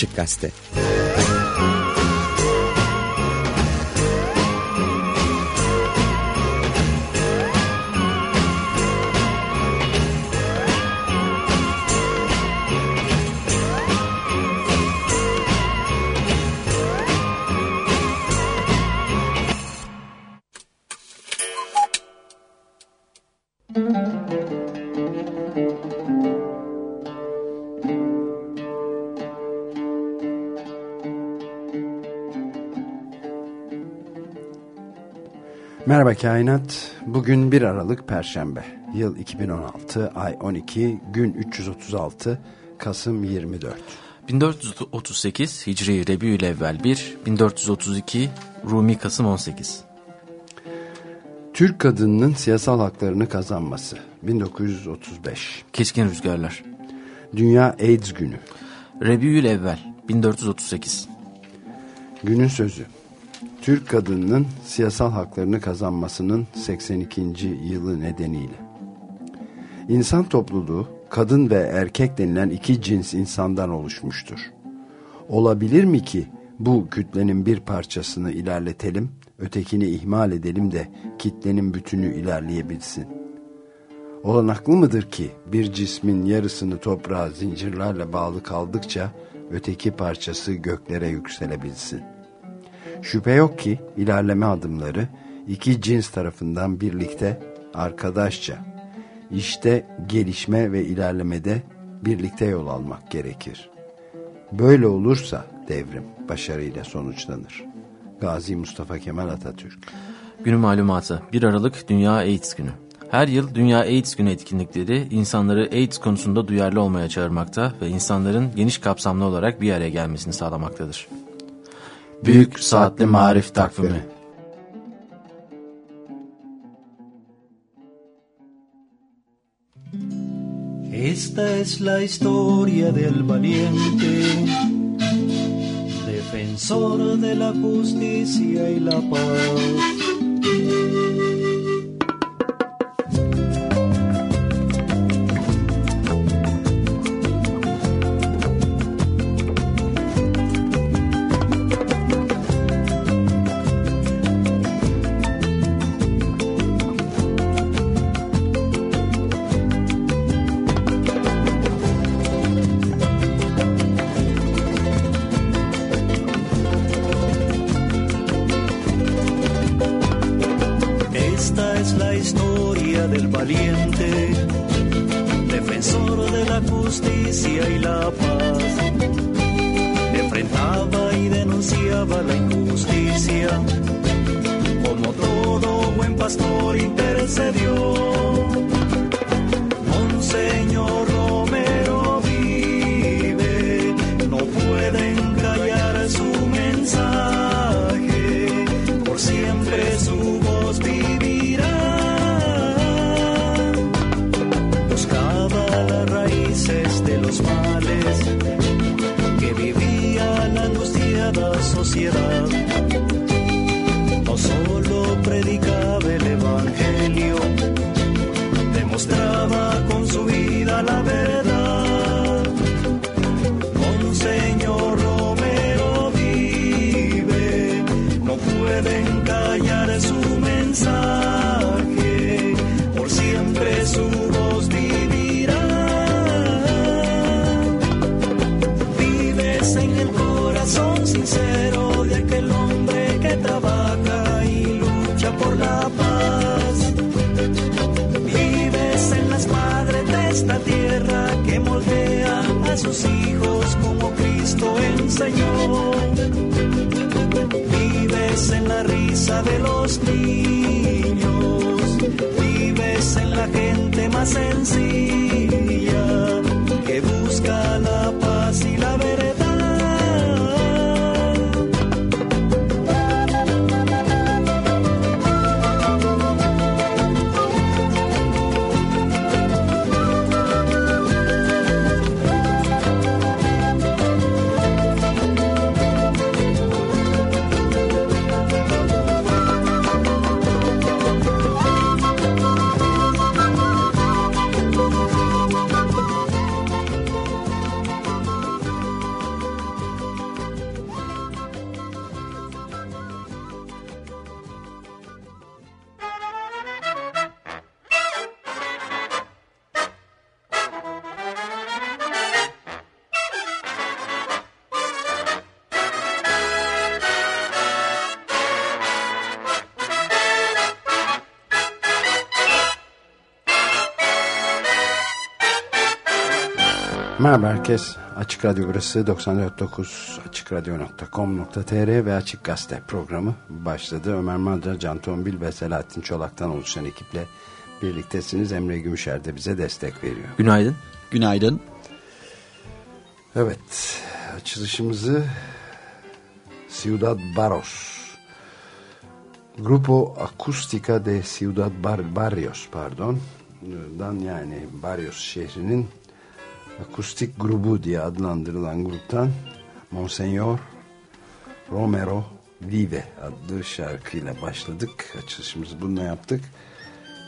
Açık Gazete Merhaba Kainat. Bugün 1 Aralık Perşembe. Yıl 2016, ay 12, gün 336, Kasım 24. 1438 Hicri Rebiül Evvel 1, 1432 Rumi Kasım 18. Türk kadınının siyasal haklarını kazanması 1935. Keskin Rüzgarlar. Dünya AIDS Günü. Rebiül Evvel 1438. Günün sözü. Türk kadınının siyasal haklarını kazanmasının 82. yılı nedeniyle. İnsan topluluğu kadın ve erkek denilen iki cins insandan oluşmuştur. Olabilir mi ki bu kütlenin bir parçasını ilerletelim, ötekini ihmal edelim de kitlenin bütünü ilerleyebilsin? Olanaklı mıdır ki bir cismin yarısını toprağa zincirlerle bağlı kaldıkça öteki parçası göklere yükselebilsin? Şüphe yok ki ilerleme adımları iki cins tarafından birlikte arkadaşça işte gelişme ve ilerlemede birlikte yol almak gerekir. Böyle olursa devrim başarıyla sonuçlanır. Gazi Mustafa Kemal Atatürk Günü malumatı 1 Aralık Dünya AIDS Günü. Her yıl Dünya AIDS Günü etkinlikleri insanları AIDS konusunda duyarlı olmaya çağırmakta ve insanların geniş kapsamlı olarak bir araya gelmesini sağlamaktadır. Büyük Saatli Marif Takvimi Esta es la historia del valiente, defensor de la justicia y la paz. Merhaba herkes. Açık Radyo burası 94.9 açıkradyo.com.tr ve Açık Gazete programı başladı. Ömer Madra, Can Tombil ve Selahattin Çolak'tan oluşan ekiple birliktesiniz. Emre Gümüşer de bize destek veriyor. Günaydın. Günaydın. Evet, açılışımızı Ciudad Barros Grupo Acústica de Ciudad Bar Barrios pardon dan yani Barrios şehrinin akustik grubu diye adlandırılan gruptan Monsenor Romero Vive adlı şarkıyla başladık. Açılışımızı bununla yaptık.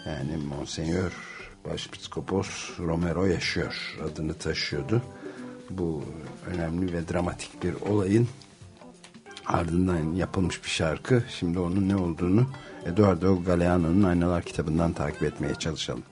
Yani Monsenor Başpiskopos Romero yaşıyor adını taşıyordu. Bu önemli ve dramatik bir olayın ardından yapılmış bir şarkı. Şimdi onun ne olduğunu Eduardo Galeano'nun Aynalar kitabından takip etmeye çalışalım.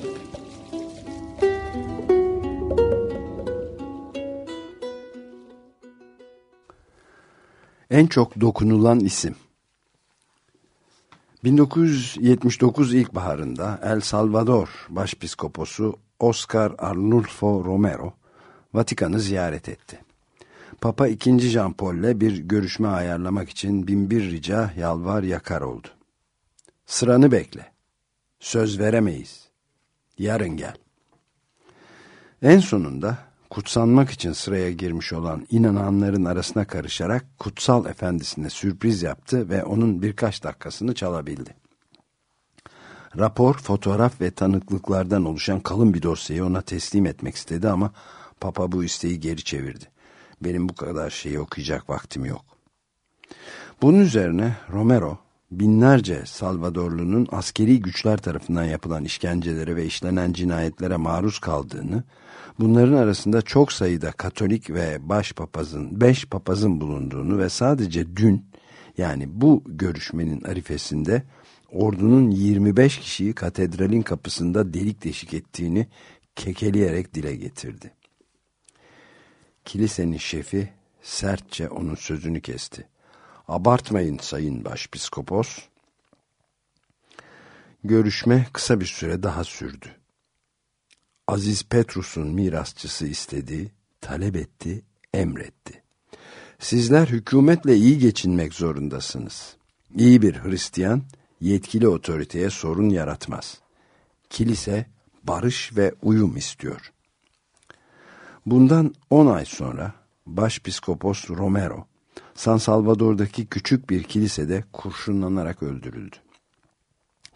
En çok dokunulan isim 1979 ilkbaharında El Salvador Başpiskoposu Oscar Arnulfo Romero Vatikan'ı ziyaret etti. Papa II. Jean Paul'le bir görüşme ayarlamak için binbir rica yalvar yakar oldu. Sıranı bekle. Söz veremeyiz. Yarın gel. En sonunda kutsanmak için sıraya girmiş olan inananların arasına karışarak kutsal efendisine sürpriz yaptı ve onun birkaç dakikasını çalabildi. Rapor, fotoğraf ve tanıklıklardan oluşan kalın bir dosyayı ona teslim etmek istedi ama Papa bu isteği geri çevirdi. Benim bu kadar şeyi okuyacak vaktim yok. Bunun üzerine Romero binlerce Salvadorlu'nun askeri güçler tarafından yapılan işkencelere ve işlenen cinayetlere maruz kaldığını, bunların arasında çok sayıda Katolik ve başpapazın, beş papazın bulunduğunu ve sadece dün yani bu görüşmenin arifesinde ordunun 25 kişiyi katedralin kapısında delik deşik ettiğini kekeleyerek dile getirdi. Kilisenin şefi sertçe onun sözünü kesti. Abartmayın sayın başpiskopos. Görüşme kısa bir süre daha sürdü. Aziz Petrus'un mirasçısı istedi, talep etti, emretti. Sizler hükümetle iyi geçinmek zorundasınız. İyi bir Hristiyan yetkili otoriteye sorun yaratmaz. Kilise barış ve uyum istiyor. Bundan 10 ay sonra Başpiskopos Romero San Salvador'daki küçük bir kilisede kurşunlanarak öldürüldü.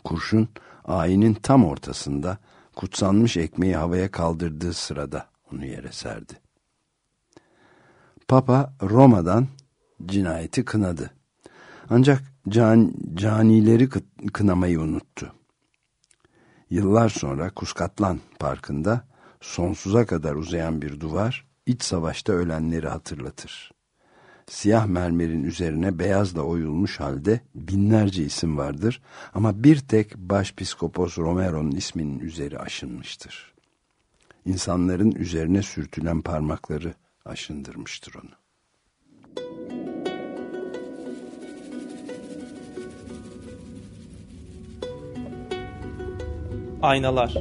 Kurşun ayinin tam ortasında kutsanmış ekmeği havaya kaldırdığı sırada onu yere serdi. Papa Roma'dan cinayeti kınadı. Ancak can, canileri kınamayı unuttu. Yıllar sonra Kuskatlan Parkı'nda sonsuza kadar uzayan bir duvar iç savaşta ölenleri hatırlatır. Siyah mermerin üzerine beyazla oyulmuş halde binlerce isim vardır ama bir tek Başpiskopos Romero'nun isminin üzeri aşınmıştır. İnsanların üzerine sürtülen parmakları aşındırmıştır onu. Aynalar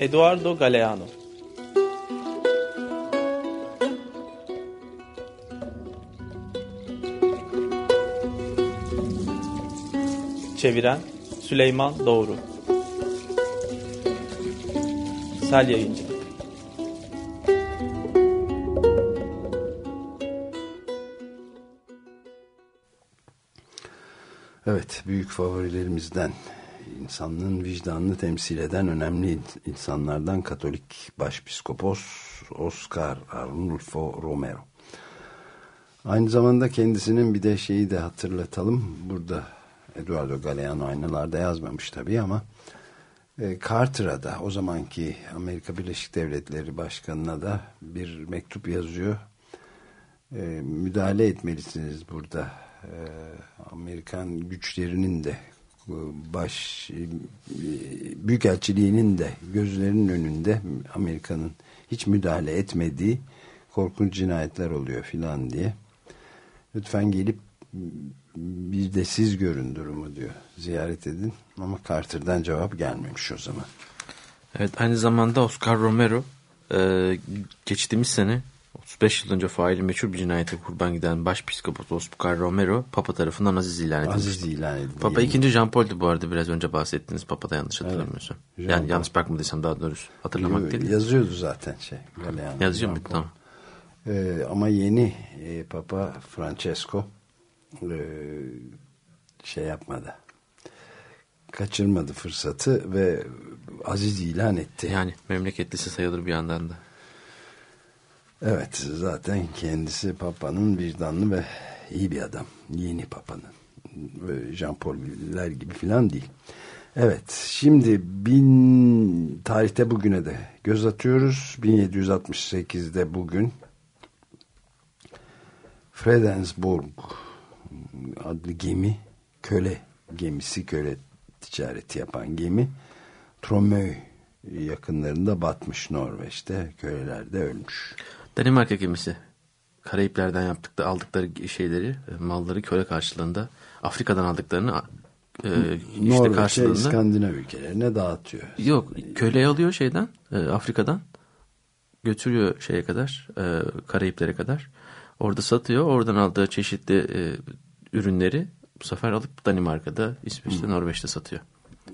Eduardo Galeano. Çeviren Süleyman Doğru. Sel Yayıncı Evet, büyük favorilerimizden insanlığın vicdanını temsil eden önemli insanlardan Katolik Başpiskopos Oscar Arnulfo Romero. Aynı zamanda kendisinin bir de şeyi de hatırlatalım. Burada Eduardo Galeano aynalarda yazmamış tabii ama e, Carter'a da o zamanki Amerika Birleşik Devletleri Başkanı'na da bir mektup yazıyor. E, müdahale etmelisiniz burada. E, Amerikan güçlerinin de baş e, büyükelçiliğinin de gözlerinin önünde Amerika'nın hiç müdahale etmediği korkunç cinayetler oluyor filan diye. Lütfen gelip bir de siz görün durumu diyor. Ziyaret edin ama Carter'dan cevap gelmemiş o zaman. Evet aynı zamanda Oscar Romero e, geçtiğimiz sene 35 yıl önce faili meçhul bir cinayete kurban giden başpiskopos Oscar Romero Papa tarafından aziz ilan edilmiş. Aziz ilan edildi. Papa ikinci Jean Paul'du bu arada biraz önce bahsettiğiniz Papa'da yanlış hatırlamıyorsam. Jean yani yanlış bakmadıysam daha doğrusu hatırlamak değil. Yazıyordu zaten şey. Galeano. Yazıyor mu? Tamam. Ee, ama yeni e, Papa Francesco e, şey yapmadı. Kaçırmadı fırsatı ve aziz ilan etti. Yani memleketlisi sayılır bir yandan da. Evet zaten kendisi Papa'nın vicdanlı ve iyi bir adam. Yeni Papa'nın. Jean Paul'ler gibi falan değil. Evet şimdi bin tarihte bugüne de göz atıyoruz. 1768'de bugün Fredensburg adlı gemi köle gemisi köle ticareti yapan gemi Tromöy yakınlarında batmış Norveç'te köleler de ölmüş. Danimarka gemisi Karayipler'den yaptıkları aldıkları şeyleri e, malları köle karşılığında Afrika'dan aldıklarını e, işte Norveç'e karşılığında İskandinav ülkelerine dağıtıyor. yok köleyi alıyor şeyden e, Afrika'dan götürüyor şeye kadar e, Karayiplere kadar orada satıyor oradan aldığı çeşitli e, ürünleri bu sefer alıp Danimarka'da İsveç'te Norveç'te satıyor.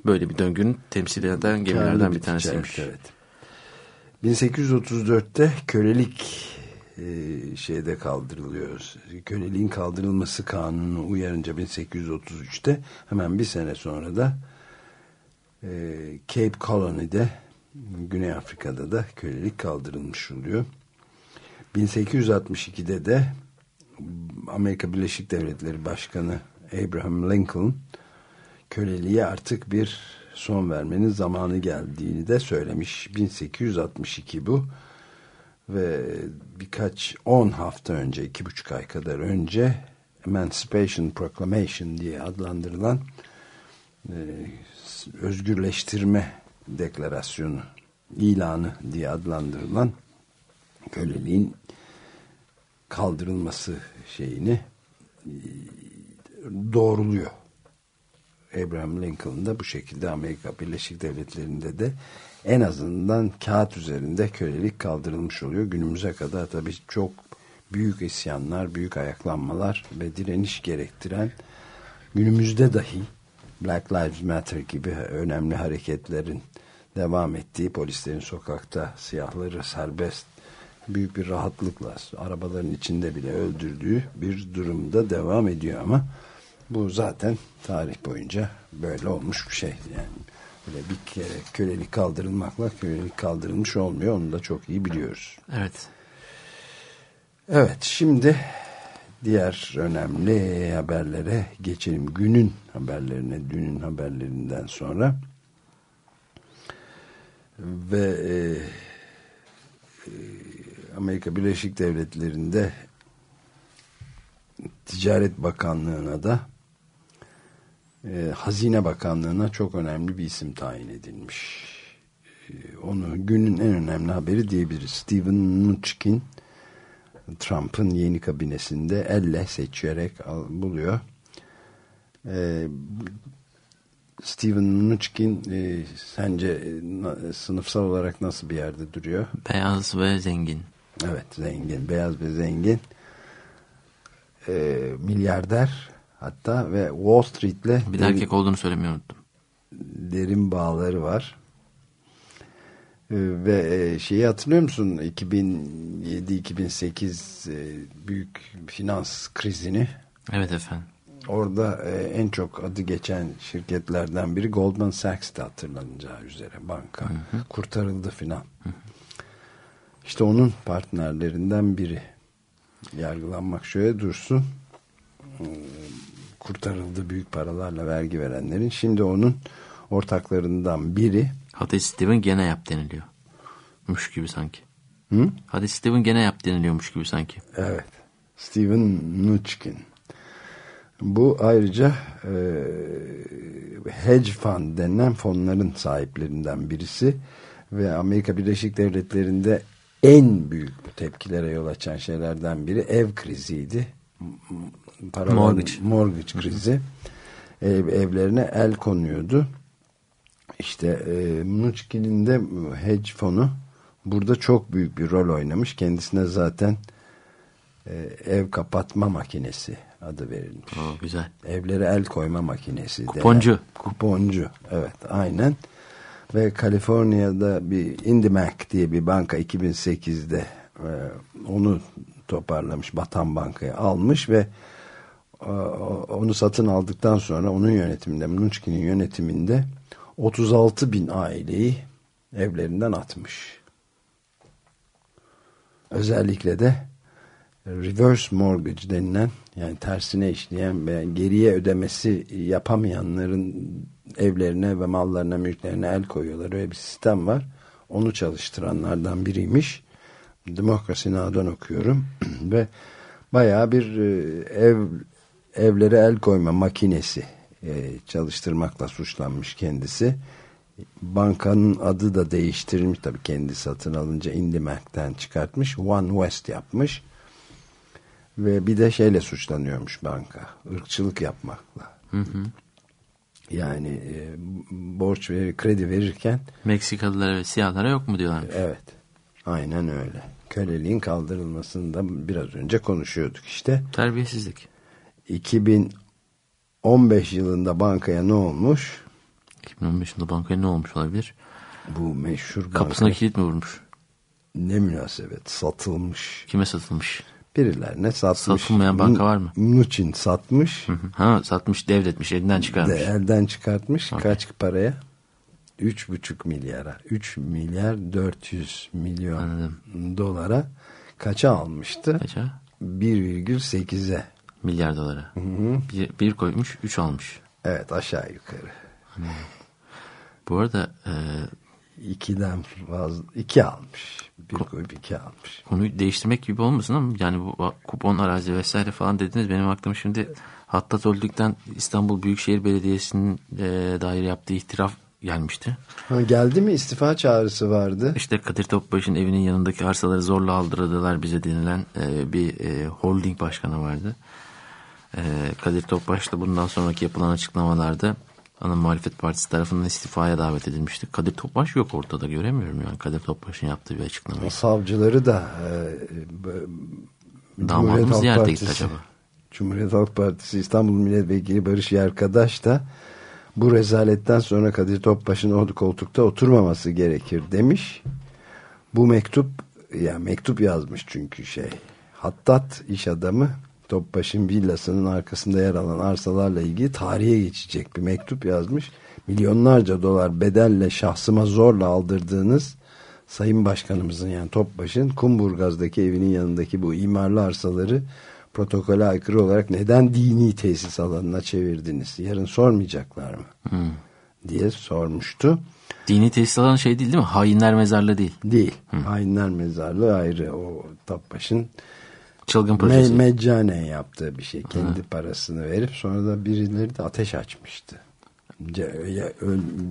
Böyle bir döngünün temsil eden gemilerden bir tanesiymiş. Evet. 1834'te kölelik e, şeyde kaldırılıyor. Köleliğin kaldırılması kanunu uyarınca 1833'te hemen bir sene sonra da e, Cape Colony'de Güney Afrika'da da kölelik kaldırılmış oluyor. 1862'de de Amerika Birleşik Devletleri Başkanı Abraham Lincoln köleliğe artık bir son vermenin zamanı geldiğini de söylemiş. 1862 bu ve birkaç on hafta önce, iki buçuk ay kadar önce Emancipation Proclamation diye adlandırılan e, özgürleştirme deklarasyonu ilanı diye adlandırılan köleliğin kaldırılması şeyini e, doğruluyor. Abraham Lincoln da bu şekilde Amerika Birleşik Devletleri'nde de en azından kağıt üzerinde kölelik kaldırılmış oluyor. Günümüze kadar tabii çok büyük isyanlar, büyük ayaklanmalar ve direniş gerektiren günümüzde dahi Black Lives Matter gibi önemli hareketlerin devam ettiği polislerin sokakta siyahları serbest büyük bir rahatlıkla arabaların içinde bile öldürdüğü bir durumda devam ediyor ama bu zaten tarih boyunca böyle olmuş bir şey. Yani böyle bir kere kölelik kaldırılmakla kölelik kaldırılmış olmuyor. Onu da çok iyi biliyoruz. Evet. Evet şimdi diğer önemli haberlere geçelim. Günün haberlerine, dünün haberlerinden sonra ve e, e, Amerika Birleşik Devletleri'nde Ticaret Bakanlığı'na da e, Hazine Bakanlığı'na çok önemli bir isim tayin edilmiş. E, onu günün en önemli haberi diyebiliriz. Steven Mnuchin Trump'ın yeni kabinesinde elle seçerek al, buluyor. E, Steven Mnuchin e, sence e, sınıfsal olarak nasıl bir yerde duruyor? Beyaz ve zengin. Evet zengin, beyaz ve zengin. E, milyarder hatta ve Wall Street'le Bir de erkek olduğunu söylemeyi unuttum. derin bağları var. E, ve e, şeyi hatırlıyor musun 2007-2008 e, büyük finans krizini Evet efendim. orada e, en çok adı geçen şirketlerden biri Goldman Sachs'te hatırlanacağı üzere banka kurtarıldı filan. İşte onun partnerlerinden biri yargılanmak şöyle dursun. Kurtarıldı büyük paralarla vergi verenlerin. Şimdi onun ortaklarından biri Hadi Steven gene yap deniliyor. Muş gibi sanki. Hı? Hadi Steven gene yap deniliyormuş gibi sanki. Evet. Steven Mnuchin. Bu ayrıca e, hedge fund denilen fonların sahiplerinden birisi ve Amerika Birleşik Devletleri'nde en büyük tepkilere yol açan şeylerden biri ev kriziydi. Paralar, Mortgage. mortgage krizi. Ev, evlerine el konuyordu. İşte e, Mnuchin'in de hedge fonu burada çok büyük bir rol oynamış. Kendisine zaten e, ev kapatma makinesi adı verilmiş. Oo, güzel. Evlere el koyma makinesi. Kuponcu. denen- kuponcu. Evet aynen. Ve Kaliforniya'da bir IndyMac diye bir banka 2008'de e, onu toparlamış. Batan Banka'yı almış ve onu satın aldıktan sonra onun yönetiminde, Mnuchin'in yönetiminde 36 bin aileyi evlerinden atmış. Özellikle de reverse mortgage denilen yani tersine işleyen ve geriye ödemesi yapamayanların evlerine ve mallarına mülklerine el koyuyorlar. Öyle bir sistem var. Onu çalıştıranlardan biriymiş. Demokrasi Now'dan okuyorum ve bayağı bir e, ev evlere el koyma makinesi e, çalıştırmakla suçlanmış kendisi. Bankanın adı da değiştirilmiş tabii kendi satın alınca IndyMac'ten çıkartmış. One West yapmış. Ve bir de şeyle suçlanıyormuş banka. ırkçılık yapmakla. Yani e, borç verir, kredi verirken Meksikalılara ve siyahlara yok mu diyorlar. evet aynen öyle. Köleliğin kaldırılmasını da biraz önce konuşuyorduk işte. Terbiyesizlik. 2015 yılında bankaya ne olmuş? 2015 yılında bankaya ne olmuş olabilir? Bu meşhur banka Kapısına kilit mi vurmuş? ne münasebet satılmış. Kime satılmış? Birilerine satmış. Satılmayan banka var mı? Nuçin satmış. Hı hı. Ha satmış devretmiş elinden çıkarmış. De elden çıkartmış. Kaç paraya? 3,5 milyara. 3 milyar 400 milyon Anladım. dolara kaça almıştı? Kaça? 1,8'e. Milyar dolara. Bir, bir koymuş üç almış. Evet aşağı yukarı. Bu arada e, 2'den fazla. 2 almış. Bir koyup 2 almış. konuyu değiştirmek gibi olmasın ama yani bu kupon arazi vesaire falan dediniz benim aklım şimdi Hattat öldükten İstanbul Büyükşehir Belediyesi'nin e, dair yaptığı ihtiraf gelmişti. Ha, geldi mi istifa çağrısı vardı. İşte Kadir Topbaş'ın evinin yanındaki arsaları zorla aldırdılar bize denilen e, bir e, holding başkanı vardı. E, Kadir Topbaş da bundan sonraki yapılan açıklamalarda ana muhalefet partisi tarafından istifaya davet edilmişti. Kadir Topbaş yok ortada göremiyorum yani Kadir Topbaş'ın yaptığı bir açıklama. Savcıları da e, Damadımız Partisi- gitti acaba. Cumhuriyet Halk Partisi İstanbul Milletvekili Barış Yerkadaş da bu rezaletten sonra Kadir Topbaş'ın o koltukta oturmaması gerekir demiş. Bu mektup ya mektup yazmış çünkü şey Hattat iş adamı Topbaş'ın villasının arkasında yer alan arsalarla ilgili tarihe geçecek bir mektup yazmış. Milyonlarca dolar bedelle şahsıma zorla aldırdığınız Sayın Başkanımızın yani Topbaş'ın Kumburgaz'daki evinin yanındaki bu imarlı arsaları protokole aykırı olarak neden dini tesis alanına çevirdiniz? Yarın sormayacaklar mı? diye sormuştu. Dini tesis alan şey değil değil mi? Hainler mezarlığı değil. Değil. Hainler mezarlığı ayrı. O Topbaş'ın Çılgın me projesi. meccanen yaptığı bir şey. Kendi parasını verip sonra da birileri de ateş açmıştı.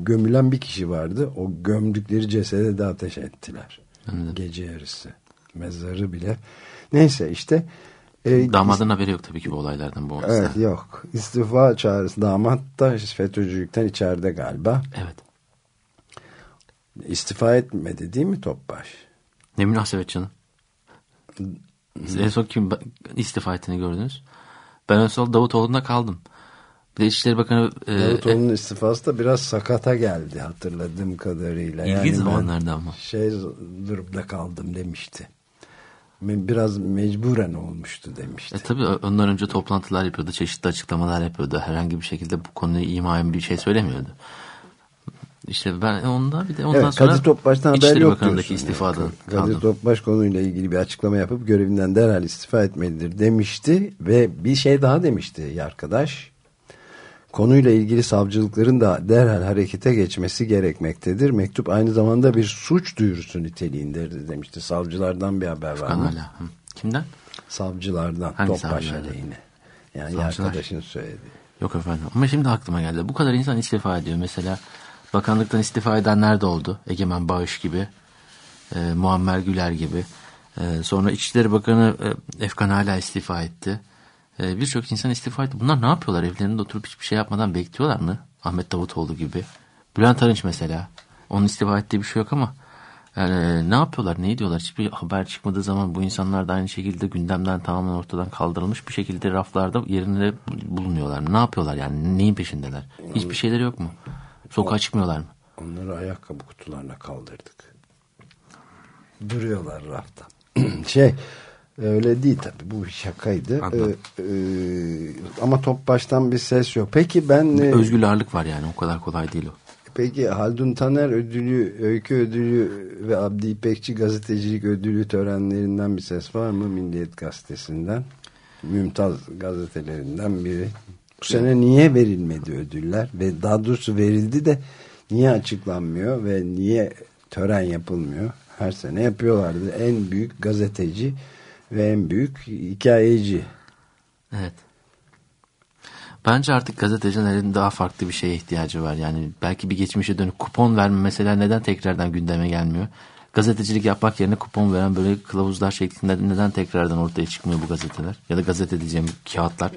Gömülen bir kişi vardı. O gömdükleri cesede de ateş ettiler. Gece yarısı. Mezarı bile. Neyse işte. e, Damadın haberi yok tabii ki bu olaylardan bu Evet yok. İstifa çağrısı damat da FETÖ'cülükten içeride galiba. Evet. İstifa etmedi değil mi Topbaş? Ne münasebet canım. Siz en son kim istifa ettiğini gördünüz? Ben en son Davutoğlu'nda kaldım. Bir de İçişleri Bakanı e, Davutoğlu'nun istifası da biraz sakata geldi hatırladığım kadarıyla. İlginç ben zamanlarda ama. Şey durumda kaldım demişti. Biraz mecburen olmuştu demişti. E tabii ondan önce toplantılar yapıyordu, çeşitli açıklamalar yapıyordu. Herhangi bir şekilde bu konuyu imayen bir şey söylemiyordu. İşte ben onda bir de ondan Evet, sonra Kadir Topbaş'tan haber yok Bakanı'ndaki istifadan Yani. Kadir kaldım. Topbaş konuyla ilgili bir açıklama yapıp görevinden derhal istifa etmelidir demişti ve bir şey daha demişti arkadaş. Konuyla ilgili savcılıkların da derhal harekete geçmesi gerekmektedir. Mektup aynı zamanda bir suç duyurusu niteliğindedir demişti. Savcılardan bir haber var mı? Kimden? Savcılardan. Hangi Topbaş savcılardan? aleyhine. Yani Savcılar. arkadaşın söyledi. Yok efendim. Ama şimdi aklıma geldi. Bu kadar insan istifa ediyor. Mesela bakanlıktan istifa edenler de oldu. Egemen Bağış gibi. E, Muammer Güler gibi. E, sonra İçişleri Bakanı e, Efkan hala istifa etti. E, Birçok insan istifa etti. Bunlar ne yapıyorlar? Evlerinde oturup hiçbir şey yapmadan bekliyorlar mı? Ahmet Davutoğlu gibi. Bülent Arınç mesela. Onun istifa ettiği bir şey yok ama yani ne yapıyorlar, ne ediyorlar? Hiçbir haber çıkmadığı zaman bu insanlar da aynı şekilde gündemden tamamen ortadan kaldırılmış bir şekilde raflarda yerinde bulunuyorlar. Ne yapıyorlar yani? Neyin peşindeler? Hiçbir şeyleri yok mu? Sokağa çıkmıyorlar mı? Onları ayakkabı kutularına kaldırdık. Duruyorlar rafta. şey öyle değil tabii bu bir şakaydı. Anladım. Ee, e, ama top baştan bir ses yok. Peki ben e, Özgür ağırlık var yani o kadar kolay değil o. peki Haldun Taner ödülü, öykü ödülü ve Abdi İpekçi gazetecilik ödülü törenlerinden bir ses var mı Milliyet gazetesinden? Mümtaz gazetelerinden biri. Bu sene niye verilmedi ödüller ve daha doğrusu verildi de niye açıklanmıyor ve niye tören yapılmıyor? Her sene yapıyorlardı. En büyük gazeteci ve en büyük hikayeci. Evet. Bence artık gazetecilerin daha farklı bir şeye ihtiyacı var. Yani belki bir geçmişe dönük kupon verme mesela neden tekrardan gündeme gelmiyor? Gazetecilik yapmak yerine kupon veren böyle kılavuzlar şeklinde neden tekrardan ortaya çıkmıyor bu gazeteler? Ya da gazete diyeceğim kağıtlar.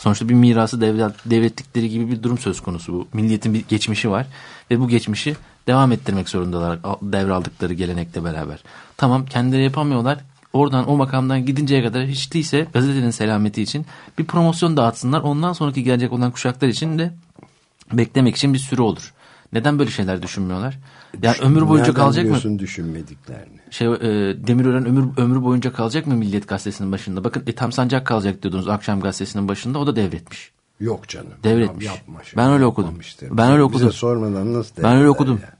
Sonuçta bir mirası devlet, devrettikleri gibi bir durum söz konusu bu. Milliyetin bir geçmişi var ve bu geçmişi devam ettirmek zorundalar al- devraldıkları gelenekle beraber. Tamam kendileri yapamıyorlar. Oradan o makamdan gidinceye kadar hiç değilse gazetenin selameti için bir promosyon dağıtsınlar. Ondan sonraki gelecek olan kuşaklar için de beklemek için bir süre olur. Neden böyle şeyler düşünmüyorlar? Yani ömür boyunca kalacak mı? düşünmediklerini? Şey e, Demirören ömür ömür boyunca kalacak mı Milliyet Gazetesi'nin başında? Bakın Ethem Sancak kalacak diyordunuz akşam gazetesinin başında. O da devretmiş. Yok canım. Devretmiş. Yapma şöyle, Ben öyle okudum. yapmamıştır. Ben öyle Bize okudum. sormadan nasıl Ben öyle okudum. ya?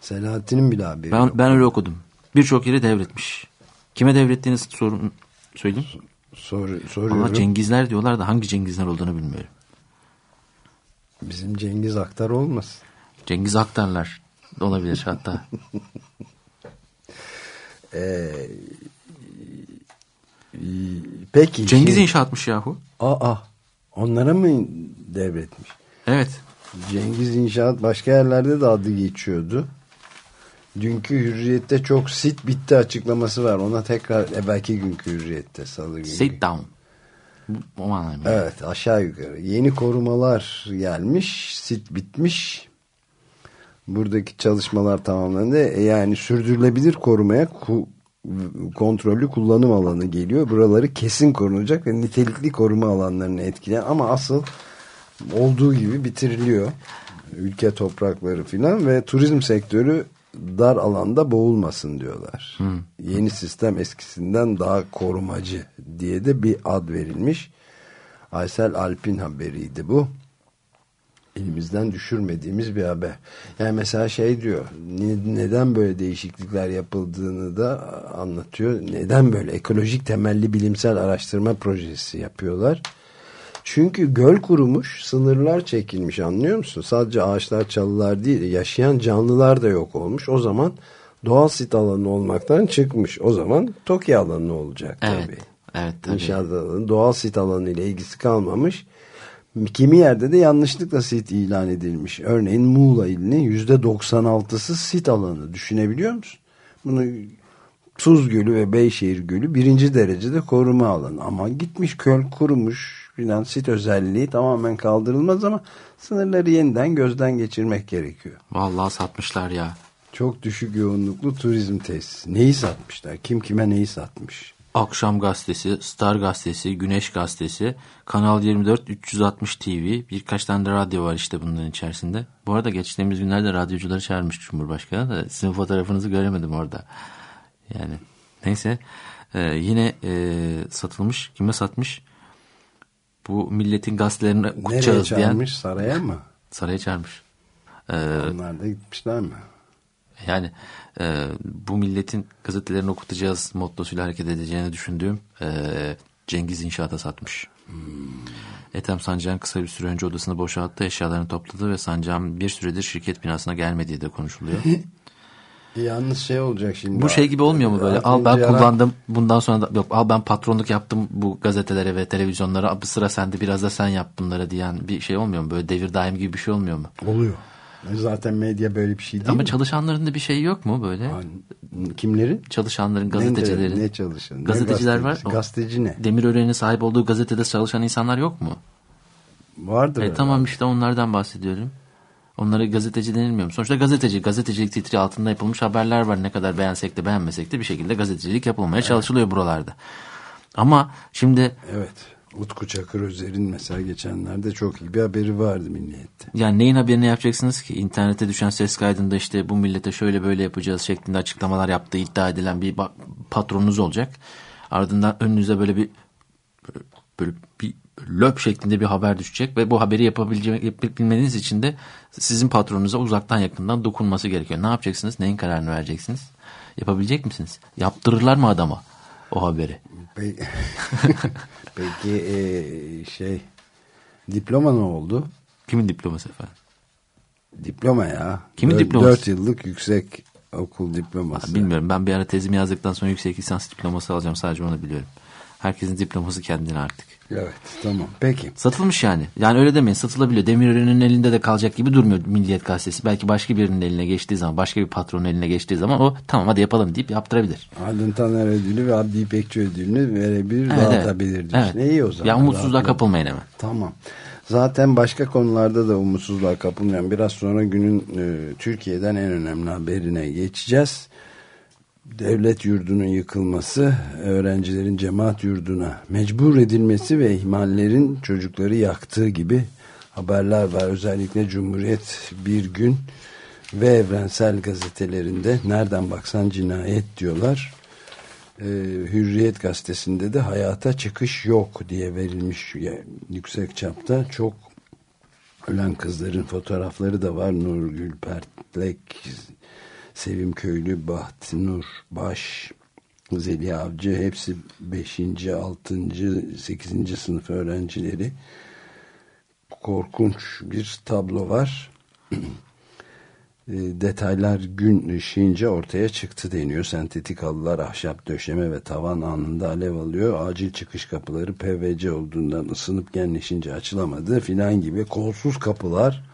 Selahattin'in bile haberi Ben, yok. ben öyle okudum. Birçok yeri devretmiş. Kime devrettiğini sorun söyleyeyim. Sor, soruyorum. Ama Cengizler diyorlar da hangi Cengizler olduğunu bilmiyorum. Bizim Cengiz Aktar olmasın. Cengiz Aktarlar olabilir hatta. Ee, peki. Cengiz şimdi- inşaatmış yahu. Aa, onlara mı devretmiş? Evet. Cengiz İnşaat başka yerlerde de adı geçiyordu. Dünkü Hürriyet'te çok sit bitti açıklaması var. Ona tekrar e, belki günkü Hürriyet'te salı günü. Sit down. O. Evet aşağı yukarı. Yeni korumalar gelmiş. Sit bitmiş. Buradaki çalışmalar tamamlandı. E, Yani sürdürülebilir korumaya ku- kontrollü kullanım alanı geliyor. Buraları kesin korunacak ve nitelikli koruma alanlarını etkileyen ama asıl olduğu gibi bitiriliyor. Ülke toprakları filan ve turizm sektörü dar alanda boğulmasın diyorlar. Yeni sistem eskisinden daha korumacı diye de bir ad verilmiş. Aysel Alp'in haberiydi bu. Elimizden düşürmediğimiz bir haber. Yani mesela şey diyor, ne- neden böyle değişiklikler yapıldığını da anlatıyor. Neden böyle ekolojik temelli bilimsel araştırma projesi yapıyorlar. Çünkü göl kurumuş, sınırlar çekilmiş anlıyor musun? Sadece ağaçlar, çalılar değil, yaşayan canlılar da yok olmuş. O zaman doğal sit alanı olmaktan çıkmış. O zaman TOKİ alanı olacak Evet. tabii. Evet tabii. İnşaat alanı, doğal sit alanı ile ilgisi kalmamış. Kimi yerde de yanlışlıkla sit ilan edilmiş. Örneğin Muğla ilinin yüzde 96'sı sit alanı. Düşünebiliyor musun? Bunu Tuz Gölü ve Beyşehir Gölü birinci derecede koruma alanı. Ama gitmiş köl kurumuş filan sit özelliği tamamen kaldırılmaz ama sınırları yeniden gözden geçirmek gerekiyor. Vallahi satmışlar ya. Çok düşük yoğunluklu turizm tesisi. Neyi satmışlar? Kim kime neyi satmış? Akşam Gazetesi, Star Gazetesi, Güneş Gazetesi, Kanal 24, 360 TV, birkaç tane de radyo var işte bunların içerisinde. Bu arada geçtiğimiz günlerde radyocuları çağırmış Cumhurbaşkanı da sizin fotoğrafınızı göremedim orada. Yani neyse Ee, yine e, satılmış. Kime satmış? Bu milletin gazetelerine Nereye okutacağız diyen çağırmış? Saraya mı? saraya çağırmış. Ee, Onlar da gitmişler mi? yani e, bu milletin gazetelerini okutacağız mottosuyla hareket edeceğini düşündüğüm e, Cengiz İnşaat'a satmış. Ethem Sancak'ın kısa bir süre önce odasını boşalttı, eşyalarını topladı ve Sancak'ın bir süredir şirket binasına gelmediği de konuşuluyor. Yalnız şey olacak şimdi. Bu şey gibi olmuyor mu böyle? Al ben yaran- kullandım. Bundan sonra da yok al ben patronluk yaptım bu gazetelere ve televizyonlara. Bu sıra sende biraz da sen yap bunları diyen bir şey olmuyor mu? Böyle devir daim gibi bir şey olmuyor mu? Oluyor. Zaten medya böyle bir şey değil Ama mi? çalışanların da bir şey yok mu böyle? Yani Kimlerin? Çalışanların, gazetecilerin. Ne, ne çalışan? Ne Gazeteciler var. gazeteci? Ne? Demirören'in sahip olduğu gazetede çalışan insanlar yok mu? Vardır. E, tamam işte onlardan bahsediyorum. Onlara gazeteci denilmiyor mu? Sonuçta gazeteci, gazetecilik titri altında yapılmış haberler var. Ne kadar beğensek de beğenmesek de bir şekilde gazetecilik yapılmaya çalışılıyor buralarda. Ama şimdi Evet. Utku Çakır Özer'in mesela geçenlerde çok iyi bir haberi vardı Milliyet'te. yani neyin haberini yapacaksınız ki? İnternete düşen ses kaydında işte bu millete şöyle böyle yapacağız şeklinde açıklamalar yaptığı iddia edilen bir patronunuz olacak. Ardından önünüze böyle bir böyle bir löp şeklinde bir haber düşecek ve bu haberi yapabilmeniz için de sizin patronunuza uzaktan yakından dokunması gerekiyor. Ne yapacaksınız? Neyin kararını vereceksiniz? Yapabilecek misiniz? Yaptırırlar mı adama o haberi? Pe- Peki e, şey diploma ne oldu? Kimin diploması efendim? Diploma ya. Kimin Dört- diploması? Dört yıllık yüksek okul diploması. Bilmiyorum. Ben bir ara tezimi yazdıktan sonra yüksek lisans diploması alacağım. Sadece onu biliyorum. Herkesin diploması kendine artık. Evet tamam. Peki. Satılmış yani. Yani öyle demeyin satılabiliyor. Demirören'in elinde de kalacak gibi durmuyor Milliyet Gazetesi. Belki başka birinin eline geçtiği zaman, başka bir patronun eline geçtiği zaman o tamam hadi yapalım deyip yaptırabilir. Haldun Taner ödülü ve Abdi İpekçi ödülünü verebilir, dağıtabilir diyorsun. İyi o zaman. Ya umutsuzluğa kapılmayın hemen. Tamam. Zaten başka konularda da umutsuzluğa kapılmayan biraz sonra günün e, Türkiye'den en önemli haberine geçeceğiz. Devlet yurdunun yıkılması, öğrencilerin cemaat yurduna mecbur edilmesi ve ihmallerin çocukları yaktığı gibi haberler var. Özellikle Cumhuriyet Bir Gün ve Evrensel gazetelerinde nereden baksan cinayet diyorlar. Ee, Hürriyet gazetesinde de hayata çıkış yok diye verilmiş ya- yüksek çapta çok ölen kızların fotoğrafları da var. Nurgül Pertlek, Sevim Köylü, Bahtnur Baş, Zeliha Avcı hepsi 5. 6. 8. sınıf öğrencileri. Korkunç bir tablo var. E, detaylar gün ışığınca ortaya çıktı deniyor. Sentetik halılar, ahşap döşeme ve tavan anında alev alıyor. Acil çıkış kapıları PVC olduğundan ısınıp genleşince açılamadı filan gibi kolsuz kapılar.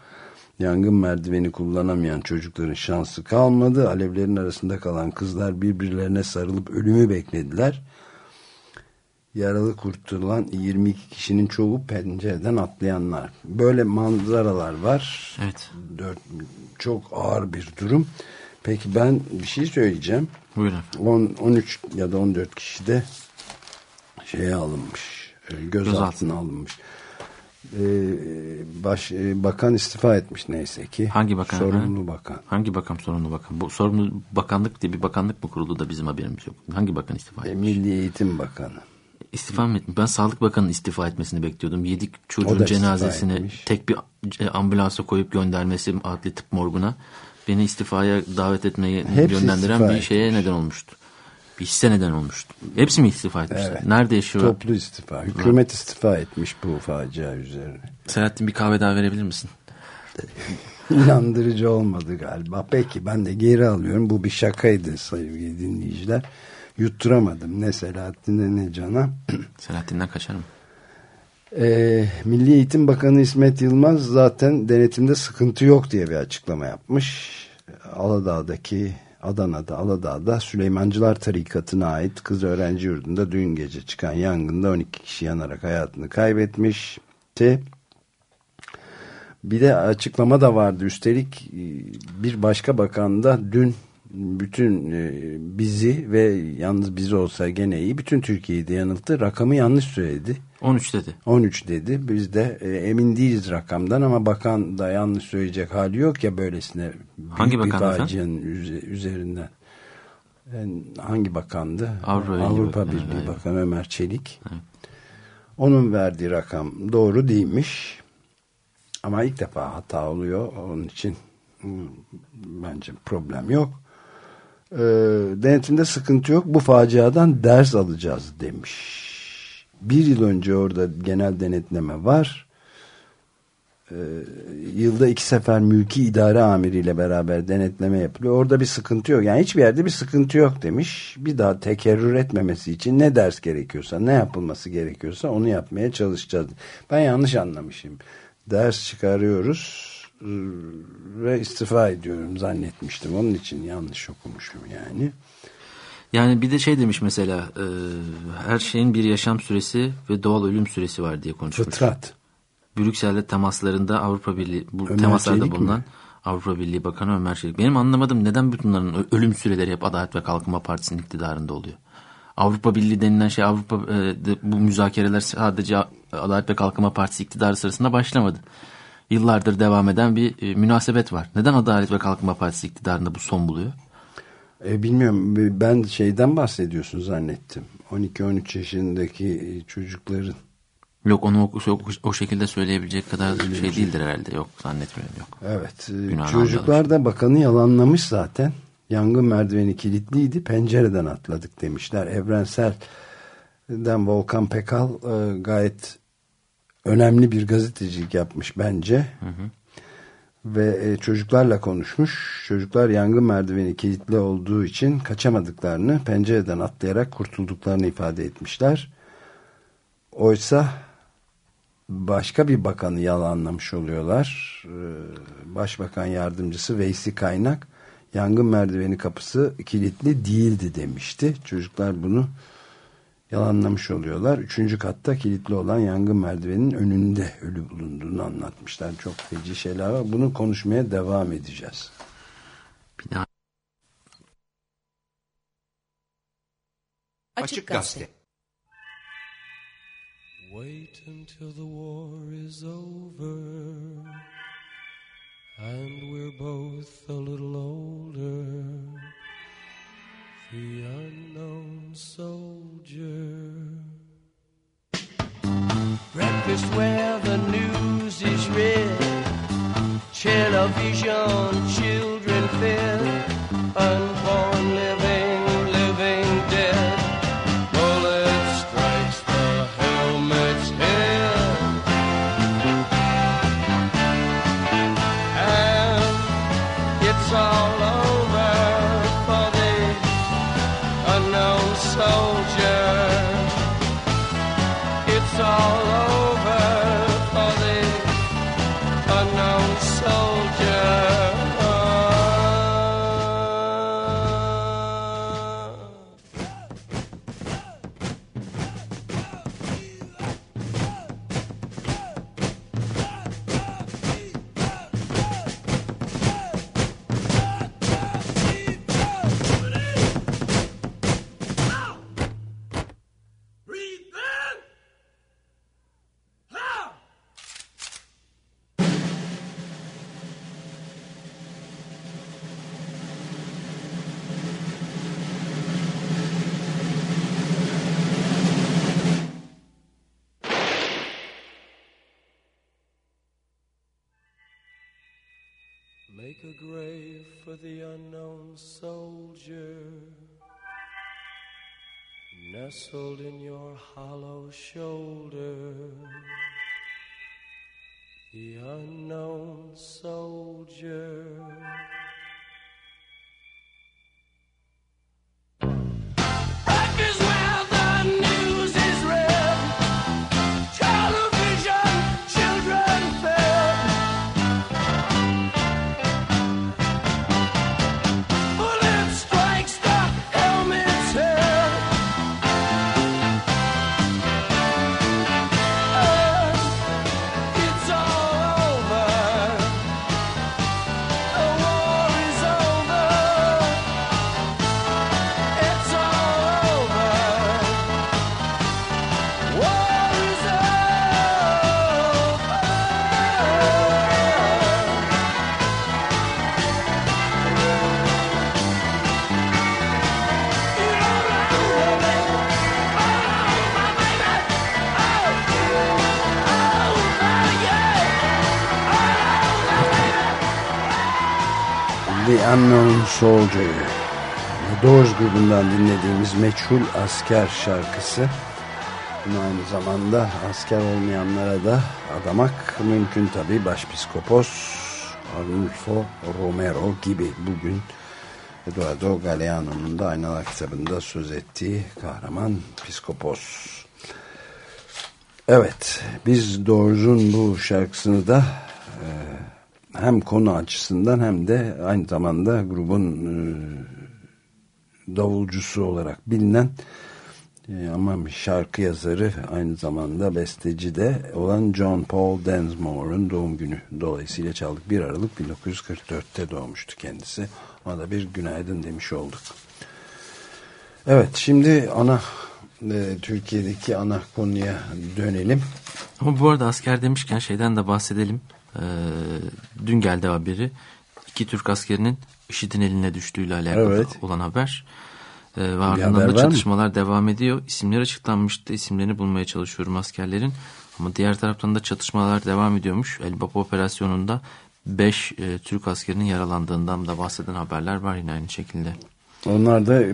Yangın merdiveni kullanamayan çocukların şansı kalmadı. Alevlerin arasında kalan kızlar birbirlerine sarılıp ölümü beklediler. Yaralı kurtulan 22 kişinin çoğu pencereden atlayanlar. Böyle manzaralar var. Evet. Dört, çok ağır bir durum. Peki ben bir şey söyleyeceğim. Buyurun. 10, 13 ya da 14 kişi de şeye alınmış. e, Gözaltına Gözaltına. alınmış. Ee, baş, e, bakan istifa etmiş neyse ki. Hangi bakan Sorumlu efendim? bakan. Hangi bakan sorumlu bakan? Bu sorumlu bakanlık diye bir bakanlık mı kuruldu da bizim haberimiz yok? Hangi bakan istifa E, etmiş? Milli Eğitim Bakanı. İstifa mı etmiş? Ben Sağlık Bakanı'nın istifa etmesini bekliyordum. Yedik O çocuğun cenazesini etmiş. tek bir e, ambulansa koyup göndermesi adli tıp morguna beni istifaya davet etmeye Hepsi yönlendiren istifa bir şeye etmiş. neden olmuştu. Bir hisse neden olmuştu. Hepsi mi istifa etmişler? Evet. Nerede yaşıyor? Toplu istifa. Hükümet istifa etmiş bu facia üzerine. Selahattin bir kahve daha verebilir misin? İnandırıcı olmadı galiba. Peki ben de geri alıyorum. Bu bir şakaydı sevgili dinleyiciler. Yutturamadım. Ne Selahattin'e ne Can'a. Selahattin'den kaçar mı? Ee, Milli Eğitim Bakanı İsmet Yılmaz zaten denetimde sıkıntı yok diye bir açıklama yapmış. Aladağ'daki Adana'da Aladağ'da Süleymancılar Tarikatı'na ait kız öğrenci yurdunda dün gece çıkan yangında 12 kişi yanarak hayatını kaybetmişti. Bir de açıklama da vardı. Üstelik e, bir başka bakan da dün bütün e, bizi ve yalnız bizi olsa gene iyi bütün Türkiye'yi de yanılttı. Rakamı yanlış söyledi. 13 dedi. 13 dedi. Biz de e, emin değiliz rakamdan ama bakan da yanlış söyleyecek hali yok ya böylesine. büyük Hangi bir facianın üze- üzerinden. Yani hangi bakandı? Avrupa Avrupa Birliği evet. Bakanı Ömer Çelik. Onun verdiği rakam doğru değilmiş. Ama ilk defa hata oluyor. Onun için Bence problem yok. Ee, denetimde sıkıntı yok. Bu faciadan ders alacağız demiş. Bir yıl önce orada genel denetleme var. Ee, yılda iki sefer mülki idare amiriyle beraber denetleme yapılıyor. Orada bir sıkıntı yok. Yani hiçbir yerde bir sıkıntı yok demiş. Bir daha tekerrür etmemesi için ne ders gerekiyorsa, ne yapılması gerekiyorsa onu yapmaya çalışacağız. Ben yanlış anlamışım. Ders çıkarıyoruz ıı, ve istifa ediyorum zannetmiştim. Onun için yanlış okumuşum yani. Yani bir de şey demiş mesela e, her şeyin bir yaşam süresi ve doğal ölüm süresi var diye konuşmuş. Fıtrat. Brüksel'de temaslarında Avrupa Birliği bu Ömer temaslarda Çelik bulunan mi? Avrupa Birliği Bakanı Ömer Çelik. Benim anlamadığım neden bütün bunların ölüm süreleri hep Adalet ve Kalkınma Partisi'nin iktidarında oluyor. Avrupa Birliği denilen şey Avrupa e, de- bu müzakereler sadece Adalet ve Kalkınma Partisi iktidarı sırasında başlamadı. Yıllardır devam eden bir e, münasebet var. Neden Adalet ve Kalkınma Partisi iktidarında bu son buluyor? E, bilmiyorum ben şeyden bahsediyorsun zannettim. 12-13 yaşındaki çocukların Yok onu o, o, o şekilde söyleyebilecek kadar şey değildir herhalde. Yok zannetmiyorum yok. Evet. e, Günahını Çocuklar da bakanı yalanlamış zaten. Yangın merdiveni kilitliydi. Pencereden atladık demişler. Evrensel'den Volkan Pekal e, gayet önemli bir gazetecilik yapmış bence. Ve e, çocuklarla konuşmuş. Çocuklar yangın merdiveni kilitli olduğu için kaçamadıklarını, pencereden atlayarak kurtulduklarını ifade etmişler. Oysa başka bir bakanı yalanlamış oluyorlar. Ee, Başbakan yardımcısı Veysi Kaynak yangın merdiveni kapısı kilitli değildi demişti. Çocuklar bunu yalanlamış oluyorlar. Üçüncü katta kilitli olan yangın merdiveninin önünde ölü bulunduğunu anlatmışlar. Çok feci şeyler var. Bunu konuşmaya devam edeceğiz. Bina Açık Gazete. Wait until the war is over and we're both a little older. The unknown Breakfast where the news is read. Television, children fed. The unknown soldier, nestled in your hollow shoulder. The unknown soldier. Unknown Soldier. Doors grubundan dinlediğimiz Meçhul Asker şarkısı. Bunu aynı zamanda asker olmayanlara da adamak mümkün tabi. Başpiskopos Arnulfo Romero gibi bugün Eduardo Galeano'nun da Aynalar kitabında söz ettiği kahraman piskopos. Evet, biz Doors'un bu şarkısını da e, hem konu açısından hem de aynı zamanda grubun e, davulcusu olarak bilinen e, ama şarkı yazarı aynı zamanda besteci de olan John Paul Densmore'un doğum günü dolayısıyla çaldık. 1 Aralık 1944'te doğmuştu kendisi. Ona da bir günaydın demiş olduk. Evet şimdi ana e, Türkiye'deki ana konuya dönelim. Ama bu arada asker demişken şeyden de bahsedelim. Ee, dün geldi haberi. İki Türk askerinin IŞİD'in eline düştüğüyle alakalı Evet. olan haber. Ee, ve ardından da çatışmalar devam ediyor. İsimler açıklanmıştı. İsimlerini bulmaya çalışıyorum askerlerin. Ama diğer taraftan da çatışmalar devam ediyormuş. Elbap operasyonunda 5 Türk askerinin yaralandığından da bahseden haberler var yine aynı şekilde. Onlar da e,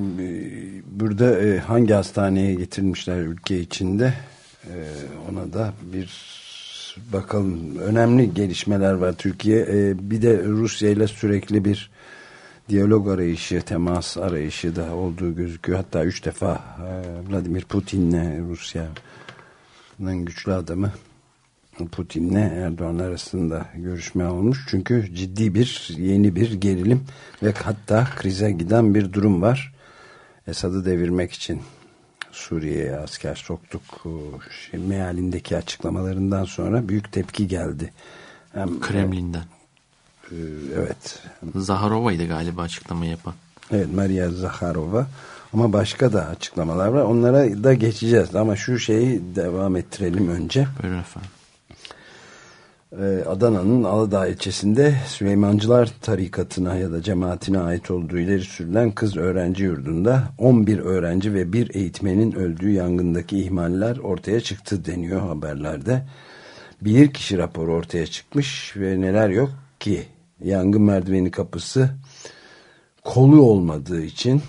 burada e, hangi hastaneye getirilmişler ülke içinde e, ona da bir bakalım. Önemli gelişmeler var Türkiye. E, bir de Rusya ile sürekli bir diyalog arayışı, temas arayışı da olduğu gözüküyor. Hatta üç defa e, Vladimir Putin'le Rusya'nın güçlü adamı Putin'le Erdoğan arasında görüşme olmuş. Çünkü ciddi bir yeni bir gerilim ve hatta krize giden bir durum var. Esad'ı devirmek için Suriye'ye asker soktuk o şey, mealindeki açıklamalarından sonra büyük tepki geldi. Hem, Kremlin'den. e, evet. Zaharova'ydı galiba açıklama yapan. Evet Maria Zakharova ama başka da açıklamalar var. Onlara da geçeceğiz ama şu şeyi devam ettirelim önce. Buyurun efendim. Ee, Adana'nın Aladağ ilçesinde Süleymancılar tarikatına ya da cemaatine ait olduğu ileri sürülen kız öğrenci yurdunda 11 öğrenci ve bir eğitmenin öldüğü yangındaki ihmaller ortaya çıktı deniyor haberlerde. Bir kişi raporu ortaya çıkmış ve neler yok ki yangın merdiveni kapısı kolu olmadığı için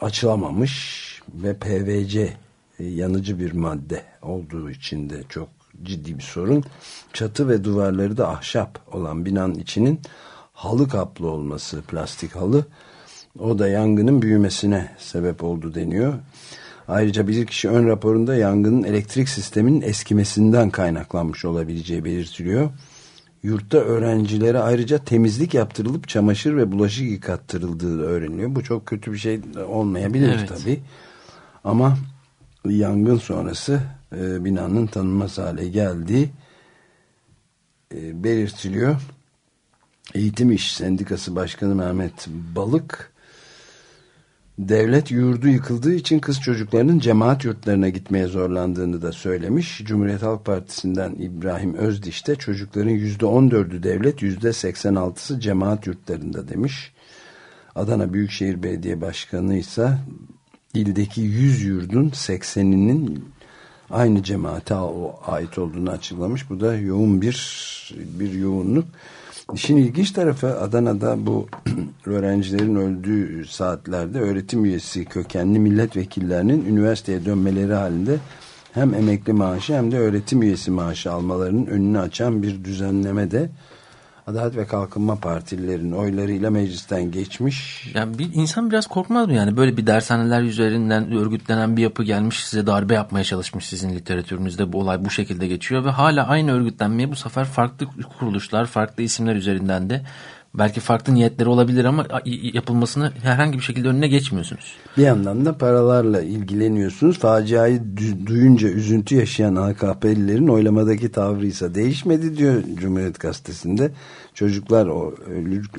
açılamamış ve PVC yanıcı bir madde olduğu için de çok ciddi bir sorun. Çatı ve duvarları da ahşap olan binanın içinin halı kaplı olması, plastik halı o da yangının büyümesine sebep oldu deniyor. Ayrıca bir kişi ön raporunda yangının elektrik sisteminin eskimesinden kaynaklanmış olabileceği belirtiliyor. Yurtta öğrencilere ayrıca temizlik yaptırılıp çamaşır ve bulaşık yıkattırıldığı öğreniliyor. Bu çok kötü bir şey olmayabilir Evet. tabii. Ama yangın sonrası e, binanın tanınmaz hale geldiği e, belirtiliyor. Eğitim İş Sendikası Başkanı Mehmet Balık devlet yurdu yıkıldığı için kız çocuklarının cemaat yurtlarına gitmeye zorlandığını da söylemiş. Cumhuriyet Halk Partisi'nden İbrahim Özdiş de çocukların %14'ü devlet %86'sı cemaat yurtlarında demiş. Adana Büyükşehir Belediye Başkanı ise ildeki 100 yurdun 80'inin aynı cemaate ait olduğunu açıklamış. Bu da yoğun bir bir yoğunluk. İşin ilginç tarafı Adana'da bu öğrencilerin öldüğü saatlerde öğretim üyesi kökenli milletvekillerinin üniversiteye dönmeleri halinde hem emekli maaşı hem de öğretim üyesi maaşı almalarının önünü açan bir düzenleme de Adalet ve Kalkınma Partililerin oylarıyla meclisten geçmiş. Yani bir insan biraz korkmaz mı yani böyle bir dershaneler üzerinden örgütlenen bir yapı gelmiş size darbe yapmaya çalışmış sizin literatürünüzde bu olay bu şekilde geçiyor ve hala aynı örgütlenmeye bu sefer farklı kuruluşlar farklı isimler üzerinden de belki farklı niyetleri olabilir ama yapılmasını herhangi bir şekilde önüne geçmiyorsunuz. Bir yandan da paralarla ilgileniyorsunuz. Faciayı duyunca üzüntü yaşayan AKP'lilerin oylamadaki tavrı ise değişmedi diyor Cumhuriyet Gazetesi'nde. Çocuklar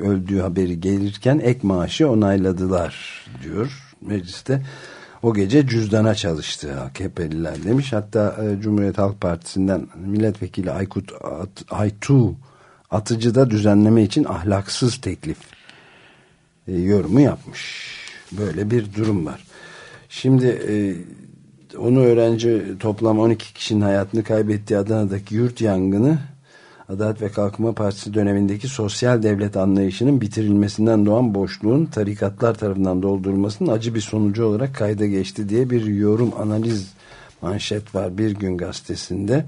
öldüğü haberi gelirken ek maaşı onayladılar diyor mecliste. O gece cüzdana çalıştı AKP'liler demiş. Hatta e, Cumhuriyet Halk Partisi'nden milletvekili Aykut Aytu Atıcı'da düzenleme için ahlaksız teklif e, yorumu yapmış. Böyle bir durum var. Şimdi e, onu öğrenci toplam 12 kişinin hayatını kaybettiği Adana'daki yurt yangını Adalet ve Kalkınma Partisi dönemindeki sosyal devlet anlayışının bitirilmesinden doğan boşluğun tarikatlar tarafından doldurulmasının acı bir sonucu olarak kayda geçti diye bir yorum analiz manşet var bir gün gazetesinde.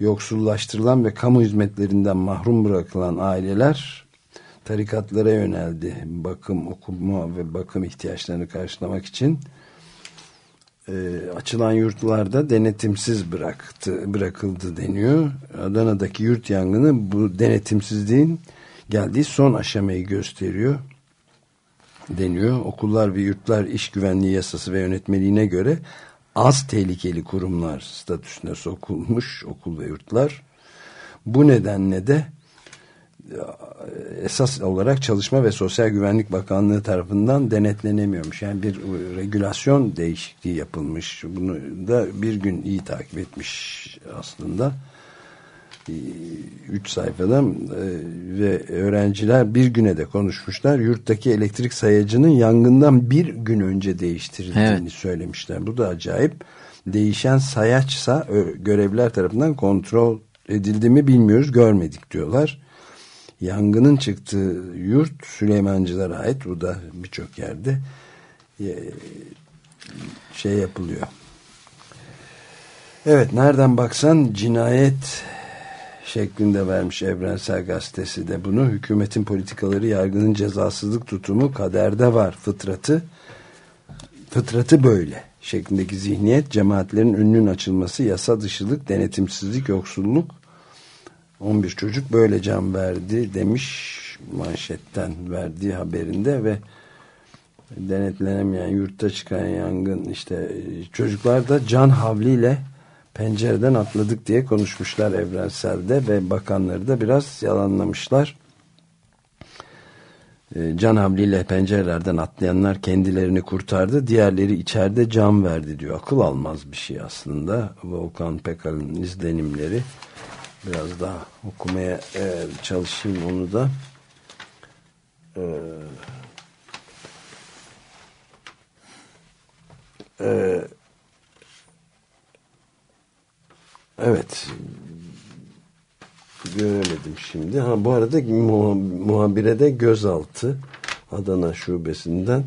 Yoksullaştırılan ve kamu hizmetlerinden mahrum bırakılan aileler tarikatlara yöneldi. Bakım, okuma ve bakım ihtiyaçlarını karşılamak için e, açılan yurtlarda denetimsiz bıraktı, bırakıldı deniyor. Adana'daki yurt yangını bu denetimsizliğin geldiği son aşamayı gösteriyor deniyor. Okullar ve yurtlar iş güvenliği yasası ve yönetmeliğine göre az tehlikeli kurumlar statüsüne sokulmuş okul ve yurtlar. Bu nedenle de esas olarak Çalışma ve Sosyal Güvenlik Bakanlığı tarafından denetlenemiyormuş. Yani bir regülasyon değişikliği yapılmış. Bunu da bir gün iyi takip etmiş aslında. Üç sayfada ve öğrenciler bir güne de konuşmuşlar. Yurttaki elektrik sayacının yangından bir gün önce değiştirildiğini evet. söylemişler. Bu da acayip. Değişen sayaçsa görevliler tarafından kontrol edildi mi bilmiyoruz, görmedik diyorlar yangının çıktığı yurt Süleymancılara ait. Bu da birçok yerde şey yapılıyor. Evet nereden baksan cinayet şeklinde vermiş Evrensel Gazetesi de bunu. Hükümetin politikaları, yargının cezasızlık tutumu kaderde var. Fıtratı fıtratı böyle şeklindeki zihniyet, cemaatlerin önünün açılması, yasa dışılık, denetimsizlik, yoksulluk 11 çocuk böyle can verdi demiş manşetten verdiği haberinde ve denetlenemeyen yurtta çıkan yangın işte çocuklar da can havliyle pencereden atladık diye konuşmuşlar evrenselde ve bakanları da biraz yalanlamışlar. Ee, can havliyle pencerelerden atlayanlar kendilerini kurtardı. Diğerleri içeride can verdi diyor. Akıl almaz bir şey aslında. Volkan Pekal'ın izlenimleri biraz daha okumaya e, çalışayım onu da. Ee, e, evet göremedim şimdi. Ha bu arada muhabirede gözaltı Adana şubesinden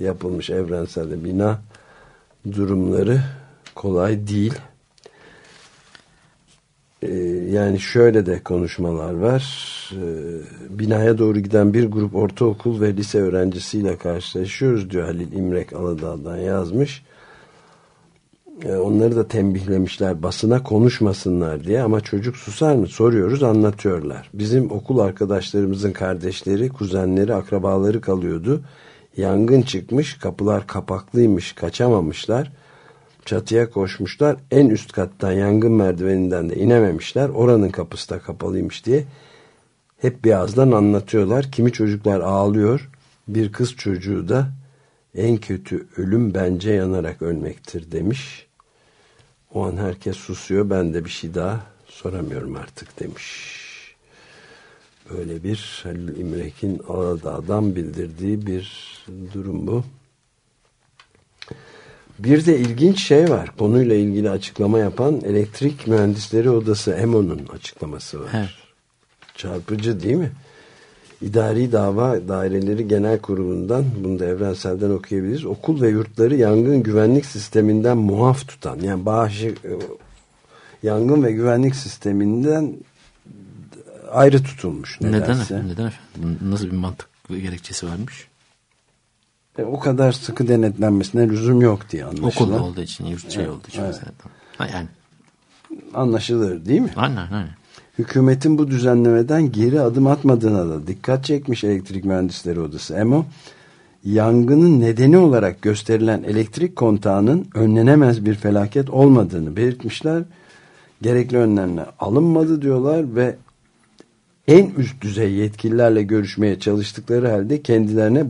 yapılmış evrenselde bina durumları kolay değil. Ee, yani şöyle de konuşmalar var. Ee, binaya doğru giden bir grup ortaokul ve lise öğrencisiyle karşılaşıyoruz diyor Halil İmrek Aladağ'dan yazmış. Ee, onları da tembihlemişler basına konuşmasınlar diye ama çocuk susar mı soruyoruz anlatıyorlar. Bizim okul arkadaşlarımızın kardeşleri, kuzenleri, akrabaları kalıyordu. Yangın çıkmış, kapılar kapaklıymış, kaçamamışlar çatıya koşmuşlar. En üst kattan yangın merdiveninden de inememişler. Oranın kapısı da kapalıymış diye hep birazdan anlatıyorlar. Kimi çocuklar ağlıyor. Bir kız çocuğu da en kötü ölüm bence yanarak ölmektir demiş. O an herkes susuyor. Ben de bir şey daha soramıyorum artık demiş. Böyle bir Halil İmrek'in Aladağ'dan bildirdiği bir durum bu. Bir de ilginç şey var. Konuyla ilgili açıklama yapan Elektrik Mühendisleri Odası EMO'nun açıklaması var. Evet. Çarpıcı değil mi? İdari Dava Daireleri Genel Kurulu'ndan bunu da evrenselden okuyabiliriz. Okul ve yurtları yangın güvenlik sisteminden muaf tutan yani bağışı e, yangın ve güvenlik sisteminden ayrı tutulmuş. Nedense. Neden? Neden efendim? Nasıl bir mantık gerekçesi varmış? E, o kadar sıkı denetlenmesine lüzum yok diye anlaşılan. Okulda olduğu için, yurt şey evet, olduğu için. Evet. Ha, yani. Anlaşılır değil mi? Aynen aynen. Hükümetin bu düzenlemeden geri adım atmadığına da dikkat çekmiş Elektrik Mühendisleri Odası. EMO, yangının nedeni olarak gösterilen elektrik kontağının önlenemez bir felaket olmadığını belirtmişler. Gerekli önlemler alınmadı diyorlar ve en üst düzey yetkililerle görüşmeye çalıştıkları halde kendilerine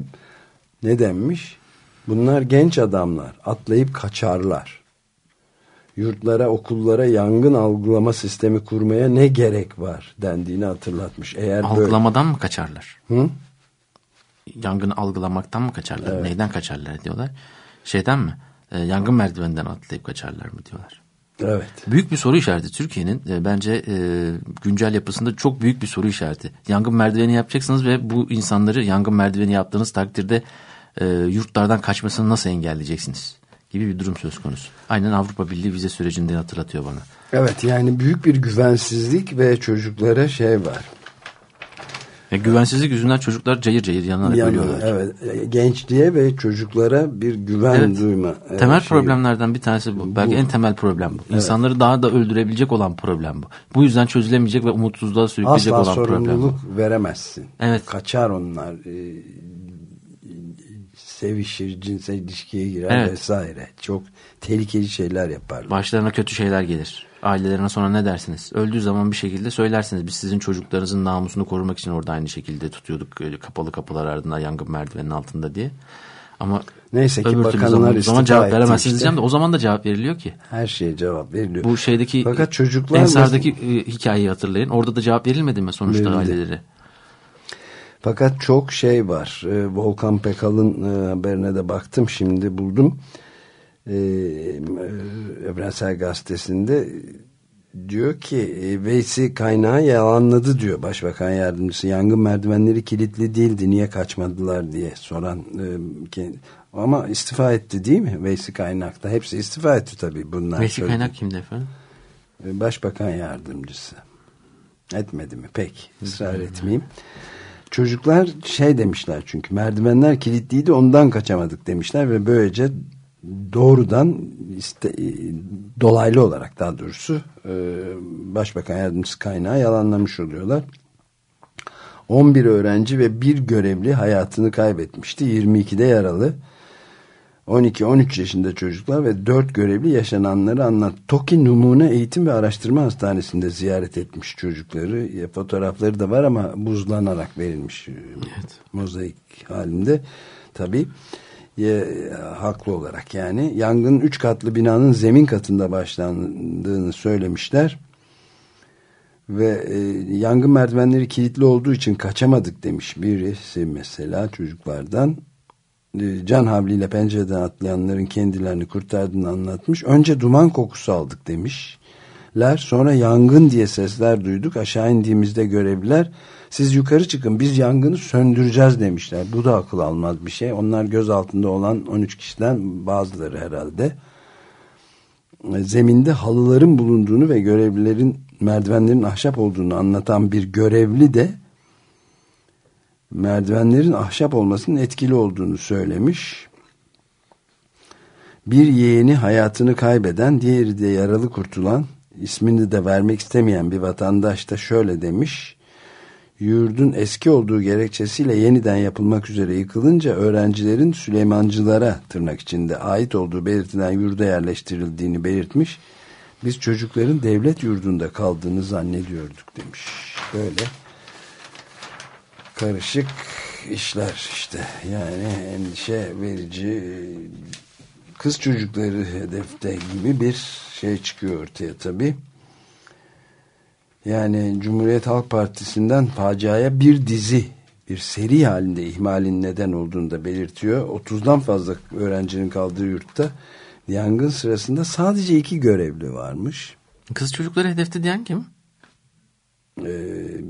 ne denmiş? Bunlar genç adamlar atlayıp kaçarlar. Yurtlara, okullara yangın algılama sistemi kurmaya ne gerek var dendiğini hatırlatmış. Eğer Algılamadan böyle... mı kaçarlar? Hı? Yangını algılamaktan mı kaçarlar? Evet. Neyden kaçarlar diyorlar? Şeyden mi? E, yangın merdivenden atlayıp kaçarlar mı diyorlar? Evet. Büyük bir soru işareti Türkiye'nin e, bence e, güncel yapısında çok büyük bir soru işareti. Yangın merdiveni yapacaksınız ve bu insanları yangın merdiveni yaptığınız takdirde e, yurtlardan kaçmasını nasıl engelleyeceksiniz? Gibi bir durum söz konusu. Aynen Avrupa Birliği vize sürecinde hatırlatıyor bana. Evet yani büyük bir güvensizlik ve çocuklara şey var. E, güvensizlik yüzünden çocuklar cayır cayır yanarak Yani, ölüyorlar. evet, e, gençliğe ve çocuklara bir güven Evet. duyma. e, Temel şeyi. problemlerden bir tanesi bu. Belki en temel problem bu. İnsanları daha da öldürebilecek olan problem bu. Bu yüzden çözülemeyecek ve umutsuzluğa sürükleyecek Asla olan problem bu. sorumluluk veremezsin. Evet. Kaçar onlar. Sevişir, cinsel ilişkiye girer Evet. vesaire. Çok tehlikeli şeyler yaparlar. Başlarına kötü şeyler gelir. Ailelerine sonra ne dersiniz? Öldüğü zaman bir şekilde söylersiniz. Biz sizin çocuklarınızın namusunu korumak için orada aynı şekilde tutuyorduk. Öyle kapalı kapılar ardında yangın merdivenin altında diye. Ama Neyse ki bakanlar zaman, zaman cevap veremezsiniz işte. diyeceğim de o zaman da cevap veriliyor ki. Her şeye cevap veriliyor. Bu şeydeki Fakat çocuklar Ensar'daki e, hikayeyi hatırlayın. Orada da cevap verilmedi mi sonuçta Verildi. ailelere? Fakat çok şey var. Ee, Volkan Pekal'ın e, haberine de baktım şimdi buldum. Ee, e, Evrensel Gazetesi'nde diyor ki e, Veysi kaynağı yalanladı diyor Başbakan Yardımcısı. Yangın merdivenleri kilitli değildi niye kaçmadılar diye soran. e, ama istifa etti değil mi Veysi Kaynak'ta? Hepsi istifa etti tabii bunlar. Veysi söyledi. kaynak kimdi efendim? E, Başbakan Yardımcısı. Etmedi mi? Peki. ısrar etmeyeyim. Çocuklar şey demişler çünkü merdivenler kilitliydi ondan kaçamadık demişler ve böylece doğrudan iste, e, dolaylı olarak daha doğrusu e, Başbakan Yardımcısı kaynağı yalanlamış oluyorlar. 11 öğrenci ve bir görevli hayatını kaybetmişti. 22'de yaralı. 12-13 yaşında çocuklar ve 4 görevli yaşananları anlat. Toki Numune Eğitim ve Araştırma Hastanesi'nde ziyaret etmiş çocukları. Fotoğrafları da var ama buzlanarak verilmiş. Mozaik halinde. Tabii. Ya, haklı olarak yani. Yangının 3 katlı binanın zemin katında başlandığını söylemişler. Ve e, yangın merdivenleri kilitli olduğu için kaçamadık demiş birisi mesela çocuklardan. E, can havliyle pencereden atlayanların kendilerini kurtardığını anlatmış. Önce duman kokusu aldık demişler. Sonra yangın diye sesler duyduk. Aşağı indiğimizde görevliler siz yukarı çıkın biz yangını söndüreceğiz demişler. Bu da akıl almaz bir şey. Onlar göz altında olan 13 kişiden bazıları herhalde. E, Zeminde halıların bulunduğunu ve görevlilerin merdivenlerin ahşap olduğunu anlatan bir görevli de merdivenlerin ahşap olmasının etkili olduğunu söylemiş. Bir yeğeni hayatını kaybeden, diğeri de yaralı kurtulan, ismini de vermek istemeyen bir vatandaş da şöyle demiş. Yurdun eski olduğu gerekçesiyle yeniden yapılmak üzere yıkılınca öğrencilerin Süleymancılara tırnak içinde ait olduğu belirtilen yurda yerleştirildiğini belirtmiş. Biz çocukların devlet yurdunda kaldığını zannediyorduk demiş. Böyle karışık işler işte yani endişe verici kız çocukları hedefte gibi bir şey çıkıyor ortaya tabi. Yani Cumhuriyet Halk Partisi'nden faciaya bir dizi bir seri halinde ihmalin neden olduğunu da belirtiyor. 30'dan fazla öğrencinin kaldığı yurtta yangın sırasında sadece iki görevli varmış. Kız çocukları hedefte diyen kim? Ee,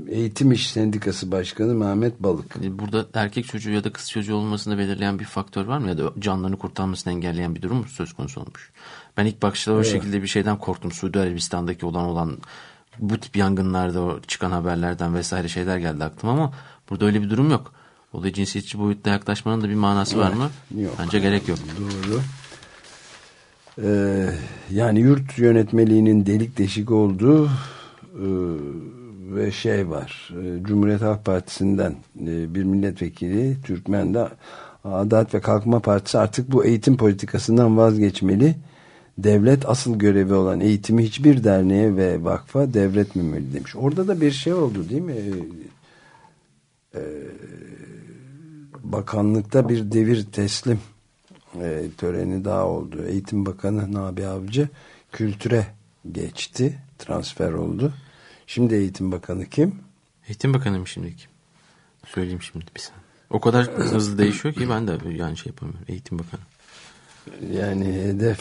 Eğitim İş Sendikası Başkanı Mehmet Balık. E, Burada erkek çocuğu ya da kız çocuğu olmasını belirleyen bir faktör var mı? Ya da canlarını kurtarmasını engelleyen bir durum mu söz konusu olmuş? Ben ilk bakışta o şekilde bir şeyden korktum. Suudi Arabistan'daki olan olan bu tip yangınlarda çıkan haberlerden vesaire şeyler geldi aklıma ama burada öyle bir durum yok. Olaya cinsiyetçi boyutta yaklaşmanın da bir manası var mı? Yok. Bence gerek yok. Doğru. Ee, yani yurt yönetmeliğinin delik deşik olduğu e, ve şey var. E, Cumhuriyet Halk Partisi'nden e, bir milletvekili Türkmen'de Adalet ve Kalkınma Partisi artık bu eğitim politikasından vazgeçmeli. Devlet asıl görevi olan eğitimi hiçbir derneğe ve vakfa devretmemeli demiş. Orada da bir şey oldu değil mi? Ee, bakanlıkta bir devir teslim e, töreni daha oldu. Eğitim Bakanı Nabi Avcı kültüre geçti. Transfer oldu. Şimdi Eğitim Bakanı kim? Eğitim Bakanı'yım şimdiki. Söyleyeyim şimdi bir saniye. O kadar hızlı değişiyor ki ben de yani şey yapamıyorum. Eğitim Bakanı. Yani hedef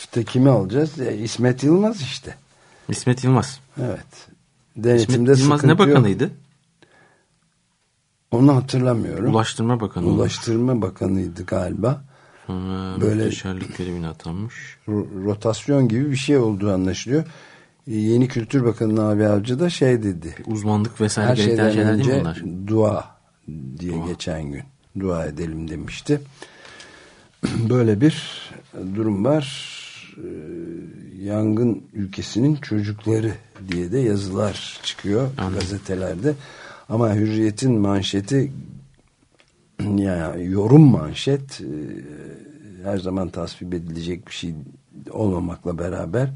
İşte kimi alacağız? E, İsmet Yılmaz işte. İsmet Yılmaz. Evet. İsmet Denetimde Yılmaz ne sıkıntı yok. bakanıydı? Onu hatırlamıyorum. Ulaştırma Bakanı. Ulaştırma Bakanıydı galiba. Sonra Böyle- müsteşarlık görevine atanmış. Ro- rotasyon gibi bir şey olduğu anlaşılıyor. E, Yeni Kültür Bakanı Nabi Avcı da şey dedi. Uzmanlık vesaire Her şeyden şeyler değil mi önce bunlar? dua diye geçen gün dua edelim demişti. Böyle bir durum var. Ee, Yangın ülkesinin çocukları diye de yazılar çıkıyor Anladım. gazetelerde. Ama Hürriyet'in manşeti yani yorum manşet e, her zaman tasvip edilecek bir şey olmamakla beraber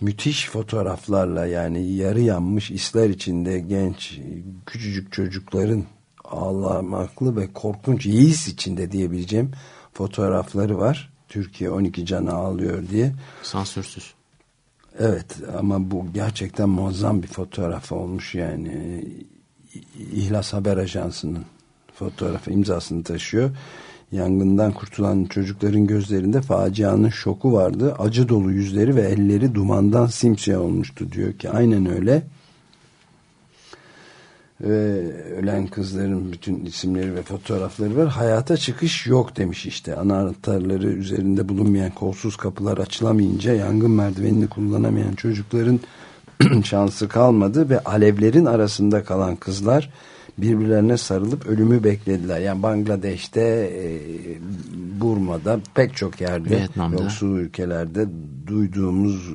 müthiş fotoğraflarla yani yarı yanmış isler içinde genç küçücük çocukların ağlamaklı ve korkunç yiğis içinde diyebileceğim fotoğrafları var. Türkiye 12 canı ağlıyor diye. Sansürsüz. Evet ama bu gerçekten muazzam bir fotoğraf olmuş yani. İhlas Haber Ajansı'nın fotoğrafı imzasını taşıyor. Yangından kurtulan çocukların gözlerinde facianın şoku vardı. Acı dolu yüzleri ve elleri dumandan simsiyah olmuştu diyor ki aynen öyle. Ve ölen kızların bütün isimleri ve fotoğrafları var. Hayata çıkış yok demiş işte. Anahtarları üzerinde bulunmayan kolsuz kapılar açılamayınca yangın merdivenini kullanamayan çocukların şansı kalmadı ve alevlerin arasında kalan kızlar birbirlerine sarılıp ölümü beklediler. Yani Bangladeş'te, e, Burma'da pek çok yerde, Vietnam'da. yoksul ülkelerde duyduğumuz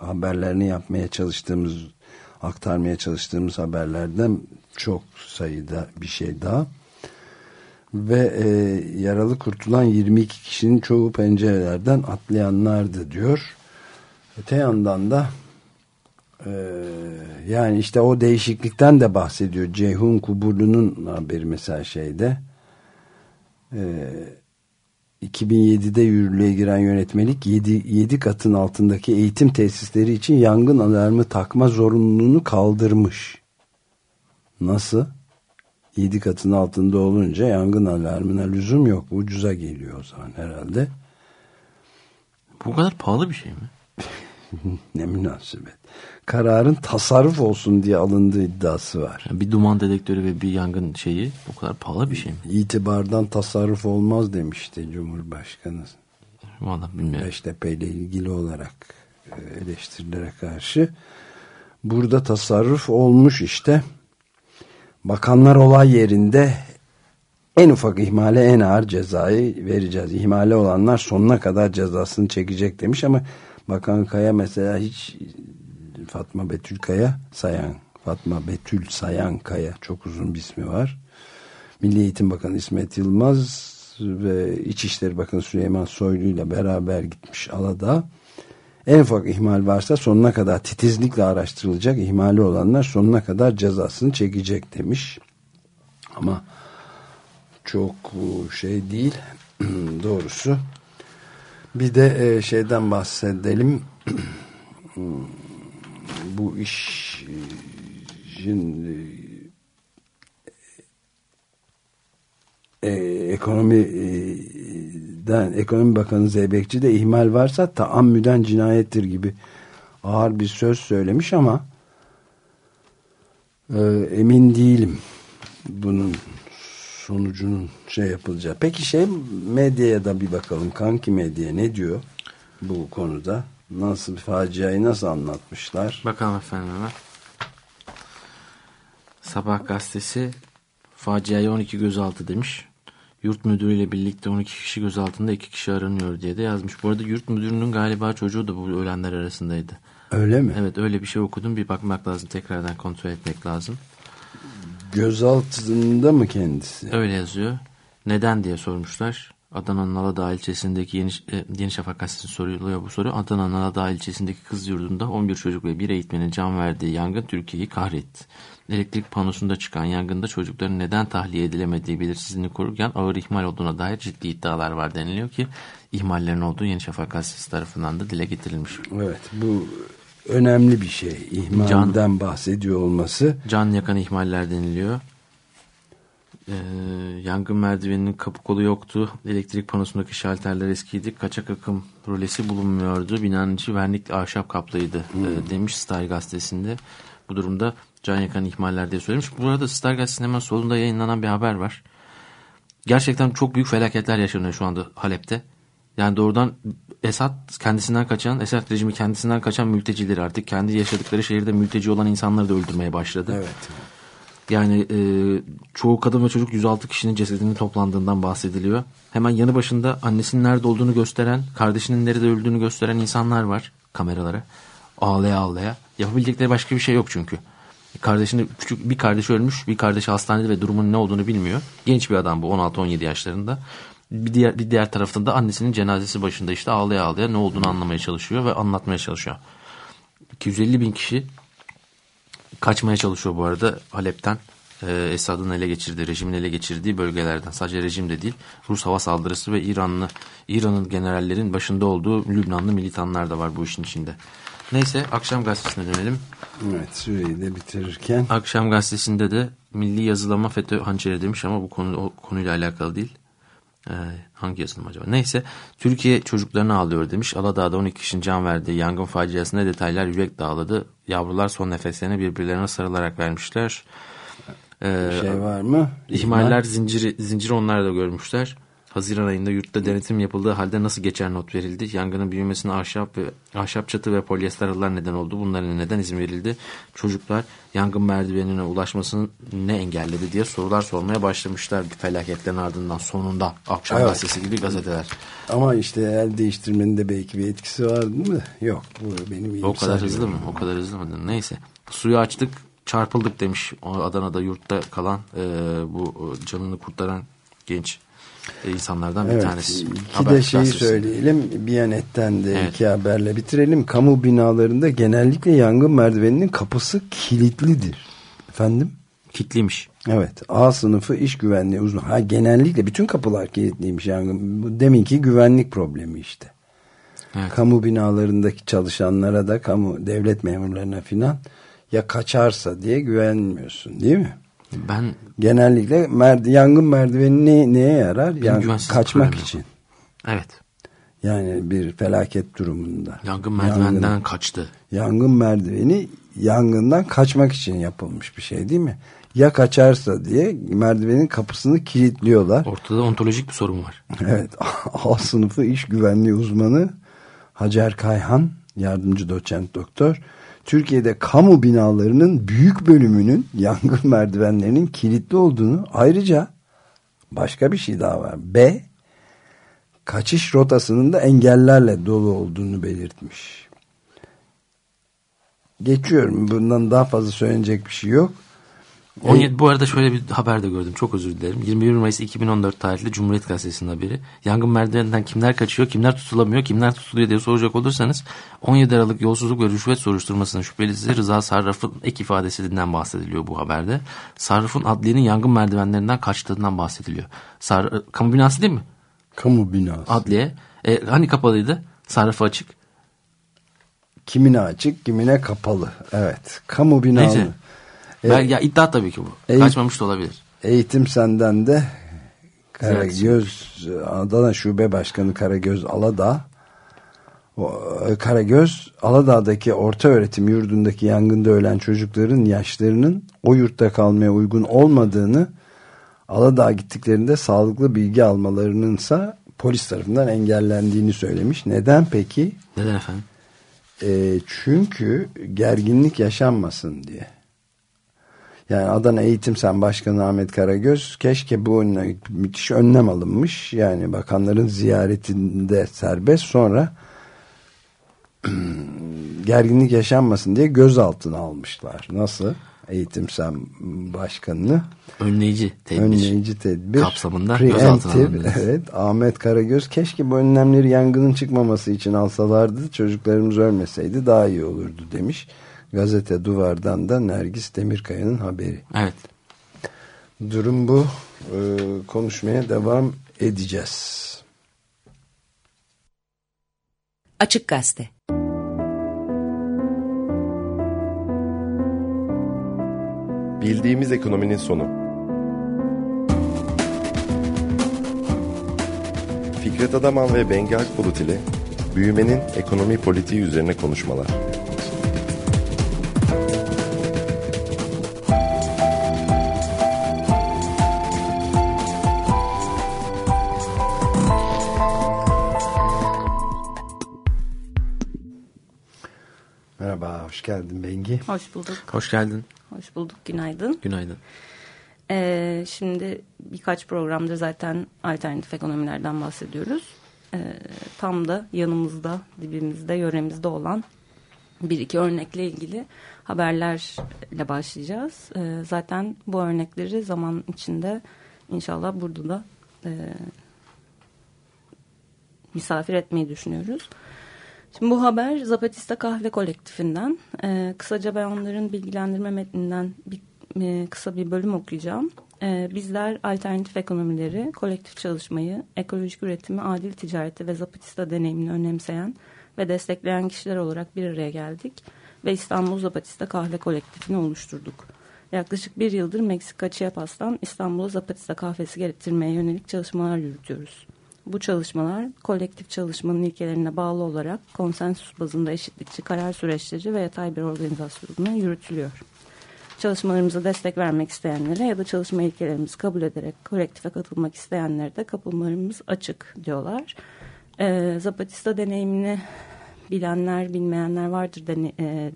haberlerini yapmaya çalıştığımız, aktarmaya çalıştığımız haberlerden çok sayıda bir şey daha. Ve e, yaralı kurtulan 22 kişinin çoğu pencerelerden atlayanlardı diyor. Öte yandan da yani işte o değişiklikten de bahsediyor. Ceyhun Kuburlu'nun haberi mesela şeyde. Ee, 2007'de yürürlüğe giren yönetmelik 7, 7 katın altındaki eğitim tesisleri için yangın alarmı takma zorunluluğunu kaldırmış. Nasıl? 7 katın altında olunca yangın alarmına lüzum yok. Ucuza geliyor o zaman herhalde. Bu kadar pahalı bir şey mi? ne münasebet. Kararın tasarruf olsun diye alındığı iddiası var. Yani bir duman dedektörü ve bir yangın şeyi bu kadar pahalı bir şey mi? İtibardan tasarruf olmaz demişti Cumhurbaşkanı. Vallahi bilmiyorum. Beştepe ile ilgili olarak e, eleştirilere karşı. Burada tasarruf olmuş işte. Bakanlar olay yerinde en ufak ihmale en ağır cezayı vereceğiz. İhmale olanlar sonuna kadar cezasını çekecek demiş ama Bakan Kaya mesela hiç Fatma Betül Kaya Sayan Fatma Betül Sayan Kaya çok uzun bir ismi var. Milli Eğitim Bakanı İsmet Yılmaz ve İçişleri Bakanı Süleyman Soylu ile beraber gitmiş Aladağ. En ufak ihmal varsa sonuna kadar titizlikle araştırılacak. İhmali olanlar sonuna kadar cezasını çekecek demiş. Ama çok şey değil doğrusu. Bir de e, şeyden bahsedelim. Bu işin e, ekonomiden ekonomi bakanı Zeybekçi de ihmal varsa taammüden cinayettir gibi ağır bir söz söylemiş ama e, emin değilim bunun sonucunun şey yapılacağı. Peki şey medyaya da bir bakalım. Kanki medya ne diyor bu konuda? Nasıl bir faciayı nasıl anlatmışlar? Bakalım efendim hemen. Sabah gazetesi faciayı 12 gözaltı demiş. Yurt müdürüyle birlikte 12 kişi gözaltında 2 kişi aranıyor diye de yazmış. Bu arada yurt müdürünün galiba çocuğu da bu ölenler arasındaydı. Öyle mi? Evet öyle bir şey okudum. Bir bakmak lazım. Tekrardan kontrol etmek lazım. Gözaltında mı kendisi? Öyle yazıyor. Neden diye sormuşlar. Adana'nın Aladağ ilçesindeki Yeni, e, Yeni Şafak gazetesi soruluyor bu soru. Adana'nın Aladağ ilçesindeki kız yurdunda 11 çocuk ve bir eğitmenin can verdiği yangın Türkiye'yi kahretti. Elektrik panosunda çıkan yangında çocukların neden tahliye edilemediği belirsizliğini korurken ağır ihmal olduğuna dair ciddi iddialar var deniliyor ki ihmallerin olduğu Yeni Şafak gazetesi tarafından da dile getirilmiş. Evet bu önemli bir şey. İhmalden Can- bahsediyor olması. Can yakan ihmaller deniliyor. Ee, yangın merdiveninin kapı kolu yoktu. Elektrik panosundaki şalterler eskiydi. Kaçak akım rölesi bulunmuyordu. Binanın içi vernikli ahşap kaplıydı e, demiş Star gazetesinde. Bu durumda can yakan ihmaller diye söylemiş. Bu arada Star gazetesinin hemen solunda yayınlanan bir haber var. Gerçekten çok büyük felaketler yaşanıyor şu anda Halep'te. Yani doğrudan Esad kendisinden kaçan, Esad rejimi kendisinden kaçan mültecileri artık kendi yaşadıkları şehirde mülteci olan insanları da öldürmeye başladı. Evet. Yani e, çoğu kadın ve çocuk 106 kişinin cesedinin toplandığından bahsediliyor. Hemen yanı başında annesinin nerede olduğunu gösteren, kardeşinin nerede öldüğünü gösteren insanlar var kameralara. Ağlaya ağlaya. Yapabilecekleri başka bir şey yok çünkü. Kardeşini küçük bir kardeşi ölmüş, bir kardeşi hastanede ve durumun ne olduğunu bilmiyor. Genç bir adam bu 16-17 yaşlarında. Bir diğer bir diğer taraftan da annesinin cenazesi başında işte ağlaya ağlaya ne olduğunu anlamaya çalışıyor ve anlatmaya çalışıyor. 250 bin kişi kaçmaya çalışıyor bu arada Halep'ten. Ee, Esad'ın ele geçirdiği, rejimin ele geçirdiği bölgelerden. Sadece rejim de değil, Rus hava saldırısı ve İranlı, İran'ın generallerin başında olduğu Lübnanlı militanlar da var bu işin içinde. Neyse akşam gazetesine dönelim. Evet süreyi de bitirirken Akşam gazetesinde de milli yazılama FETÖ hançeri demiş ama bu konu o konuyla alakalı değil. Ee, hangi yazılım acaba? Neyse Türkiye çocuklarını ağlıyor demiş. Aladağ'da 12 kişinin can verdiği yangın faciasında detaylar yürek dağladı. Yavrular son nefeslerini birbirlerine sarılarak vermişler. Ee, şey var mı? İhmaller zinciri, zinciri onlar da görmüşler. Haziran ayında yurtta denetim yapıldığı halde nasıl geçer not verildi? Yangının büyümesine ahşap ve ahşap çatı ve polyester halılar neden oldu. Bunların neden izin verildi? Çocuklar yangın merdivenine ulaşmasını ne engelledi diye sorular sormaya başlamışlar felaketlerin ardından sonunda akşam Evet. gazetesi gibi gazeteler. Ama işte el değiştirmenin de belki bir etkisi var değil mi? Yok. Bu benim O kadar hızlı mı? O kadar hızlı mı? Neyse. Suyu açtık çarpıldık demiş Adana'da yurtta kalan e, bu canını kurtaran genç insanlardan bir Evet, tanesi. iki Haber de şeyi gazetesinde. söyleyelim. Biyanet'ten de Evet. iki haberle bitirelim. Kamu binalarında genellikle yangın merdiveninin kapısı kilitlidir. Efendim? Kitliymiş. Evet. A sınıfı iş güvenliği uzmanı. Ha genellikle bütün kapılar kilitliymiş yangın. Bu deminki güvenlik problemi işte. Evet. Kamu binalarındaki çalışanlara da kamu devlet memurlarına filan ya kaçarsa diye güvenmiyorsun değil mi? Ben Genellikle merdi, yangın merdiveni ne, neye yarar? Yani kaçmak problemi. için. evet Yani bir felaket durumunda. yangın merdivenden Yangın, kaçtı. yangın merdiveni yangından kaçmak için yapılmış bir şey değil mi? Ya kaçarsa diye merdivenin kapısını kilitliyorlar. Ortada ontolojik bir sorun var. Evet. A sınıfı iş güvenliği uzmanı Hacer Kayhan, yardımcı doçent doktor. Türkiye'de kamu binalarının büyük bölümünün yangın merdivenlerinin kilitli olduğunu ayrıca başka bir şey daha var. B kaçış rotasının da engellerle dolu olduğunu belirtmiş. Geçiyorum. Bundan daha fazla söylenecek bir şey yok. 17 bu arada şöyle bir haber de gördüm. Çok özür dilerim. 21 Mayıs 2014 tarihli Cumhuriyet Gazetesi'nin haberi. Yangın merdiveninden kimler kaçıyor, kimler tutulamıyor, kimler tutuluyor diye soracak olursanız 17 Aralık yolsuzluk ve rüşvet soruşturmasının şüphelisi Rıza Sarraf'ın ek ifadesinden bahsediliyor bu haberde. Sarraf'ın adliyenin yangın merdivenlerinden kaçtığından bahsediliyor. Sar, kamu binası değil mi? Kamu binası. Adliye. E, hani kapalıydı? Sarrafı açık. Kimine açık, kimine kapalı. Evet. Kamu binalı. Neyse. Ben, ya iddia tabii ki bu. Evet. Kaçmamış da olabilir. Eğitim senden de. Karagöz Adana Şube Başkanı Karagöz Aladağ e, Karagöz Aladağ'daki orta öğretim yurdundaki yangında ölen çocukların yaşlarının o yurtta kalmaya uygun olmadığını Aladağ gittiklerinde sağlıklı bilgi almalarınınsa polis tarafından engellendiğini söylemiş. Neden peki? Neden efendim? E, çünkü gerginlik yaşanmasın diye. Yani Adana Eğitim Sen Başkanı Ahmet Karagöz keşke bu önüne, müthiş önlem alınmış. Yani bakanların ziyaretinde serbest sonra gerginlik yaşanmasın diye gözaltına almışlar. Nasıl? Eğitim Sen Başkanı'nı Önleyici tedbir. önleyici tedbir Kapsamında gözaltına evet Ahmet Karagöz keşke bu önlemleri yangının çıkmaması için alsalardı çocuklarımız ölmeseydi daha iyi olurdu demiş gazete duvardan da Nergis Demirkaya'nın haberi Evet. durum bu Ee, konuşmaya devam edeceğiz Açık Gazete Bildiğimiz ekonominin sonu. Fikret Adaman ve Bengi Akbulut ile büyümenin ekonomi politiği üzerine konuşmalar. Geldin Bengi. Hoş bulduk. Hoş geldin. Hoş bulduk. Günaydın. Günaydın. Ee, şimdi birkaç programda zaten alternatif ekonomilerden bahsediyoruz. Ee, tam da yanımızda, dibimizde, yöremizde olan bir iki örnekle ilgili haberlerle başlayacağız. Ee, zaten bu örnekleri zaman içinde inşallah burada da e, misafir etmeyi düşünüyoruz. Şimdi bu haber Zapatista Kahve Kolektifinden. Ee, kısaca ben onların bilgilendirme metninden bir, e, kısa bir bölüm okuyacağım. Ee, bizler alternatif ekonomileri, kolektif çalışmayı, ekolojik üretimi, adil ticareti ve Zapatista deneyimini önemseyen ve destekleyen kişiler olarak bir araya geldik ve İstanbul Zapatista Kahve Kolektifini oluşturduk. Yaklaşık bir yıldır Meksika Chiapas'tan İstanbul'a Zapatista kahvesi getirmeye yönelik çalışmalar yürütüyoruz. Bu çalışmalar kolektif çalışmanın ilkelerine bağlı olarak konsensus bazında eşitlikçi karar süreçleri ve yatay bir organizasyonla yürütülüyor. Çalışmalarımıza destek vermek isteyenlere ya da çalışma ilkelerimizi kabul ederek kolektife katılmak isteyenlere de kapılarımız açık diyorlar. Ee, Zapatista deneyimini bilenler, bilmeyenler vardır dene, e,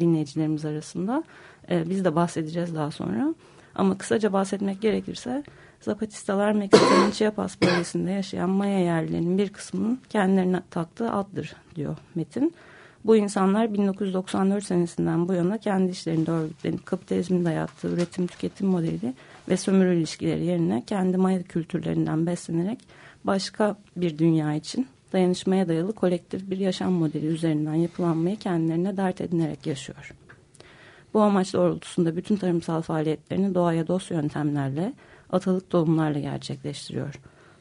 dinleyicilerimiz arasında. E, biz de bahsedeceğiz daha sonra. Ama kısaca bahsetmek gerekirse Zapatistalar Meksika'nın Chiapas bölgesinde yaşayan Maya yerlilerinin bir kısmının kendilerine taktığı addır diyor Metin. Bu insanlar 1994 senesinden bu yana kendi işlerinde örgütlenip kapitalizmin dayattığı üretim tüketim modeli ve sömürü ilişkileri yerine kendi Maya kültürlerinden beslenerek başka bir dünya için dayanışmaya dayalı kolektif bir yaşam modeli üzerinden yapılanmayı kendilerine dert edinerek yaşıyor. Bu amaç doğrultusunda bütün tarımsal faaliyetlerini doğaya dost yöntemlerle, atalık tohumlarla gerçekleştiriyor.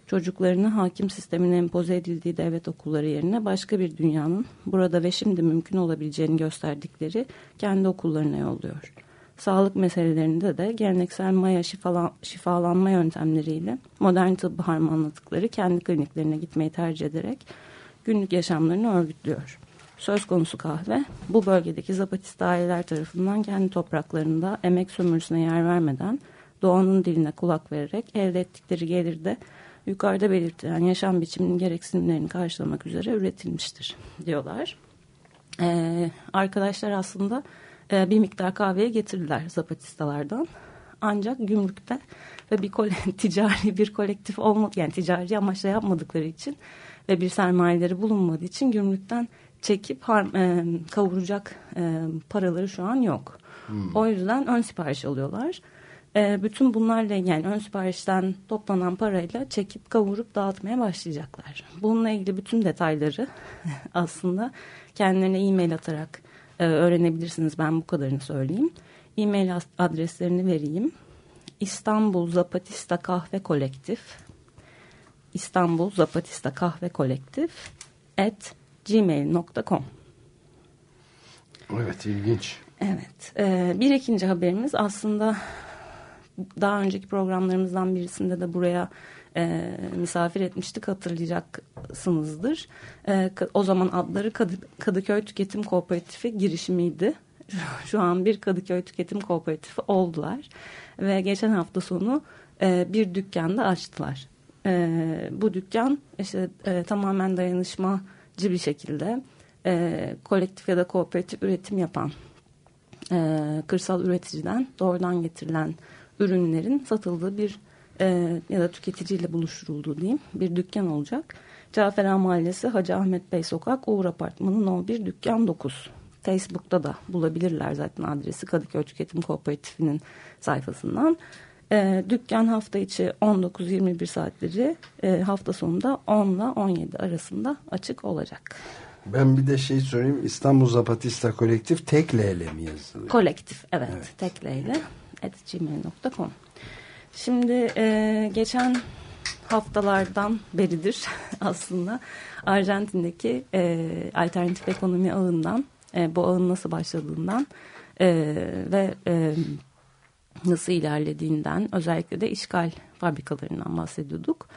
Çocuklarını hakim sistemin empoze edildiği devlet okulları yerine başka bir dünyanın burada ve şimdi mümkün olabileceğini gösterdikleri kendi okullarına yolluyor. Sağlık meselelerinde de geleneksel maya şifalan, şifalanma yöntemleriyle modern tıbbı harmanladıkları kendi kliniklerine gitmeyi tercih ederek günlük yaşamlarını örgütlüyor. Söz konusu kahve bu bölgedeki Zapatista aileler tarafından kendi topraklarında emek sömürüsüne yer vermeden doğanın diline kulak vererek elde ettikleri gelirde yukarıda belirtilen yaşam biçiminin gereksinimlerini karşılamak üzere üretilmiştir diyorlar. Ee, arkadaşlar aslında e, bir miktar kahveye getirdiler Zapatistalardan. Ancak gümrükte ve bir ticari bir kolektif olmadı yani ticari amaçla yapmadıkları için ve bir sermayeleri bulunmadığı için gümrükten çekip e, kavuracak e, paraları şu an yok. Hmm. O yüzden ön sipariş alıyorlar. E, bütün bunlarla yani ön siparişten toplanan parayla çekip kavurup dağıtmaya başlayacaklar. Bununla ilgili bütün detayları aslında kendilerine e-mail atarak e, öğrenebilirsiniz. Ben bu kadarını söyleyeyim. E-mail adreslerini vereyim. İstanbul Zapatista Kahve Kolektif İstanbul Zapatista Kahve Kolektif at gmail.com Evet ilginç. Evet. E, bir ikinci haberimiz aslında daha önceki programlarımızdan birisinde de buraya e, misafir etmiştik hatırlayacaksınızdır. E, o zaman adları Kadı, Kadıköy Tüketim Kooperatifi girişimiydi. Şu an bir Kadıköy Tüketim Kooperatifi oldular. Ve geçen hafta sonu e, bir dükkanda açtılar. E, bu dükkan işte e, tamamen dayanışmacı bir şekilde e, kolektif ya da kooperatif üretim yapan e, kırsal üreticiden doğrudan getirilen ürünlerin satıldığı bir e, ya da tüketiciyle buluşturulduğu diyeyim bir dükkan olacak. Cafer Mahallesi Hacı Ahmet Bey Sokak Uğur Apartmanı No 1 Dükkan 9. Facebook'ta da bulabilirler zaten adresi Kadıköy Tüketim Kooperatifi'nin sayfasından. E, dükkan hafta içi 19-21 saatleri e, hafta sonunda 10 ile 17 arasında açık olacak. Ben bir de şey sorayım İstanbul Zapatista Kolektif tek L ile mi yazılıyor? Kolektif evet, evet. tek L ile gmail.com Şimdi e, geçen haftalardan beridir aslında Arjantin'deki e, alternatif ekonomi ağından e, bu ağın nasıl başladığından e, ve e, nasıl ilerlediğinden özellikle de işgal fabrikalarından bahsediyorduk.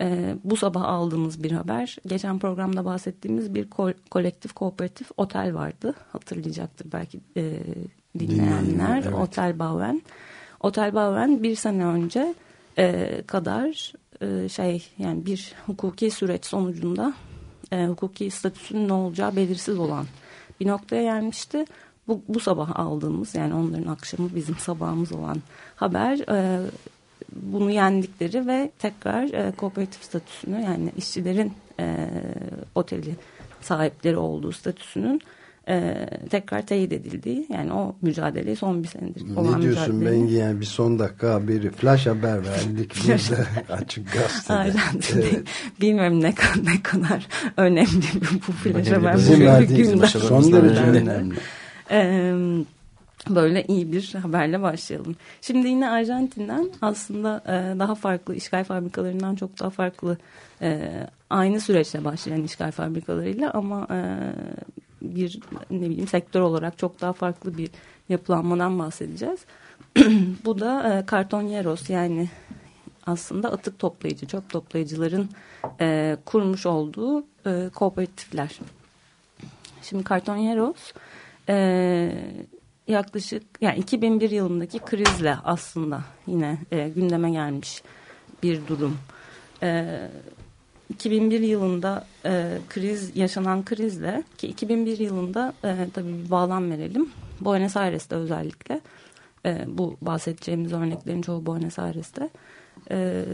E, bu sabah aldığımız bir haber. Geçen programda bahsettiğimiz bir ko kolektif kooperatif otel vardı. Hatırlayacaktır belki e, dinleyenler. Evet. Otel Baven. Otel Baven bir sene önce e, kadar e, şey yani bir hukuki süreç sonucunda e, hukuki statüsünün ne olacağı belirsiz olan bir noktaya gelmişti. Bu, bu sabah aldığımız yani onların akşamı bizim sabahımız olan haber e, bunu yendikleri ve tekrar e, kooperatif statüsünü yani işçilerin e, oteli sahipleri olduğu statüsünün e, tekrar teyit edildiği yani o mücadeleyi son bir senedir ne olan diyorsun mücadeleyi... Bengi yani bir son dakika haberi flash haber verdik burada açık gazetede. evet. Bilmiyorum ne kadar, ne kadar önemli bu flash haber. Bizim verdiğimiz son derece önemli. Evet böyle iyi bir haberle başlayalım. Şimdi yine Arjantin'den aslında e, daha farklı işgal fabrikalarından çok daha farklı e, aynı süreçle başlayan işgal fabrikalarıyla ama e, bir ne bileyim sektör olarak çok daha farklı bir yapılanmadan bahsedeceğiz. Bu da e, kartonyeros yani aslında atık toplayıcı, çöp toplayıcıların e, kurmuş olduğu e, kooperatifler. Şimdi kartonyeros e, yaklaşık yani 2001 yılındaki krizle aslında yine e, gündeme gelmiş bir durum. E, 2001 yılında e, kriz yaşanan krizle ki 2001 yılında e, tabii bir bağlam verelim. Buenos Aires'te özellikle e, bu bahsedeceğimiz örneklerin çoğu Buenos Aires'te e,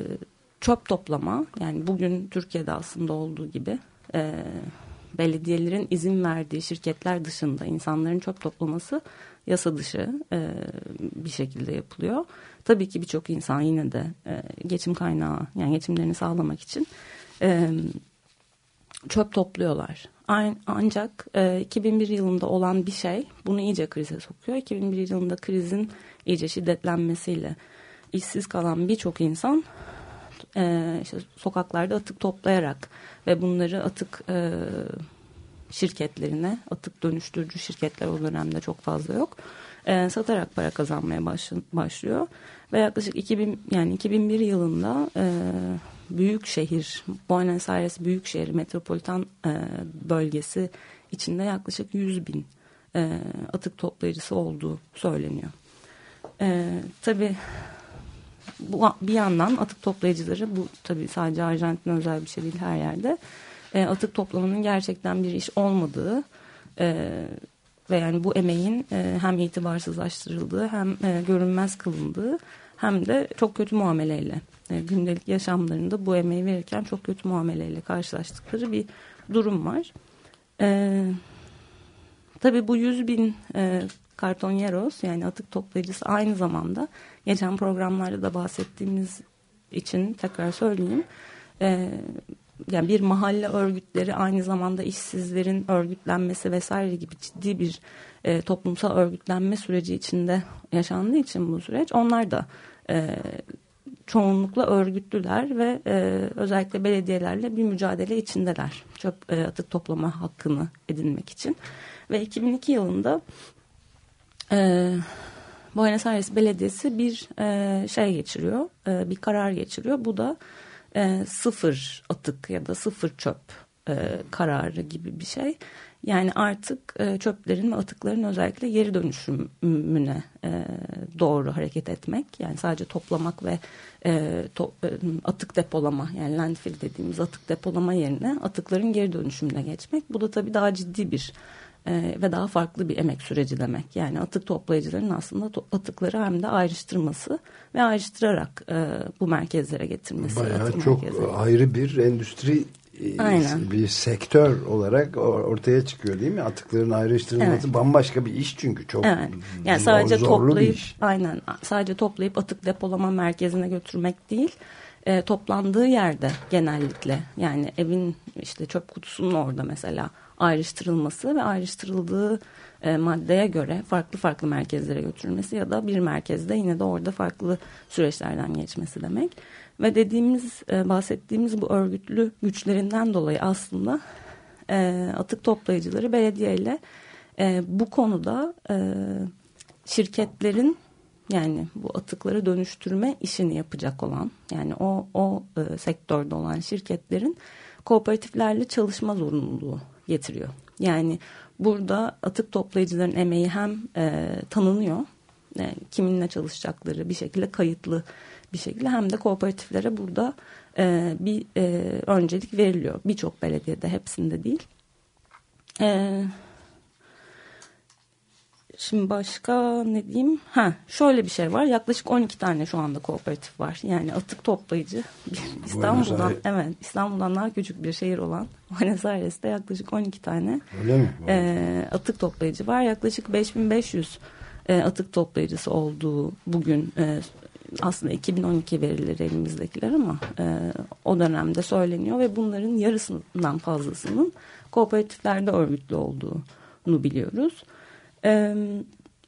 çöp toplama yani bugün Türkiye'de aslında olduğu gibi e, belediyelerin izin verdiği şirketler dışında insanların çöp toplaması yasa dışı e, bir şekilde yapılıyor. Tabii ki birçok insan yine de e, geçim kaynağı yani geçimlerini sağlamak için e, çöp topluyorlar. Ancak e, 2001 yılında olan bir şey bunu iyice krize sokuyor. 2001 yılında krizin iyice şiddetlenmesiyle işsiz kalan birçok insan e, işte sokaklarda atık toplayarak ve bunları atık e, şirketlerine atık dönüştürücü şirketler o dönemde çok fazla yok. E, satarak para kazanmaya baş, başlıyor ve yaklaşık 2000 yani 2001 yılında e, büyük şehir Buenos Aires büyük şehir metropolitan e, bölgesi içinde yaklaşık 100 bin e, atık toplayıcısı olduğu söyleniyor. E, tabii bu bir yandan atık toplayıcıları bu tabii sadece Arjantin özel bir şey değil her yerde e, atık toplamanın gerçekten bir iş olmadığı e, ve yani bu emeğin e, hem itibarsızlaştırıldığı hem e, görünmez kılındığı hem de çok kötü muameleyle e, gündelik yaşamlarında bu emeği verirken çok kötü muameleyle karşılaştıkları bir durum var. E, tabii bu 100 bin e, kartonyeros yani atık toplayıcısı aynı zamanda geçen programlarda da bahsettiğimiz için tekrar söyleyeyim. E, yani bir mahalle örgütleri aynı zamanda işsizlerin örgütlenmesi vesaire gibi ciddi bir e, toplumsal örgütlenme süreci içinde yaşandığı için bu süreç onlar da e, çoğunlukla örgütlüler ve e, özellikle belediyelerle bir mücadele içindeler çöp e, atık toplama hakkını edinmek için ve 2002 yılında e, Buenos Aires Belediyesi bir e, şey geçiriyor e, bir karar geçiriyor bu da e, sıfır atık ya da sıfır çöp e, kararı gibi bir şey. Yani artık e, çöplerin ve atıkların özellikle geri dönüşümüne e, doğru hareket etmek. Yani sadece toplamak ve e, to, e, atık depolama yani landfill dediğimiz atık depolama yerine atıkların geri dönüşümüne geçmek. Bu da tabii daha ciddi bir e, ve daha farklı bir emek süreci demek. Yani atık toplayıcıların aslında to atıkları hem de ayrıştırması ve ayrıştırarak e, bu merkezlere getirmesi. Bayağı çok ayrı bir endüstri Aynen. bir sektör olarak ortaya çıkıyor değil mi? Atıkların ayrıştırılması evet. bambaşka bir iş çünkü çok evet. yani sadece toplayıp aynen sadece toplayıp atık depolama merkezine götürmek değil e, toplandığı yerde genellikle yani evin işte çöp kutusunun orada mesela ayrıştırılması ve ayrıştırıldığı e, maddeye göre farklı farklı merkezlere götürülmesi ya da bir merkezde yine de orada farklı süreçlerden geçmesi demek. Ve dediğimiz e, bahsettiğimiz bu örgütlü güçlerinden dolayı aslında e, atık toplayıcıları belediyeyle e, bu konuda şirketlerin Yani bu atıkları dönüştürme işini yapacak olan yani o, o e, sektörde olan şirketlerin kooperatiflerle çalışma zorunluluğu getiriyor. Yani burada atık toplayıcıların emeği hem e, tanınıyor e, kiminle çalışacakları bir şekilde kayıtlı bir şekilde hem de kooperatiflere burada e, bir e, öncelik veriliyor. Birçok belediyede hepsinde değil. E, şimdi başka ne diyeyim? Ha, şöyle bir şey var. Yaklaşık 12 tane şu anda kooperatif var. Yani atık toplayıcı. İstanbul'dan evet İstanbul'dan daha küçük bir şehir olan Buenos Aires'te yaklaşık 12 tane Öyle mi? e, atık toplayıcı var. Yaklaşık 5500 e, atık toplayıcısı olduğu bugün e, aslında 2012 verileri elimizdekiler ama e, o dönemde söyleniyor ve bunların yarısından fazlasının kooperatiflerde örgütlü olduğunu biliyoruz. E,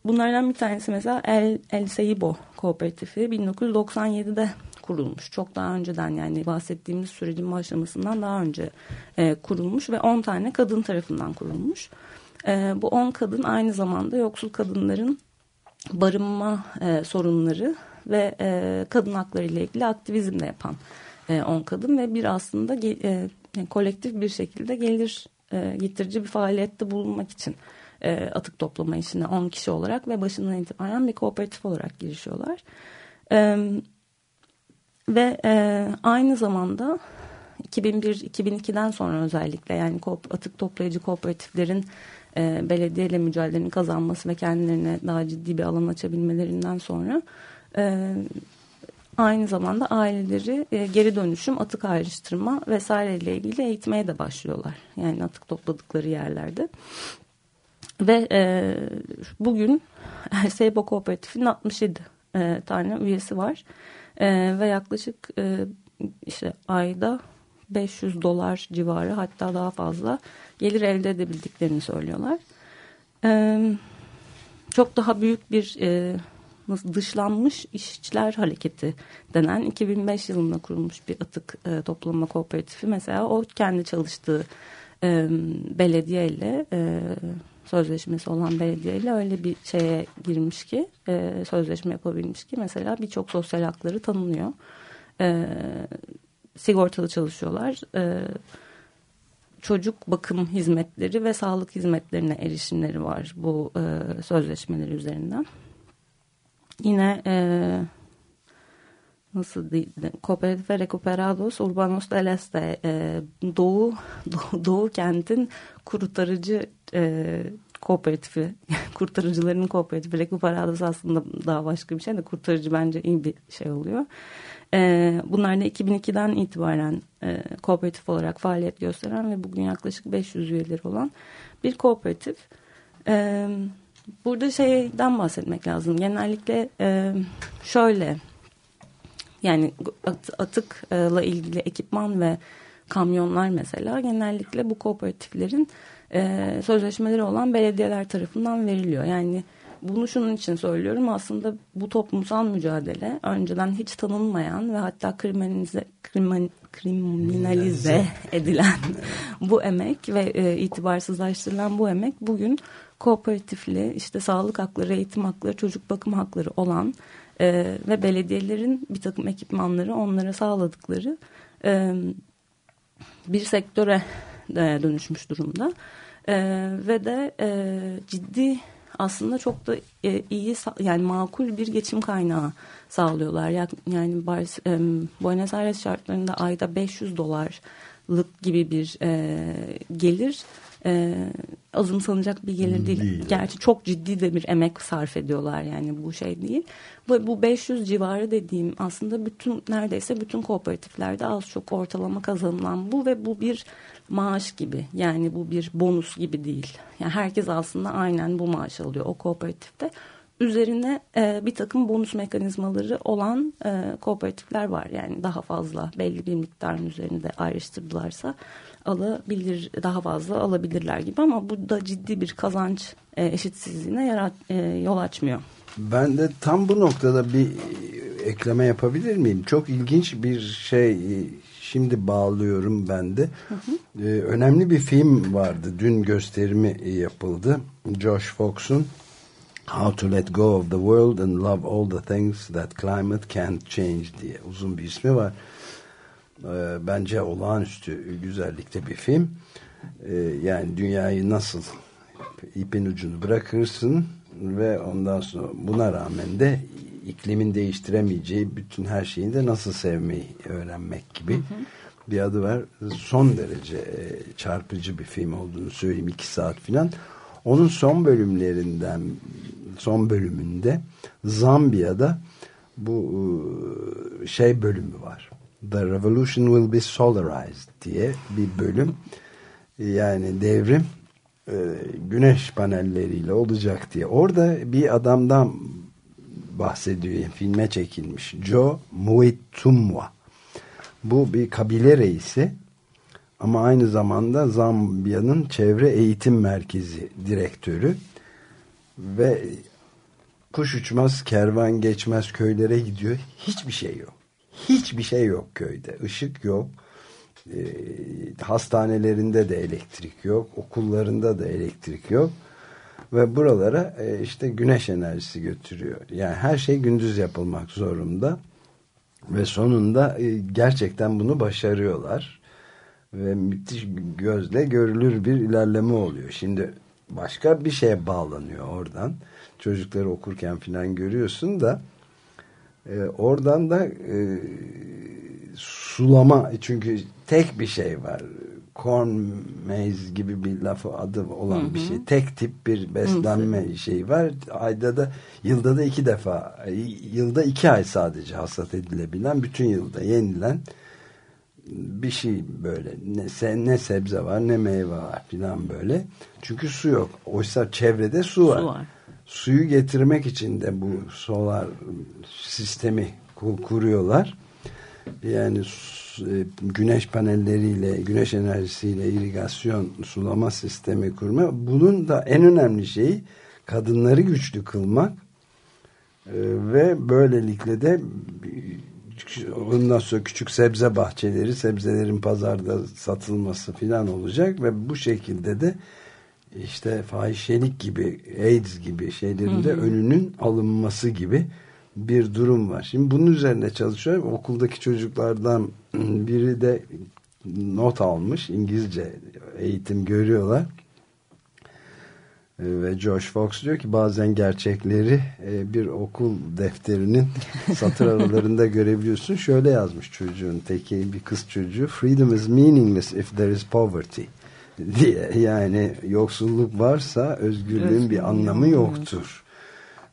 bunlardan bir tanesi mesela El, El Seibo Kooperatifi 1997'de kurulmuş. Çok daha önceden yani bahsettiğimiz sürecin başlamasından daha önce e, kurulmuş ve 10 tane kadın tarafından kurulmuş. E, bu 10 kadın aynı zamanda yoksul kadınların barınma e, sorunları ve e, kadın hakları ile ilgili aktivizm de yapan 10 e, kadın ve bir aslında e, kolektif bir şekilde gelir e, getirici bir faaliyette bulunmak için e, atık toplama işine 10 kişi olarak ve başından itibaren bir kooperatif olarak girişiyorlar. E, ve e, aynı zamanda 2001-2002'den sonra özellikle yani atık toplayıcı kooperatiflerin e, belediyeyle mücadelenin kazanması ve kendilerine daha ciddi bir alan açabilmelerinden sonra e, aynı zamanda aileleri e, geri dönüşüm, atık ayrıştırma vesaire ile ilgili eğitmeye de başlıyorlar. Yani atık topladıkları yerlerde. Ve e, bugün Seybo Kooperatif'in 67 e, tane üyesi var. E, ve yaklaşık e, işte ayda 500 dolar civarı hatta daha fazla gelir elde edebildiklerini söylüyorlar. Ee, çok daha büyük bir e, dışlanmış işçiler hareketi denen 2005 yılında kurulmuş bir atık e, toplama kooperatifi mesela o kendi çalıştığı e, belediyeyle e, sözleşmesi olan belediyeyle öyle bir şeye girmiş ki e, sözleşme yapabilmiş ki mesela birçok sosyal hakları tanınıyor. E, sigortalı çalışıyorlar. E, çocuk bakım hizmetleri ve sağlık hizmetlerine erişimleri var bu e, sözleşmeleri üzerinden. Yine e, nasıl değil, Cooperative Recuperados Urbanos del Este e, Doğu, Doğu, Doğu kentin kurtarıcı e, kooperatifi, kurtarıcıların kooperatifi. Recuperados aslında daha başka bir şey de kurtarıcı bence iyi bir şey oluyor. E, bunlar da 2002'den itibaren e, kooperatif olarak faaliyet gösteren ve bugün yaklaşık 500 üyeleri olan bir kooperatif. E, burada şeyden bahsetmek lazım. Genellikle e, şöyle yani atıkla ilgili ekipman ve kamyonlar mesela genellikle bu kooperatiflerin e, sözleşmeleri olan belediyeler tarafından veriliyor. Yani bunu şunun için söylüyorum aslında bu toplumsal mücadele önceden hiç tanınmayan ve hatta kriminalize, krimin, kriminalize edilen bu emek ve e, itibarsızlaştırılan bu emek bugün kooperatifli işte sağlık hakları, eğitim hakları, çocuk bakım hakları olan e, ve belediyelerin bir takım ekipmanları onlara sağladıkları e, bir sektöre dönüşmüş durumda. E, ve de e, ciddi aslında çok da e, iyi yani makul bir geçim kaynağı sağlıyorlar. Yani Bar e, Buenos Aires şartlarında ayda 500 dolarlık gibi bir e, gelir e, azımsanacak bir gelir değil. değil. Gerçi çok ciddi de bir emek sarf ediyorlar yani bu şey değil. Bu, bu 500 civarı dediğim aslında bütün neredeyse bütün kooperatiflerde az çok ortalama kazanılan bu ve bu bir maaş gibi yani bu bir bonus gibi değil. Yani herkes aslında aynen bu maaş alıyor o kooperatifte. Üzerine e, bir takım bonus mekanizmaları olan e, kooperatifler var. Yani daha fazla belli bir miktarın üzerinde ayrıştırdılarsa alabilir daha fazla alabilirler gibi ama bu da ciddi bir kazanç e, eşitsizliğine yarat, e, yol açmıyor. Ben de tam bu noktada bir ekleme yapabilir miyim? Çok ilginç bir şey şimdi bağlıyorum ben de. Hı hı. Ee, önemli bir film vardı. Dün gösterimi yapıldı. Josh Fox'un How to Let Go of the World and Love All the Things That Climate Can't Change diye uzun bir ismi var. Ee, bence olağanüstü güzellikte bir film. Ee, yani dünyayı nasıl ipin ucunu bırakırsın ve ondan sonra buna rağmen de iklimin değiştiremeyeceği bütün her şeyi de nasıl sevmeyi öğrenmek gibi bir adı var. Son derece e, çarpıcı bir film olduğunu söyleyeyim. iki saat filan. Onun son bölümlerinden son bölümünde Zambiya'da bu e, şey bölümü var. The Revolution Will Be Solarized diye bir bölüm. Yani devrim e, güneş panelleriyle olacak diye. Orada bir adamdan bahsediyor. Filme çekilmiş. Joe Muitumwa. Bu bir kabile reisi ama aynı zamanda Zambiya'nın çevre eğitim merkezi direktörü ve kuş uçmaz kervan geçmez köylere gidiyor. Hiçbir şey yok. Hiçbir şey yok köyde. Işık yok. E, hastanelerinde de elektrik yok. Okullarında da elektrik yok. Ve buralara e, işte güneş enerjisi götürüyor. Yani her şey gündüz yapılmak zorunda. Ve sonunda e, gerçekten bunu başarıyorlar. Ve müthiş gözle görülür bir ilerleme oluyor. Şimdi başka bir şeye bağlanıyor oradan. Çocukları okurken filan görüyorsun da e, oradan da e, sulama çünkü tek bir şey var. Corn maze gibi bir lafı adı olan hı hı. bir şey. Tek tip bir beslenme hı. şeyi var. Ayda da yılda da iki defa yılda iki ay sadece hasat edilebilen bütün yılda yenilen bir şey böyle ne, ne sebze var ne meyve var filan böyle. Çünkü su yok. Oysa çevrede su var. Su var. Suyu getirmek için de bu solar sistemi kuruyorlar. Yani e, güneş panelleriyle, güneş enerjisiyle irigasyon sulama sistemi kurma. Bunun da en önemli şeyi kadınları güçlü kılmak e, ve böylelikle de ondan sonra küçük sebze bahçeleri, sebzelerin pazarda satılması filan olacak ve bu şekilde de işte fahişelik gibi, AIDS gibi şeylerin de önünün alınması gibi bir durum var. Şimdi bunun üzerine çalışıyorum. Okuldaki çocuklardan biri de not almış. İngilizce eğitim görüyorlar. Ee, ve Josh Fox diyor ki bazen gerçekleri e, bir okul defterinin satır aralarında görebiliyorsun. Şöyle yazmış çocuğun teki bir kız çocuğu. Freedom is meaningless if there is poverty diye. Yani yoksulluk varsa özgürlüğün Özgürlüğün bir anlamı yoktur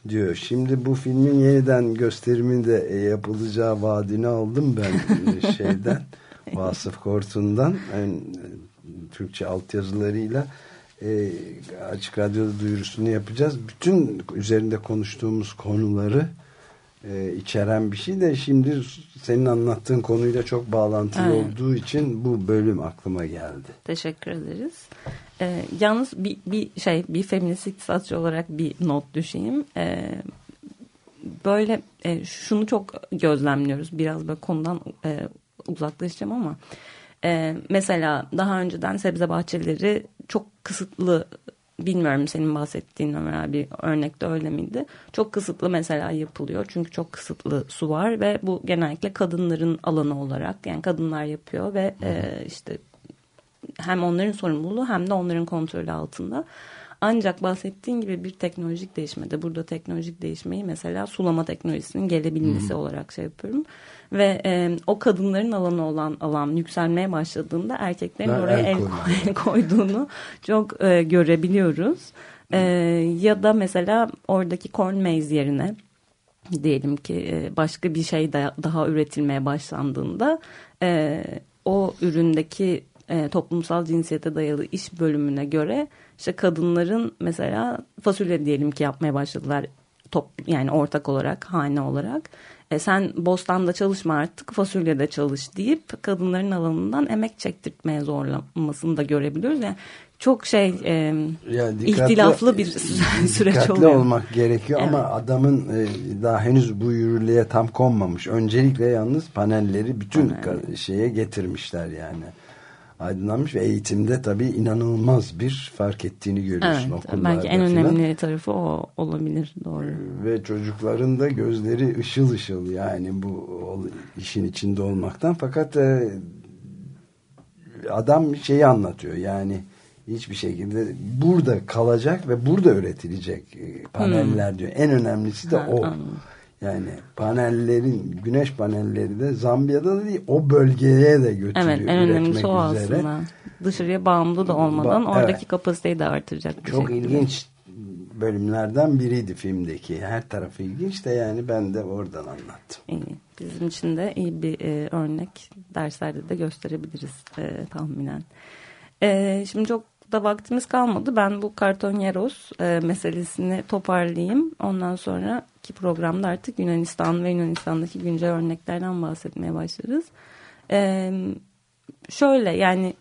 diyor. Şimdi bu filmin yeniden gösterimi de e, yapılacağı vaadini aldım ben e, şeyden Vasıf Kortun'dan yani, Türkçe altyazılarıyla e, Açık Radyo'da duyurusunu yapacağız. Bütün üzerinde konuştuğumuz konuları e, içeren bir şey de şimdi senin anlattığın konuyla çok bağlantılı evet. olduğu için bu bölüm aklıma geldi. Teşekkür ederiz. E, yalnız bir, bir şey bir feminist iktisatçı olarak bir not düşeyim. E, böyle e, şunu çok gözlemliyoruz. Biraz böyle konudan e, uzaklaşacağım ama e, mesela daha önceden sebze bahçeleri kısıtlı bilmiyorum senin bahsettiğin Ömer bir örnekte öyle miydi? Çok kısıtlı mesela yapılıyor. Çünkü çok kısıtlı su var ve bu genellikle kadınların alanı olarak yani kadınlar yapıyor ve e, işte hem onların sorumluluğu hem de onların kontrolü altında. Ancak bahsettiğin gibi bir teknolojik değişmede burada teknolojik değişmeyi mesela sulama teknolojisinin gelebilmesi Hı -hı. olarak şey yapıyorum. Ve e, o kadınların alanı olan alan yükselmeye başladığında erkeklerin ben oraya el, el koyduğunu çok e, görebiliyoruz. E, ya da mesela oradaki corn maze yerine diyelim ki e, başka bir şey daha üretilmeye başlandığında e, o üründeki e, toplumsal cinsiyete dayalı iş bölümüne göre işte kadınların mesela fasulye diyelim ki yapmaya başladılar top yani ortak olarak hane olarak e, sen bostanda çalışma artık fasulyede çalış deyip kadınların alanından emek çektirtmeye zorlamasını da görebiliyoruz. Yani çok şey e, yani dikkatli, ihtilaflı bir süreç dikkatli oluyor. olmak gerekiyor evet. ama adamın e, daha henüz bu yürürlüğe tam konmamış. Öncelikle yalnız panelleri bütün Panel. şeye getirmişler yani aydınlanmış ve eğitimde tabii inanılmaz bir fark ettiğini görüyorsun Evet, okullarda belki en filan. önemli tarafı o olabilir doğru. Ve çocukların da gözleri ışıl ışıl yani bu işin içinde olmaktan. Fakat e, adam şeyi anlatıyor yani hiçbir şekilde burada kalacak ve burada üretilecek e, paneller diyor. En önemlisi de Ha, o. anladım. Yani panellerin, güneş panelleri de Zambiya'da da değil o bölgeye de götürüyor. Evet en önemlisi o üzere. aslında. Dışarıya bağımlı da olmadan Ba- oradaki evet. kapasiteyi de artıracak. Çok şekilde. ilginç bölümlerden biriydi filmdeki. Her tarafı ilginç de yani ben de oradan anlattım. İyi. Bizim için de iyi bir e, örnek derslerde de gösterebiliriz e, tahminen. E, şimdi çok da vaktimiz kalmadı. Ben bu Kartonyeros e, meselesini toparlayayım. Ondan sonraki programda artık Yunanistan ve Yunanistan'daki güncel örneklerden bahsetmeye başlarız. E, şöyle yani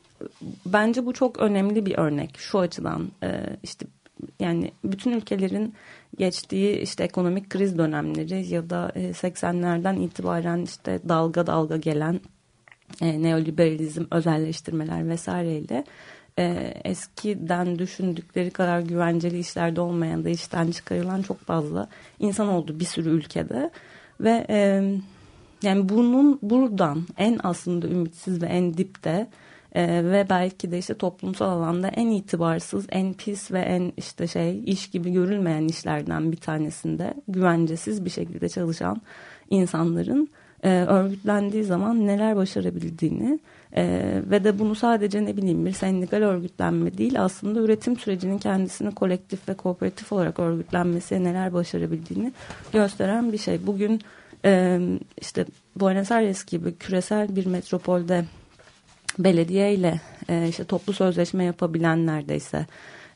bence bu çok önemli bir örnek şu açıdan e, işte yani bütün ülkelerin geçtiği işte ekonomik kriz dönemleri ya da e, 80'lerden itibaren işte dalga dalga gelen e, neoliberalizm, özelleştirmeler vesaireyle e, eskiden düşündükleri kadar güvenceli işlerde olmayan da işten çıkarılan çok fazla insan oldu bir sürü ülkede. Ve e, yani bunun buradan en aslında ümitsiz ve en dipte e, ve belki de işte toplumsal alanda en itibarsız, en pis ve en işte şey iş gibi görülmeyen işlerden bir tanesinde güvencesiz bir şekilde çalışan insanların e, örgütlendiği zaman neler başarabildiğini e, ve de bunu sadece ne bileyim bir sendikal örgütlenme değil aslında üretim sürecinin kendisini kolektif ve kooperatif olarak örgütlenmesi neler başarabildiğini gösteren bir şey. Bugün e, işte Buenos Aires gibi küresel bir metropolde belediye ile e, işte toplu sözleşme yapabilen neredeyse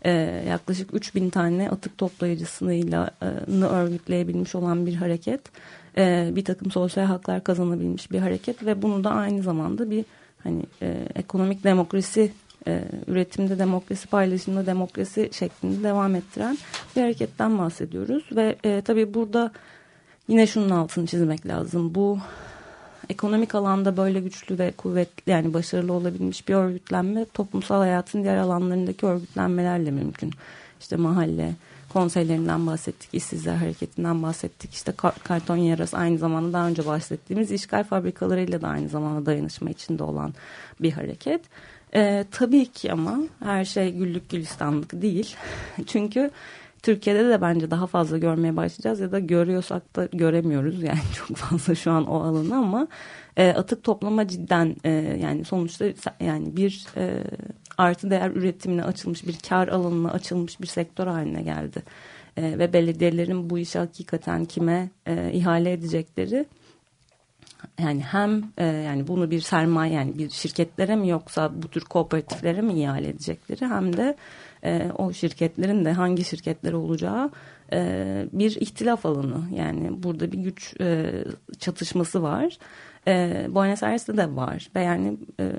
e, yaklaşık 3000 tane atık toplayıcısıyla e, örgütleyebilmiş olan bir hareket e, bir takım sosyal haklar kazanabilmiş bir hareket ve bunu da aynı zamanda bir hani e, ekonomik demokrasi e, üretimde demokrasi paylaşımda demokrasi şeklinde devam ettiren bir hareketten bahsediyoruz ve e, tabii burada yine şunun altını çizmek lazım bu ekonomik alanda böyle güçlü ve kuvvetli yani başarılı olabilmiş bir örgütlenme toplumsal hayatın diğer alanlarındaki örgütlenmelerle mümkün. İşte mahalle konseylerinden bahsettik, işsizler hareketinden bahsettik. İşte kar karton yarası aynı zamanda daha önce bahsettiğimiz işgal fabrikalarıyla da aynı zamanda dayanışma içinde olan bir hareket. Ee, tabii ki ama her şey güllük gülistanlık değil. Çünkü Türkiye'de de bence daha fazla görmeye başlayacağız ya da görüyorsak da göremiyoruz yani çok fazla şu an o alanı ama e, atık toplama cidden e, yani sonuçta yani bir e, artı değer üretimine açılmış bir kar alanına açılmış bir sektör haline geldi. E, ve belediyelerin bu işi hakikaten kime e, ihale edecekleri yani hem e, yani bunu bir sermaye yani bir şirketlere mi yoksa bu tür kooperatiflere mi ihale edecekleri hem de e, o şirketlerin de hangi şirketlere olacağı e, bir ihtilaf alanı yani burada bir güç e, çatışması var. E, Buenos Aires'te de var ve yani e,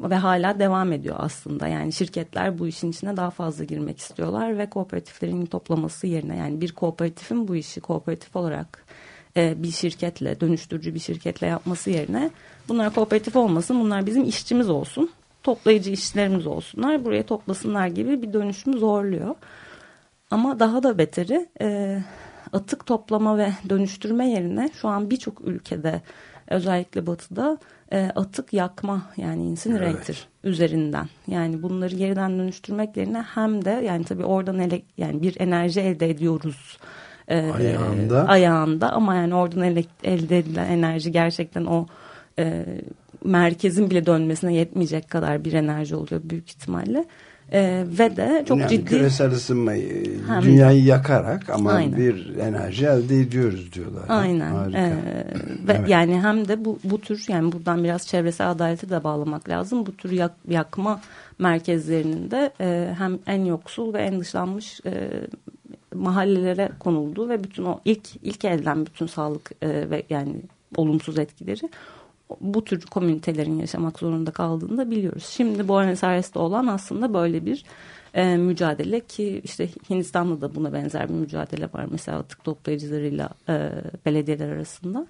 ve hala devam ediyor aslında. Yani şirketler bu işin içine daha fazla girmek istiyorlar ve kooperatiflerin toplaması yerine yani bir kooperatifin bu işi kooperatif olarak e, bir şirketle dönüştürücü bir şirketle yapması yerine bunlar kooperatif olmasın bunlar bizim işçimiz olsun toplayıcı işçilerimiz olsunlar buraya toplasınlar gibi bir dönüşümü zorluyor. Ama daha da beteri e, atık toplama ve dönüştürme yerine şu an birçok ülkede özellikle batıda e, atık yakma yani incinerator evet. üzerinden yani bunları yeniden dönüştürmek yerine hem de yani tabii oradan ele, yani bir enerji elde ediyoruz e, ayağında. ayağında ama yani oradan ele, elde edilen enerji gerçekten o e, merkezin bile dönmesine yetmeyecek kadar bir enerji oluyor büyük ihtimalle. Ee, ve de çok yani ciddi küresel ısınmayı Hem dünyayı yakarak ama aynen. bir enerji elde ediyoruz diyorlar. Aynen. Ee, ve evet. yani hem de bu bu tür yani buradan biraz çevresel adaleti de bağlamak lazım. Bu tür yak, yakma merkezlerinin de e, hem en yoksul ve en dışlanmış e, mahallelere konuldu ve bütün o ilk ilk elden bütün sağlık e, ve yani olumsuz etkileri bu tür komünitelerin yaşamak zorunda kaldığını da biliyoruz. Şimdi Buenos Aires'te olan aslında böyle bir e, mücadele ki işte Hindistan'da da buna benzer bir mücadele var. Mesela atık toplayıcılarıyla e, belediyeler arasında.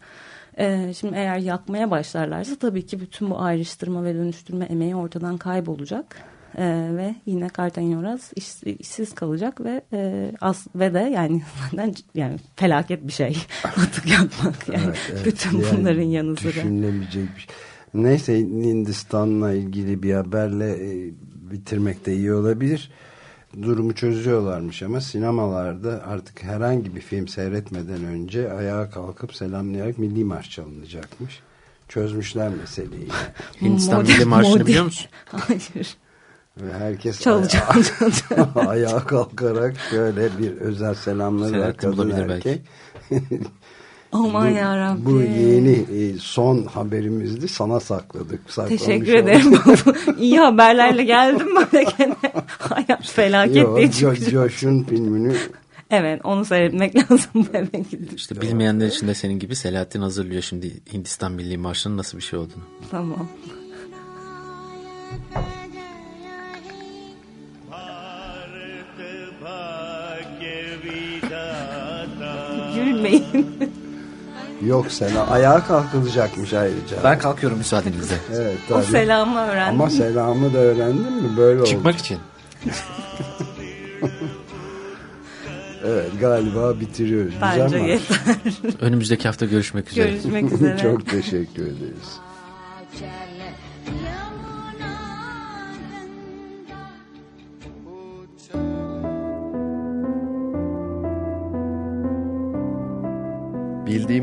E, şimdi eğer yakmaya başlarlarsa tabii ki bütün bu ayrıştırma ve dönüştürme emeği ortadan kaybolacak. E, ve yine Kartanyoraz iş, işsiz kalacak ve e, as, ve de yani zaten yani felaket bir şey atık yakmak yani Evet, evet. bütün Yani bunların yanı sıra. Düşünülebilecek bir şey. Neyse Hindistan'la ilgili bir haberle e, bitirmek de iyi olabilir. Durumu çözüyorlarmış ama sinemalarda artık herhangi bir film seyretmeden önce ayağa kalkıp selamlayarak milli marş çalınacakmış. Çözmüşler meseleyi. Hindistan Milli Marşı'nı biliyor musun? Hayır. Ve herkes Çalacağım. ayağa, ayağa kalkarak şöyle bir özel selamları var Selahattin kadın erkek. Aman Bu- yarabbim. Bu yeni e, son haberimizdi. Sana sakladık. Saklamış Teşekkür ederim. İyi haberlerle geldim böyle gene. Hayat felaket Yo, diye çıkacak. Josh'un filmini Evet onu seyretmek lazım bu eve gidip. İşte bilmeyenler için de senin gibi Selahattin hazırlıyor şimdi Hindistan Milli Marşı'nın nasıl bir şey olduğunu. Tamam. Gülmeyin. yok selam. Ayağa kalkılacakmış ayrıca. Ben kalkıyorum müsaadenizle. Evet, o tabii. selamı öğrendim. Ama selamı da öğrendin mi? Böyle oldu. Çıkmak için. Evet galiba bitiriyoruz. Bence Güzel mi? yeter. Önümüzdeki hafta görüşmek üzere. Görüşmek üzere. Çok teşekkür ederiz.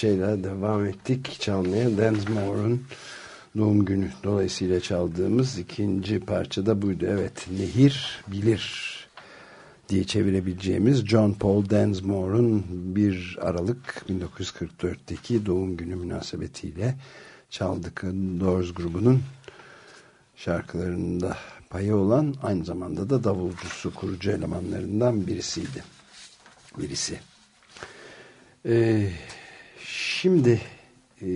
parçayla devam ettik çalmaya Densmore'un doğum günü dolayısıyla çaldığımız ikinci parça da buydu. Evet Nehir Bilir diye çevirebileceğimiz John Paul Densmore'un 1 Aralık 1944'teki doğum günü münasebetiyle çaldığı Doors grubunun şarkılarında payı olan aynı zamanda da davulcusu kurucu elemanlarından birisiydi. Birisi. Ee, şimdi e,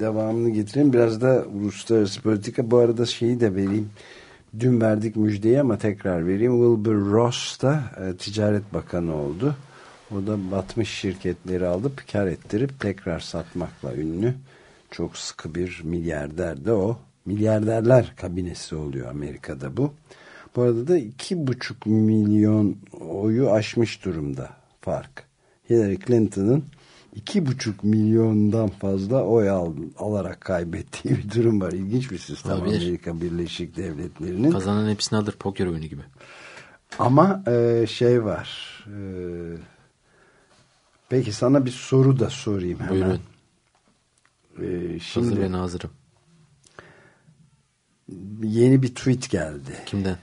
devamını getirelim. Biraz da uluslararası politika. Bu arada şeyi de vereyim. Dün verdik müjdeyi ama tekrar vereyim. Wilbur Ross da e, Ticaret Bakanı oldu. O da batmış şirketleri alıp kar ettirip tekrar satmakla ünlü. Çok sıkı bir milyarder de o. Milyarderler kabinesi oluyor Amerika'da bu. Bu arada da iki buçuk milyon oyu aşmış durumda fark. Hillary Clinton'ın iki buçuk milyondan fazla oy al, alarak kaybettiği bir durum var. İlginç bir sistem Olabilir. Amerika Birleşik Devletleri'nin. Kazanan hepsini alır poker oyunu gibi. Ama e, şey var. E, peki sana bir soru da sorayım hemen. Buyurun. E, Hazır şimdi ve nazırım. yeni bir tweet geldi. Kimden?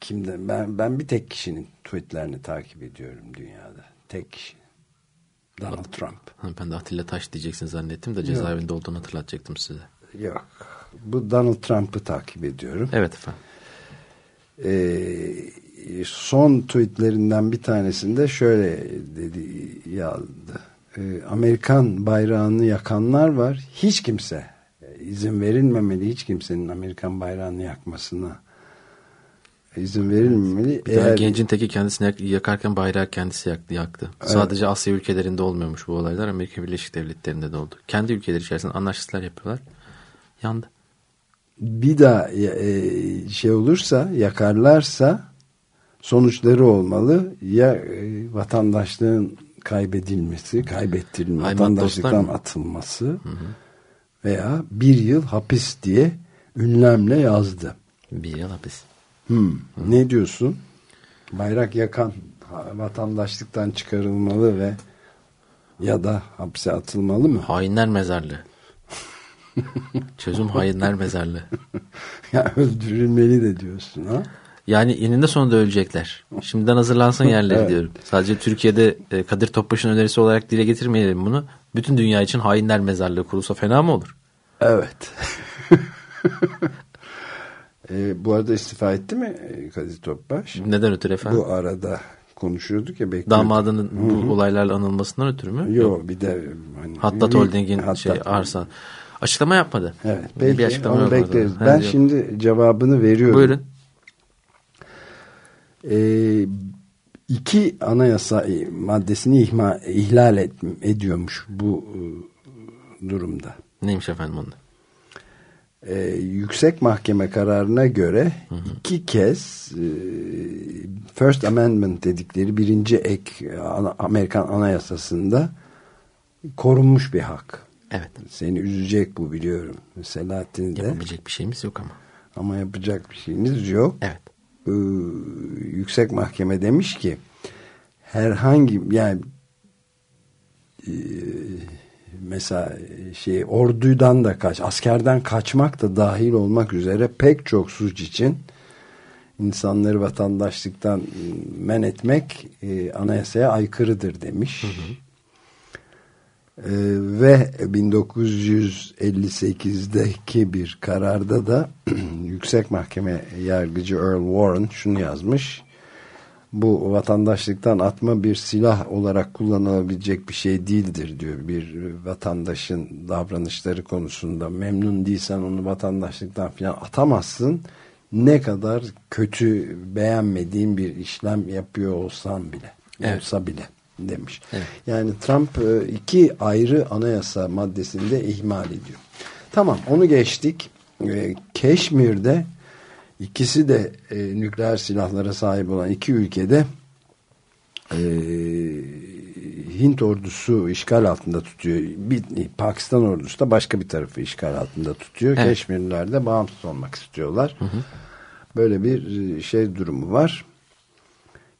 Kimden? Ben, ben bir tek kişinin tweetlerini takip ediyorum dünyada. Tek kişi. Donald Trump. Ha, Ben de Atilla Taş diyeceksin zannettim de cezaevinde olduğunu hatırlatacaktım size. Yok. Bu Donald Trump'ı takip ediyorum. Evet efendim. Ee, son tweetlerinden bir tanesinde şöyle dedi yazdı. Ee, Amerikan bayrağını yakanlar var. Hiç kimse e, izin verilmemeli. Hiç kimsenin Amerikan bayrağını yakmasına izin verilmemeli. Bir Eğer- gencin teki kendisini yak- yakarken bayrağı kendisi yaktı. yaktı. Sadece Asya ülkelerinde olmuyormuş bu olaylar. Amerika Birleşik Devletleri'nde de oldu. Kendi ülkeleri içerisinde anlaştılar yapıyorlar. Yandı. bir daha e, şey olursa yakarlarsa sonuçları olmalı ya e, vatandaşlığın kaybedilmesi kaybettirilmesi Hayman vatandaşlıktan dostlar mı? atılması veya bir yıl hapis diye ünlemle yazdı. Bir yıl hapis. Hmm. Ne diyorsun? Bayrak yakan vatandaşlıktan çıkarılmalı ve ya da hapse atılmalı mı? Hainler mezarlığı. Çözüm hainler mezarlığı. ya öldürülmeli de diyorsun ha? Yani eninde sonunda ölecekler. Şimdiden hazırlansın yerleri Evet. diyorum. Sadece Türkiye'de e, Kadir Topbaş'ın önerisi olarak dile getirmeyelim bunu. Bütün dünya için hainler mezarlığı kurulsa fena mı olur? Evet. E, bu arada istifa etti mi e, Kadir Topbaş? Neden ötürü efendim? Bu arada konuşuyorduk ya bekliyorduk. Damadının bu olaylarla anılmasından ötürü mü? Yok bir de hani, Hattat Holding'in Hattat- şey arsa. Açıklama yapmadı. Evet. Bir Peki açıklama onu bekleriz. Ben yok. şimdi cevabını veriyorum. Buyurun. Ee, iki anayasa maddesini ihma, ihlal et, ediyormuş bu e, durumda. Neymiş efendim onda? Ee, yüksek mahkeme kararına göre iki kez e, First Amendment dedikleri birinci ek ana- Amerikan anayasasında korunmuş bir hak. Evet. Seni üzecek bu biliyorum. Selahattin de. Yapabilecek bir şeyimiz yok ama. Ama yapacak bir şeyiniz yok. Evet. Ee, yüksek mahkeme demiş ki herhangi yani e, mesela şey ordudan da kaç askerden kaçmak da dahil olmak üzere pek çok suç için insanları vatandaşlıktan men etmek e, anayasaya aykırıdır demiş. Ee, ve 1958'deki bir kararda da yüksek mahkeme yargıcı Earl Warren şunu yazmış. Bu vatandaşlıktan atma bir silah olarak kullanılabilecek bir şey değildir diyor. Bir vatandaşın davranışları konusunda memnun değilsen onu vatandaşlıktan falan atamazsın. Ne kadar kötü beğenmediğin bir işlem yapıyor olsan bile. Evet. Olsa bile demiş. Evet. Yani Trump e, iki ayrı anayasa maddesinde ihmal ediyor. Tamam onu geçtik. E, Keşmir'de ikisi de e, nükleer silahlara sahip olan iki ülkede e, Hint ordusu işgal altında tutuyor. Bir, Pakistan ordusu da başka bir tarafı işgal altında tutuyor. Evet. Keşmirliler de bağımsız olmak istiyorlar. Böyle bir e, şey durumu var.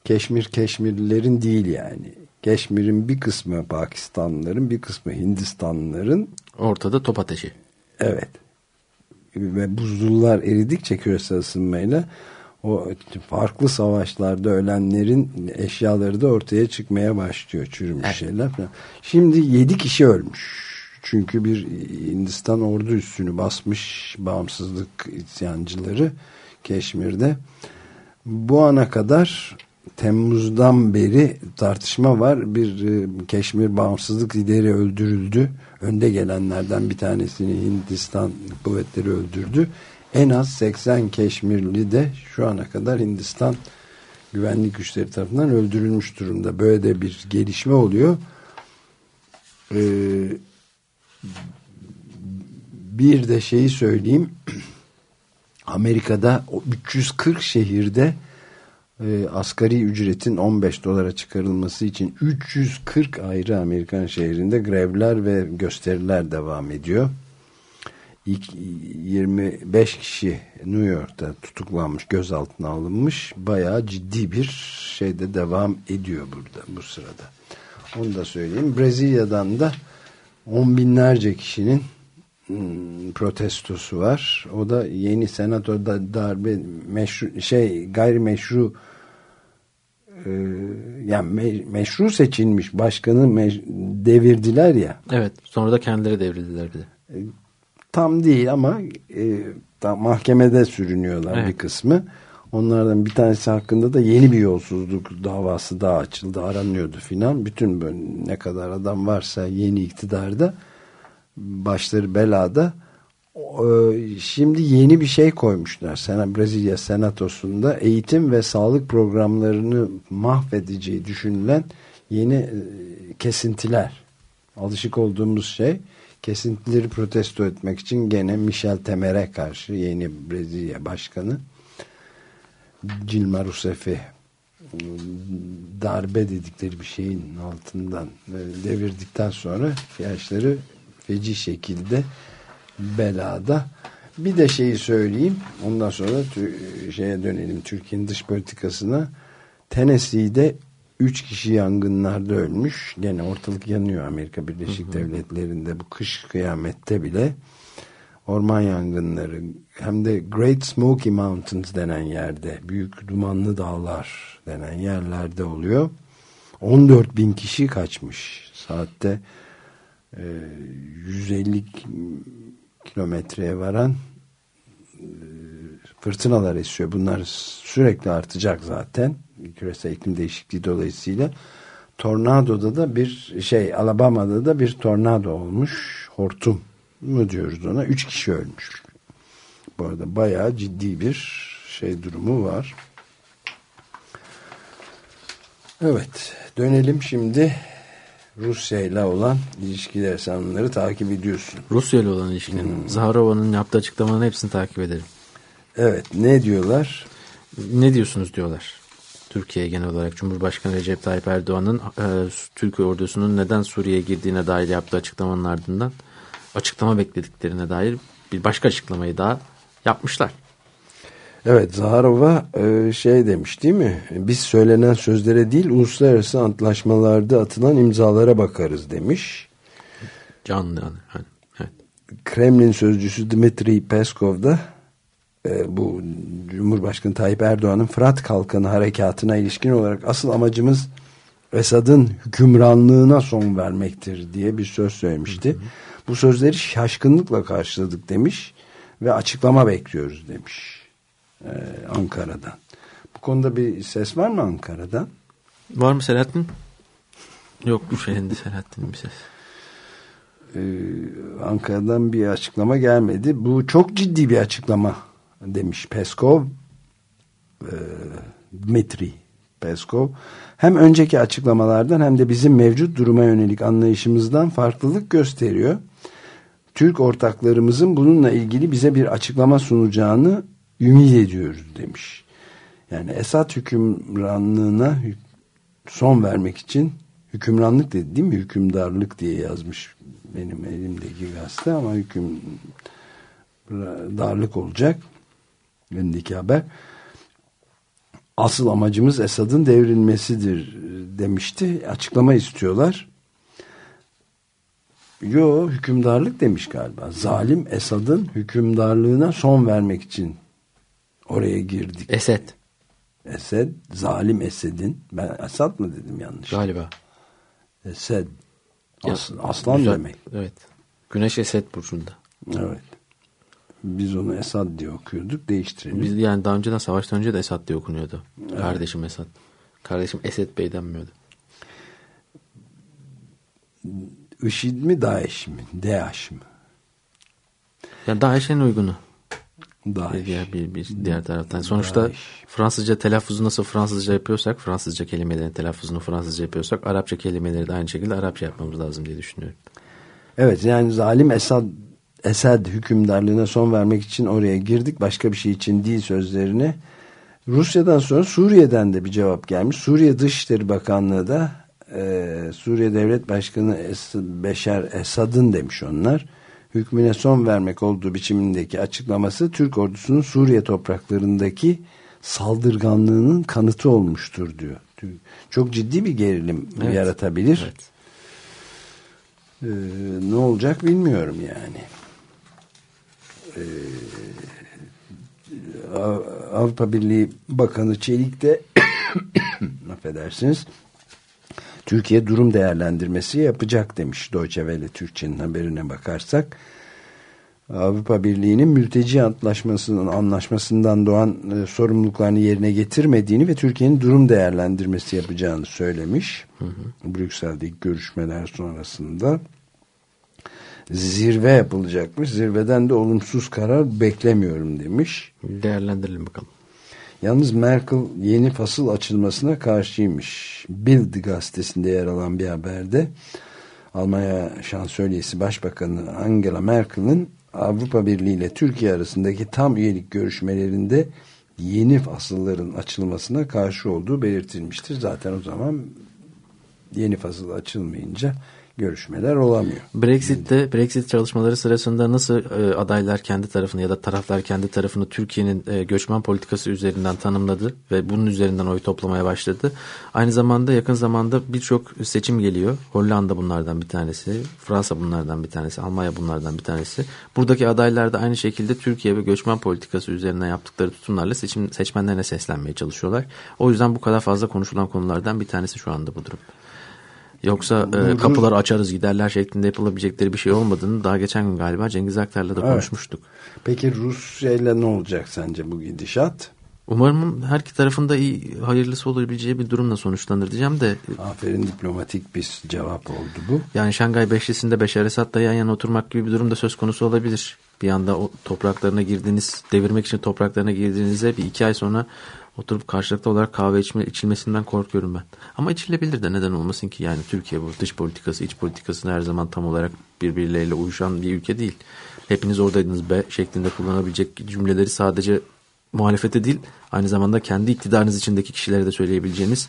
Keşmir Keşmirlilerin değil yani. Keşmir'in bir kısmı Pakistanlıların bir kısmı Hindistanlıların Ortada top ateşi. evet ve buzullar eridikçe küresel ısınmayla o farklı savaşlarda ölenlerin eşyaları da ortaya çıkmaya başlıyor çürümüş Evet. şeyler falan. Şimdi 7 kişi ölmüş. Çünkü bir Hindistan ordu üssünü basmış bağımsızlık isyancıları Keşmir'de. Bu ana kadar Temmuz'dan beri tartışma var. Bir e, Keşmir bağımsızlık lideri öldürüldü. Önde gelenlerden bir tanesini Hindistan kuvvetleri öldürdü. En az 80 Keşmirli de şu ana kadar Hindistan güvenlik güçleri tarafından öldürülmüş durumda. Böyle de bir gelişme oluyor. Ee, bir de şeyi söyleyeyim. Amerika'da o 340 şehirde e, asgari ücretin 15 dolara çıkarılması için 340 ayrı Amerikan şehrinde grevler ve gösteriler devam ediyor. İlk 25 kişi New York'ta tutuklanmış, gözaltına alınmış. Bayağı ciddi bir şeyde devam ediyor burada bu sırada. Onu da söyleyeyim. Brezilya'dan da on binlerce kişinin protestosu var. O da yeni senatoda darbe meşru, şey gayrimeşru e, yani me- meşru seçilmiş başkanı devirdiler ya. Evet sonra da kendileri devrildiler bir de. Tam değil ama e, tam mahkemede sürünüyorlar Evet. bir kısmı. Onlardan bir tanesi hakkında da yeni bir yolsuzluk davası daha açıldı. Aranıyordu filan. Bütün böyle ne kadar adam varsa yeni iktidarda başları belada. E, Şimdi yeni bir şey koymuşlar. Sena, Brezilya Senatosu'nda eğitim ve sağlık programlarını mahvedeceği düşünülen yeni e, kesintiler. Alışık olduğumuz şey kesintileri protesto etmek için gene Michel Temer'e karşı yeni Brezilya Başkanı Dilma Rousseff'i darbe dedikleri bir şeyin altından e, devirdikten sonra yaşları feci şekilde belada. Bir de şeyi söyleyeyim. Ondan sonra şeye dönelim. Türkiye'nin dış politikasına. Tennessee'de 3 kişi yangınlarda ölmüş. Gene ortalık yanıyor Amerika Birleşik Devletleri'nde. Bu kış kıyamette bile orman yangınları hem de Great Smoky Mountains denen yerde büyük dumanlı dağlar denen yerlerde oluyor. 14 bin kişi kaçmış. Saatte 150 kilometreye varan e, fırtınalar esiyor. Bunlar sürekli artacak zaten. Küresel iklim değişikliği dolayısıyla. Tornado'da da bir şey Alabama'da da bir tornado olmuş. Hortum mu diyoruz ona? Üç kişi ölmüş. Bu arada bayağı ciddi bir şey durumu var. Evet. Dönelim şimdi Rusya ile olan ilişkiler sen onları takip ediyorsun. Rusya ile olan ilişkilerin. Zaharova'nın yaptığı açıklamaların hepsini takip ederim. Evet. Ne diyorlar? Ne diyorsunuz diyorlar. Türkiye genel olarak Cumhurbaşkanı Recep Tayyip Erdoğan'ın e, Türkiye ordusunun neden Suriye'ye girdiğine dair yaptığı açıklamanın ardından açıklama beklediklerine dair bir başka açıklamayı daha yapmışlar. Evet Zaharova e, şey demiş değil mi? Biz söylenen sözlere değil uluslararası antlaşmalarda atılan imzalara bakarız demiş. Canlı yani. Hani, evet. Kremlin sözcüsü Dmitri Peskov da e, bu Cumhurbaşkanı Tayyip Erdoğan'ın Fırat Kalkanı harekatına ilişkin olarak asıl amacımız Esad'ın hükümranlığına son vermektir diye bir söz söylemişti. Bu sözleri şaşkınlıkla karşıladık demiş ve açıklama bekliyoruz demiş e, Ankara'dan. Bu konuda bir ses var mı Ankara'dan? Var mı Selahattin? Yok bu şeyinde Selahattin'in bir ses. Ee, Ankara'dan bir açıklama gelmedi. Bu çok ciddi bir açıklama demiş Peskov. Ee, Dmitri Peskov. Hem önceki açıklamalardan hem de bizim mevcut duruma yönelik anlayışımızdan farklılık gösteriyor. Türk ortaklarımızın bununla ilgili bize bir açıklama sunacağını ümit ediyoruz demiş. Yani Esad hükümranlığına hü- son vermek için hükümranlık dedi değil mi? Hükümdarlık diye yazmış benim elimdeki gazete ama hüküm darlık olacak. Elimdeki haber. Asıl amacımız Esad'ın devrilmesidir demişti. Açıklama istiyorlar. Yo hükümdarlık demiş galiba. Zalim Esad'ın hükümdarlığına son vermek için Oraya girdik. Esed Esed, zalim Esed'in. Ben Esad mı dedim yanlış? galiba. Esed. Ya, As- aslan güzel. demek. Evet. Güneş Esed burcunda. Evet. Biz onu Esad diye okuyorduk. Değiştirelim. Biz yani daha önceden savaştan önce de Esad diye okunuyordu. Kardeşim Esad. Kardeşim Esed Bey denmiyordu. IŞİD mi DAEŞ mi? DAEŞ mi? Yani DAEŞ en uygunu. DAEŞ. Diğer, bir, bir diğer taraftan. Sonuçta DAEŞ. Fransızca telaffuzu nasıl Fransızca yapıyorsak, Fransızca kelimelerin telaffuzunu Fransızca yapıyorsak, Arapça kelimeleri de aynı şekilde Arapça yapmamız lazım diye düşünüyorum. Evet yani zalim Esad Esad hükümdarlığına son vermek için oraya girdik. Başka bir şey için değil sözlerini. Rusya'dan sonra Suriye'den de bir cevap gelmiş. Suriye Dışişleri Bakanlığı da e, Suriye Devlet Başkanı Es- Beşar Esad'ın demiş onlar. Hükmüne son vermek olduğu biçimindeki açıklaması Türk ordusunun Suriye topraklarındaki saldırganlığının kanıtı olmuştur diyor. Çok ciddi bir gerilim Evet. yaratabilir. Evet. Ee, ne olacak bilmiyorum yani. Ee, Av- Avrupa Birliği Bakanı Çelik de affedersiniz Türkiye durum değerlendirmesi yapacak demiş Deutsche Welle Türkçe'nin haberine bakarsak. Avrupa Birliği'nin mülteci antlaşmasının anlaşmasından doğan e, sorumluluklarını yerine getirmediğini ve Türkiye'nin durum değerlendirmesi yapacağını söylemiş. Brüksel'deki görüşmeler sonrasında zirve yapılacakmış. Zirveden de olumsuz karar beklemiyorum demiş. Değerlendirelim bakalım. Yalnız Merkel yeni fasıl açılmasına karşıymış. Bild gazetesinde yer alan bir haberde Almanya şansölyesi Başbakanı Angela Merkel'in Avrupa Birliği ile Türkiye arasındaki tam üyelik görüşmelerinde yeni fasılların açılmasına karşı olduğu belirtilmiştir. Zaten o zaman yeni fasıl açılmayınca görüşmeler olamıyor. Brexit'te Brexit çalışmaları sırasında nasıl e, adaylar kendi tarafını ya da taraflar kendi tarafını Türkiye'nin e, göçmen politikası üzerinden tanımladı ve bunun üzerinden oy toplamaya başladı. Aynı zamanda yakın zamanda birçok seçim geliyor. Hollanda bunlardan bir tanesi, Fransa bunlardan bir tanesi, Almanya bunlardan bir tanesi. Buradaki adaylar da aynı şekilde Türkiye ve göçmen politikası üzerinden yaptıkları tutumlarla seçim seçmenlerine seslenmeye çalışıyorlar. O yüzden bu kadar fazla konuşulan konulardan bir tanesi şu anda bu durum. Yoksa e, kapıları açarız giderler şeklinde yapılabilecekleri bir şey olmadığını daha geçen gün galiba Cengiz Aktar'la da Evet. konuşmuştuk. Peki Rusya ile ne olacak sence bu gidişat? Umarım her iki tarafında iyi hayırlısı olabileceği bir durumla sonuçlanır diyeceğim de Aferin diplomatik bir cevap oldu bu. yani Şangay Beşlisi'nde Beşar Esad'la yan yana oturmak gibi bir durum da söz konusu olabilir. Bir anda o topraklarına girdiğiniz, devirmek için topraklarına girdiğinizde bir iki ay sonra oturup karşılıklı olarak kahve içme, içilmesinden korkuyorum ben. Ama içilebilir de neden olmasın ki yani Türkiye bu dış politikası, iç politikasını her zaman tam olarak birbirleriyle uyuşan bir ülke değil. Hepiniz oradaydınız be şeklinde kullanabilecek cümleleri sadece muhalefete değil aynı zamanda kendi iktidarınız içindeki kişilere de söyleyebileceğiniz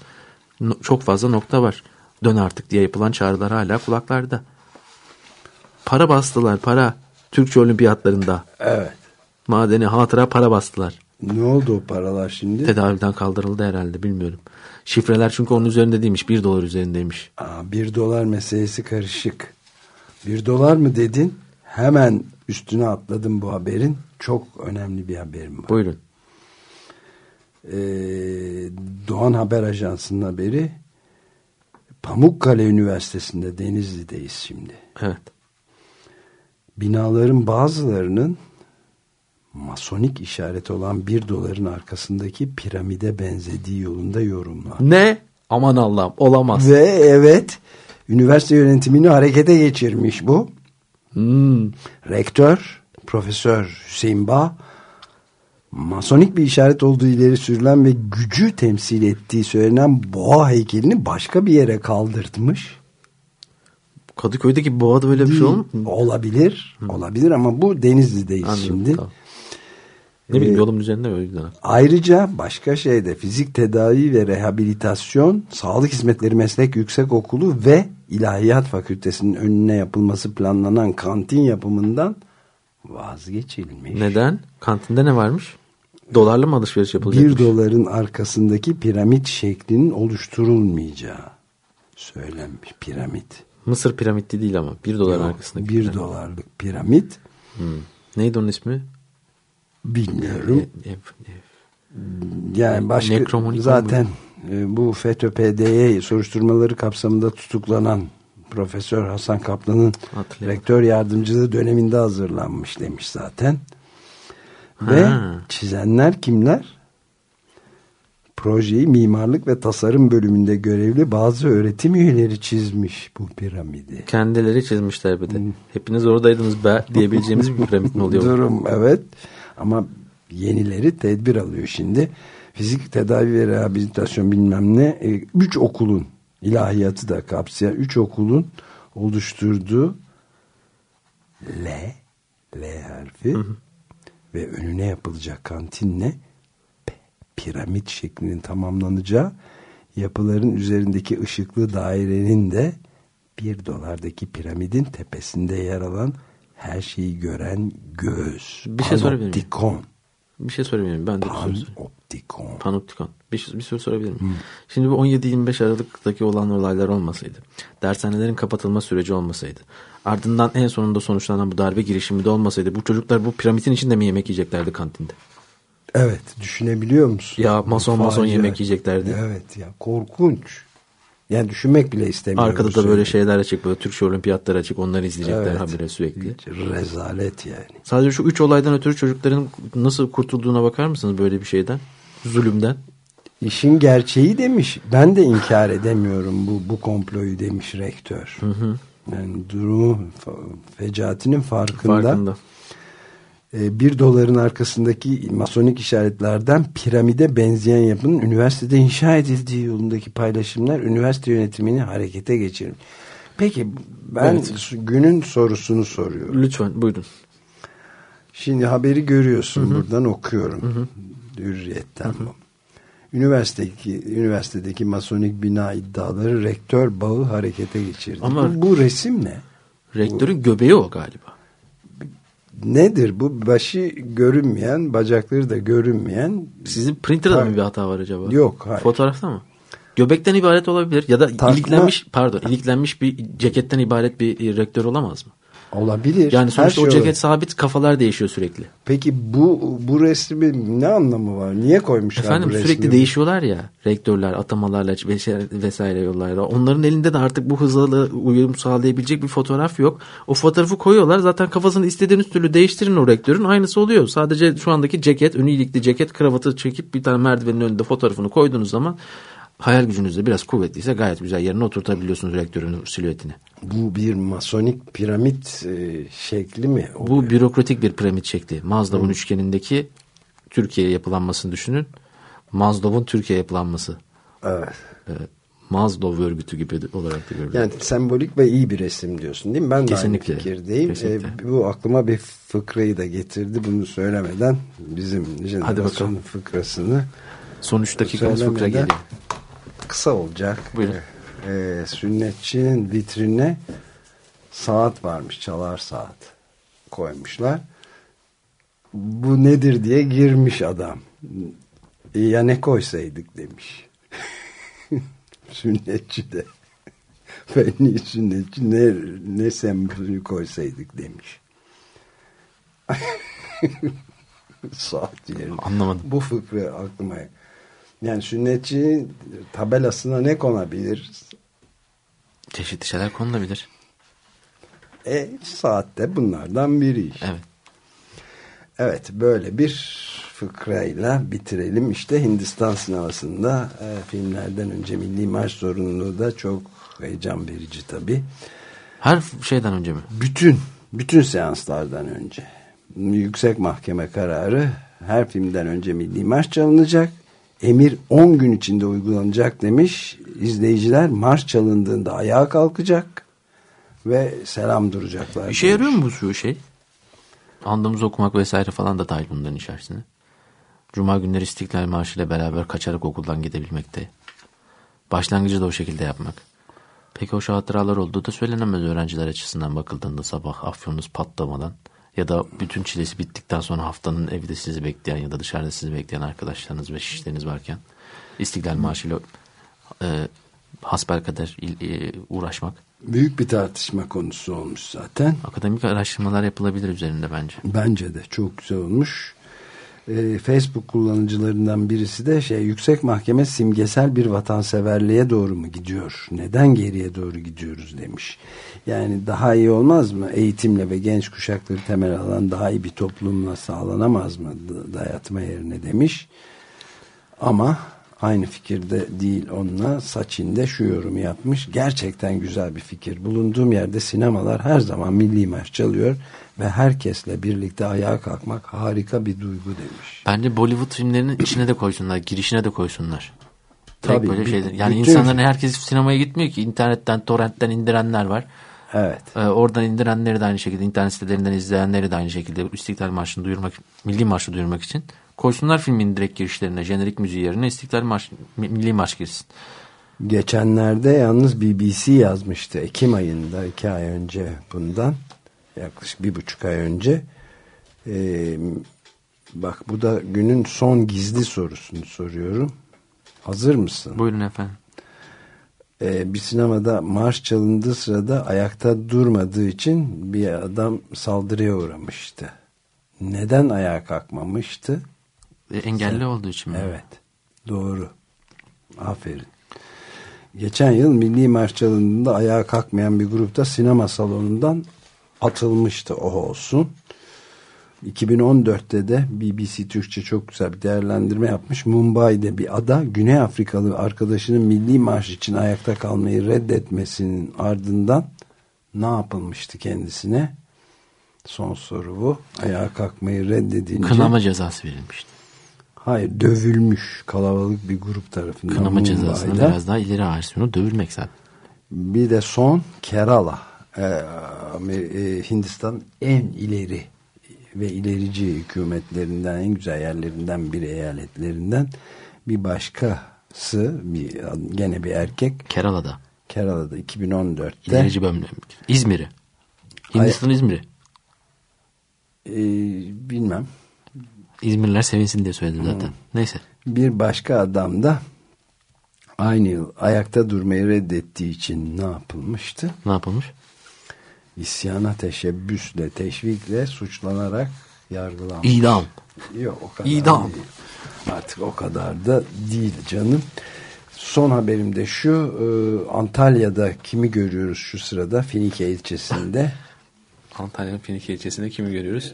çok fazla nokta var. Dön artık diye yapılan çağrılar hala kulaklarda. Para bastılar para. Türkçe olimpiyatlarında. Evet. Madeni hatıra para bastılar. Ne oldu o paralar şimdi? Tedavülden kaldırıldı herhalde bilmiyorum. Şifreler çünkü onun üzerinde değilmiş. Bir dolar üzerindeymiş. Aa, bir dolar meselesi karışık. Bir dolar mı dedin? Hemen üstüne atladım bu haberin. Çok önemli bir haberim var. Buyurun. Ee, Doğan Haber Ajansı'nın haberi Pamukkale Üniversitesi'nde Denizli'deyiz şimdi. Evet. Binaların bazılarının masonik işareti olan bir doların arkasındaki piramide benzediği yolunda yorumlar. Ne? Aman Allah'ım olamaz. Ve evet üniversite yönetimini harekete geçirmiş bu. Hmm. Rektör Profesör Hüseyin Bağ masonik bir işaret olduğu ileri sürülen ve gücü temsil ettiği söylenen boğa heykelini başka bir yere kaldırtmış. Kadıköy'deki boğada böyle bir şey olur mu? Olabilir. Olabilir ama bu Denizli'deyiz Anladım, şimdi. tamam. Ne bileyim yolum üzerinde öyle yüzden. Ayrıca başka şeyde fizik tedavi ve rehabilitasyon, sağlık hizmetleri meslek yüksek okulu ve ilahiyat fakültesinin önüne yapılması planlanan kantin yapımından vazgeçilmiş. Neden? Kantinde ne varmış? Dolarla mı alışveriş yapılacakmış? Bir doların arkasındaki piramit şeklinin oluşturulmayacağı söylenmiş piramit. Mısır piramidi değil ama. Bir doların arkasındaki. Bir piramit. dolarlık piramit Hmm. Neydi onun ismi? Bilmiyorum. E- Ev, ev, Yani başka Nekromonik zaten e, bu FETÖ-PDY soruşturmaları kapsamında tutuklanan Profesör Hasan Kaplan'ın rektör yardımcılığı döneminde hazırlanmış demiş zaten. Ve Ha. çizenler kimler? Projeyi mimarlık ve tasarım bölümünde görevli bazı öğretim üyeleri çizmiş bu piramidi. Kendileri çizmişler bir de. Hepiniz oradaydınız be diyebileceğimiz bir piramit mi oluyor? Durum evet ama yenileri tedbir alıyor şimdi. Fizik tedavi ve rehabilitasyon bilmem ne. e, Üç okulun ilahiyatı da kapsayan üç okulun oluşturduğu L L harfi ve önüne yapılacak kantinle P, piramit şeklinin tamamlanacağı yapıların üzerindeki ışıklı dairenin de bir dolardaki piramidin tepesinde yer alan her şeyi gören göz. Bir şey sorabilir miyim? Bir şey sorabilir miyim? Ben de. Panoptikon. Panoptikon. Bir, bir soru sorabilir miyim? Şimdi bu 17-25 Aralık'taki olan olaylar olmasaydı, dershanelerin kapatılma süreci olmasaydı, ardından en sonunda sonuçlanan bu darbe girişimi de olmasaydı, bu çocuklar bu piramidin içinde mi yemek yiyeceklerdi kantinde? Evet düşünebiliyor musun? Ya mason mason yemek yiyeceklerdi. Evet ya korkunç. Yani düşünmek bile istemiyorum. Arkada da böyle şeyler açık, böyle Türkçe olimpiyatlar açık, onları izleyecekler Evet. habire sürekli. Rezalet yani. Sadece şu üç olaydan ötürü çocukların nasıl kurtulduğuna bakar mısınız böyle bir şeyden? Zulümden. İşin gerçeği demiş. Ben de inkar edemiyorum bu bu komployu demiş rektör. Yani durumu fecaatinin farkında. Farkında. E, bir doların arkasındaki masonik işaretlerden piramide benzeyen yapının üniversitede inşa edildiği yolundaki paylaşımlar üniversite yönetimini harekete geçirmiş. Peki ben Evet. günün sorusunu soruyorum. Lütfen buyurun. Şimdi haberi görüyorsun buradan okuyorum. Hürriyetten bu. Üniversitedeki, üniversitedeki masonik bina iddiaları rektör bağı harekete geçirdi. Ama- bu, bu resim ne? Rektörün göbeği o galiba. Nedir bu? Başı görünmeyen, bacakları da görünmeyen Sizin printer'da mı bir hata var acaba? Yok, hayır. Fotoğrafta mı? Göbekten ibaret olabilir ya da Takma- iliklenmiş pardon iliklenmiş bir ceketten ibaret bir rektör olamaz mı? Olabilir. Yani Her sonuçta şey o ceket olabilir. sabit kafalar değişiyor sürekli. Peki bu bu resmin ne anlamı var? Niye koymuşlar Efendim bu resmi? sürekli değişiyorlar ya rektörler atamalarla vesaire, vesaire yollarda. Onların elinde de artık bu hızla uyum sağlayabilecek bir fotoğraf yok. O fotoğrafı koyuyorlar zaten kafasını istediğiniz türlü değiştirin o rektörün aynısı oluyor. Sadece şu andaki ceket önü ilikli ceket kravatı çekip bir tane merdivenin önünde fotoğrafını koyduğunuz zaman hayal gücünüz de biraz kuvvetliyse gayet güzel yerine oturtabiliyorsunuz rektörün silüetini. Bu bir masonik piramit e, şekli mi? Bu bürokratik bir piramit şekli. Maslow'un üçgenindeki Türkiye yapılanmasını düşünün. Maslow'un Türkiye yapılanması. Evet. Ee, Maslow örgütü gibi olarak da görülüyor. Yani sembolik ve iyi bir resim diyorsun değil mi? Ben Kesinlikle. de aynı fikirdeyim. Kesinlikle. Ee, bu aklıma bir fıkrayı da getirdi. Bunu söylemeden bizim jenerasyon bakalım. fıkrasını Son 3 dakikamız fıkra geliyor. Kısa olacak. Buyurun. Ee, sünnetçinin vitrine saat varmış. Çalar saat koymuşlar. Bu nedir diye girmiş adam. "E, Ya ne koysaydık demiş. sünnetçi de. Fenli sünnetçi ne, ne sembolü koysaydık demiş. Saat yerine. Anlamadım. Bu fıkra aklıma. Yani sünnetçinin tabelasına ne konabilir? Çeşitli şeyler konulabilir. E saatte bunlardan biri. Evet. Evet böyle bir fıkrayla bitirelim. İşte Hindistan sinemasında e, filmlerden önce Milli Marş zorunluluğu da çok heyecan verici tabii. Her şeyden önce mi? Bütün bütün seanslardan önce yüksek mahkeme kararı her filmden önce Milli Marş çalınacak. Emir 10 gün içinde uygulanacak demiş. İzleyiciler marş çalındığında ayağa kalkacak ve selam duracaklar. İşe demiş. yarıyor mu bu şey? Andımızı okumak vesaire falan da dahil bunların içerisine. Cuma günleri İstiklal Marşı ile beraber kaçarak okuldan gidebilmekte. Başlangıcı da o şekilde yapmak. Peki o hatıralar olduğu da söylenemez öğrenciler açısından bakıldığında sabah afyonunuz patlamadan ya da bütün çilesi bittikten sonra haftanın evde sizi bekleyen ya da dışarıda sizi bekleyen arkadaşlarınız ve şişleriniz varken İstiklal Marşı ile e, hasbelkader e, uğraşmak. Büyük bir tartışma konusu olmuş zaten. Akademik araştırmalar yapılabilir üzerinde bence. Bence de çok güzel olmuş. E, Facebook kullanıcılarından birisi de şey yüksek mahkeme simgesel bir vatanseverliğe doğru mu gidiyor? Neden geriye doğru gidiyoruz demiş. Yani daha iyi olmaz mı? Eğitimle ve genç kuşakları temel alan daha iyi bir toplumla sağlanamaz mı dayatma yerine demiş. Ama aynı fikirde değil onunla Saçin'de şu yorumu yapmış. Gerçekten güzel bir fikir. Bulunduğum yerde sinemalar her zaman milli marş çalıyor ve herkesle birlikte ayağa kalkmak harika bir duygu demiş. Bence Bollywood filmlerinin içine de koysunlar, girişine de koysunlar. Tabii, böyle bir- şeyler. Yani bütün- insanların herkes sinemaya gitmiyor ki. internetten, torrentten indirenler var. Evet. Ee, oradan indirenleri de aynı şekilde, internet sitelerinden izleyenleri de aynı şekilde İstiklal Marşı'nı duyurmak, Milli Marşı duyurmak için koysunlar filmin direkt girişlerine, jenerik müziği yerine İstiklal Marşı, Mi- Milli Marş girsin. Geçenlerde yalnız BBC yazmıştı. Ekim ayında iki ay önce bundan yaklaşık bir buçuk ay önce Ee, bak bu da günün son gizli sorusunu soruyorum. Hazır mısın? Buyurun efendim. Ee, bir sinemada marş çalındığı sırada ayakta durmadığı için bir adam saldırıya uğramıştı. Neden ayağa kalkmamıştı? E, engelli olduğu için mi? Evet. Doğru. Aferin. Geçen yıl Milli Marş çalındığında ayağa kalkmayan bir grupta sinema salonundan atılmıştı o olsun. 2014'te de BBC Türkçe çok güzel bir değerlendirme yapmış. Mumbai'de bir ada Güney Afrikalı arkadaşının milli marş için ayakta kalmayı reddetmesinin ardından ne yapılmıştı kendisine? Son soru bu. Ayağa kalkmayı reddedince Kınama cezası verilmişti. Hayır dövülmüş kalabalık bir grup tarafından. Kınama Mumbai'de. biraz daha ileri versiyonu dövülmek zaten. Bir de son Kerala. Ee, e, Hindistan en ileri ve ilerici hükümetlerinden en güzel yerlerinden biri eyaletlerinden bir başkası bir, gene bir erkek Kerala'da. Kerala'da 2014'te İlerici bölüm. İzmir'i. Hindistan İzmir'i. e, bilmem İzmirliler sevinsin diye söyledim zaten. Neyse. bir başka adam da aynı yıl ayakta durmayı reddettiği için ne yapılmıştı? Ne yapılmış? İsyana teşebbüsle, teşvikle suçlanarak yargılanmış. İdam. Yok o kadar İdam. değil. Artık o kadar da değil canım. Son haberim de şu. e, Antalya'da kimi görüyoruz şu sırada? Finike ilçesinde. Antalya'nın Finike ilçesinde kimi görüyoruz?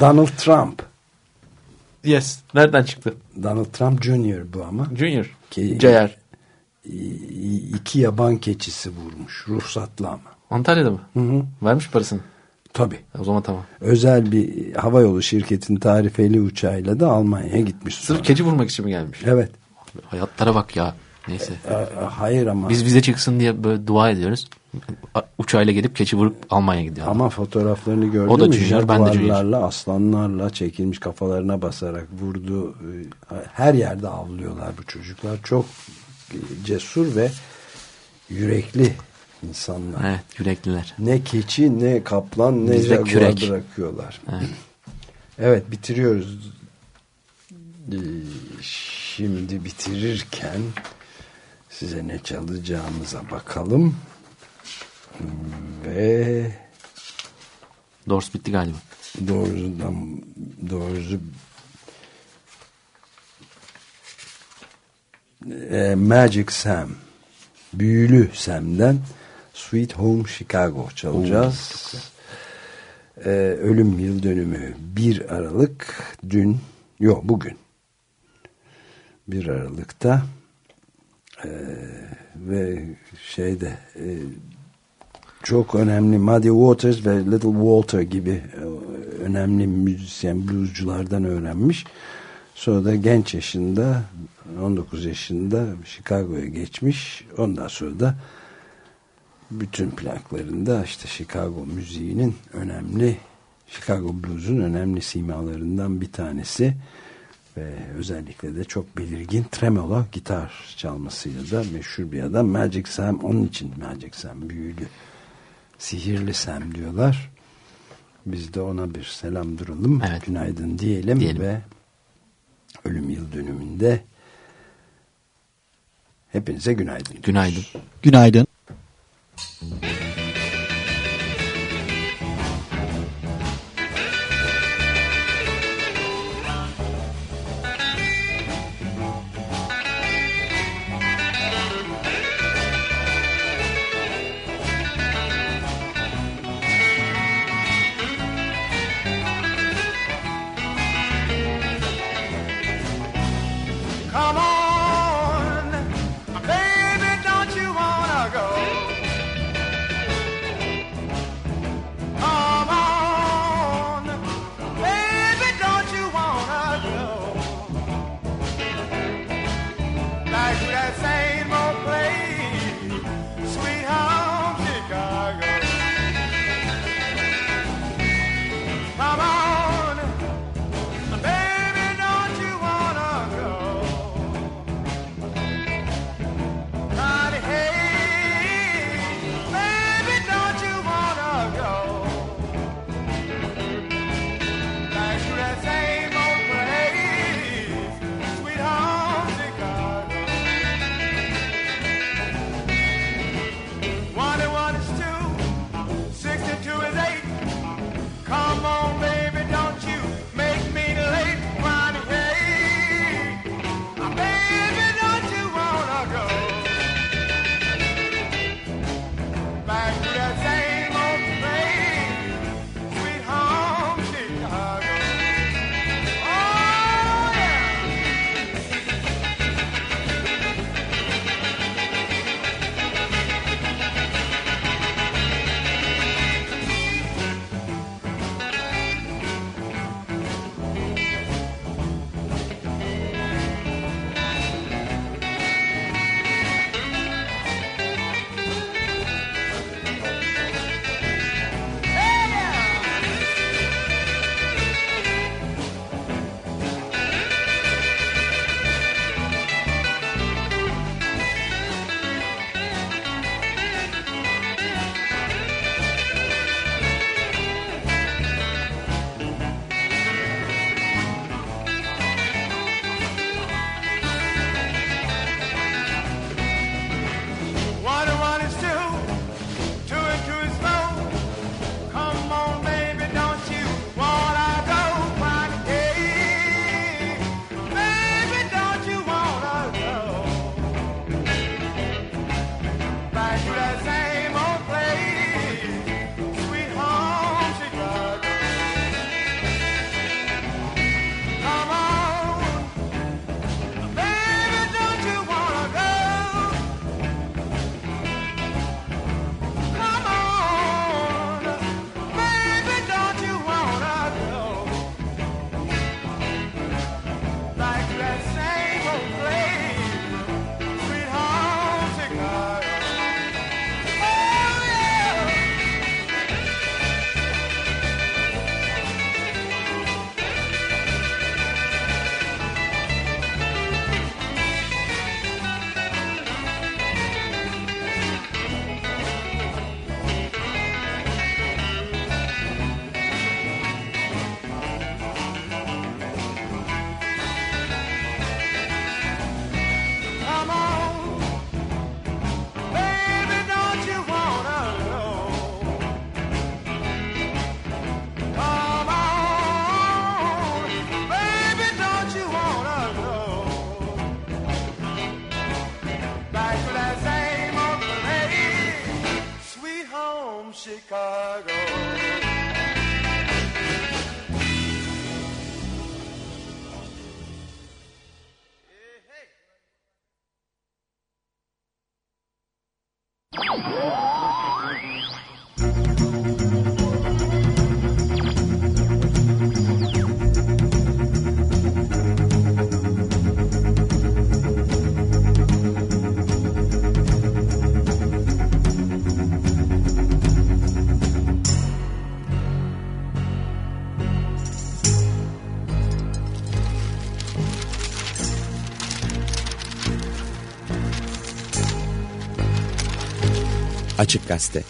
Donald Trump. Yes. Nereden çıktı? Donald Trump Jr. bu ama. Junior. Ki- iki yaban keçisi vurmuş. Ruhsatlı ama. Antalya'da mı? Hı hı. Vermiş parasını. Tabii. O zaman tamam. Özel bir havayolu şirketinin tarifeli uçağıyla da Almanya'ya gitmiş. Sırf sonra. keçi vurmak için mi gelmiş? Evet. Hayatlara bak ya. Neyse. E, e, hayır ama. Biz bize çıksın diye böyle dua ediyoruz. Uçağıyla gelip keçi vurup Almanya'ya gidiyor. Ama fotoğraflarını gördün O da mü? Junior, ben de. Jaguarlarla, aslanlarla çekilmiş kafalarına basarak vurdu. Her yerde avlıyorlar bu çocuklar. Çok e, cesur ve yürekli insanlar. Evet yürekliler. Ne keçi, ne kaplan, ne Bizde kürek. bırakıyorlar. Evet. Evet bitiriyoruz. Ee, Şimdi bitirirken size ne çalacağımıza bakalım. Ve Doors bitti galiba. doğrudan doğrusu e, Magic Sam Büyülü Sam'den Sweet Home Chicago çalacağız. E, ölüm yıl dönümü 1 Aralık dün yok bugün 1 Aralık'ta e, ve şeyde e, çok önemli Muddy Waters ve Little Walter gibi e, önemli müzisyen bluesculardan öğrenmiş. Sonra da genç yaşında 19 yaşında Chicago'ya geçmiş. Ondan sonra da bütün plaklarında işte Chicago müziğinin önemli Chicago Blues'un önemli simalarından bir tanesi ve özellikle de çok belirgin tremolo gitar çalmasıyla da meşhur bir adam. Magic Sam onun için Magic Sam büyülü sihirli Sam diyorlar. Biz de ona bir selam duralım. Evet. Günaydın diyelim, Diyelim. ve ölüm yıl dönümünde hepinize günaydın. Günaydın. Günaydın. Chicago. Açık Gazete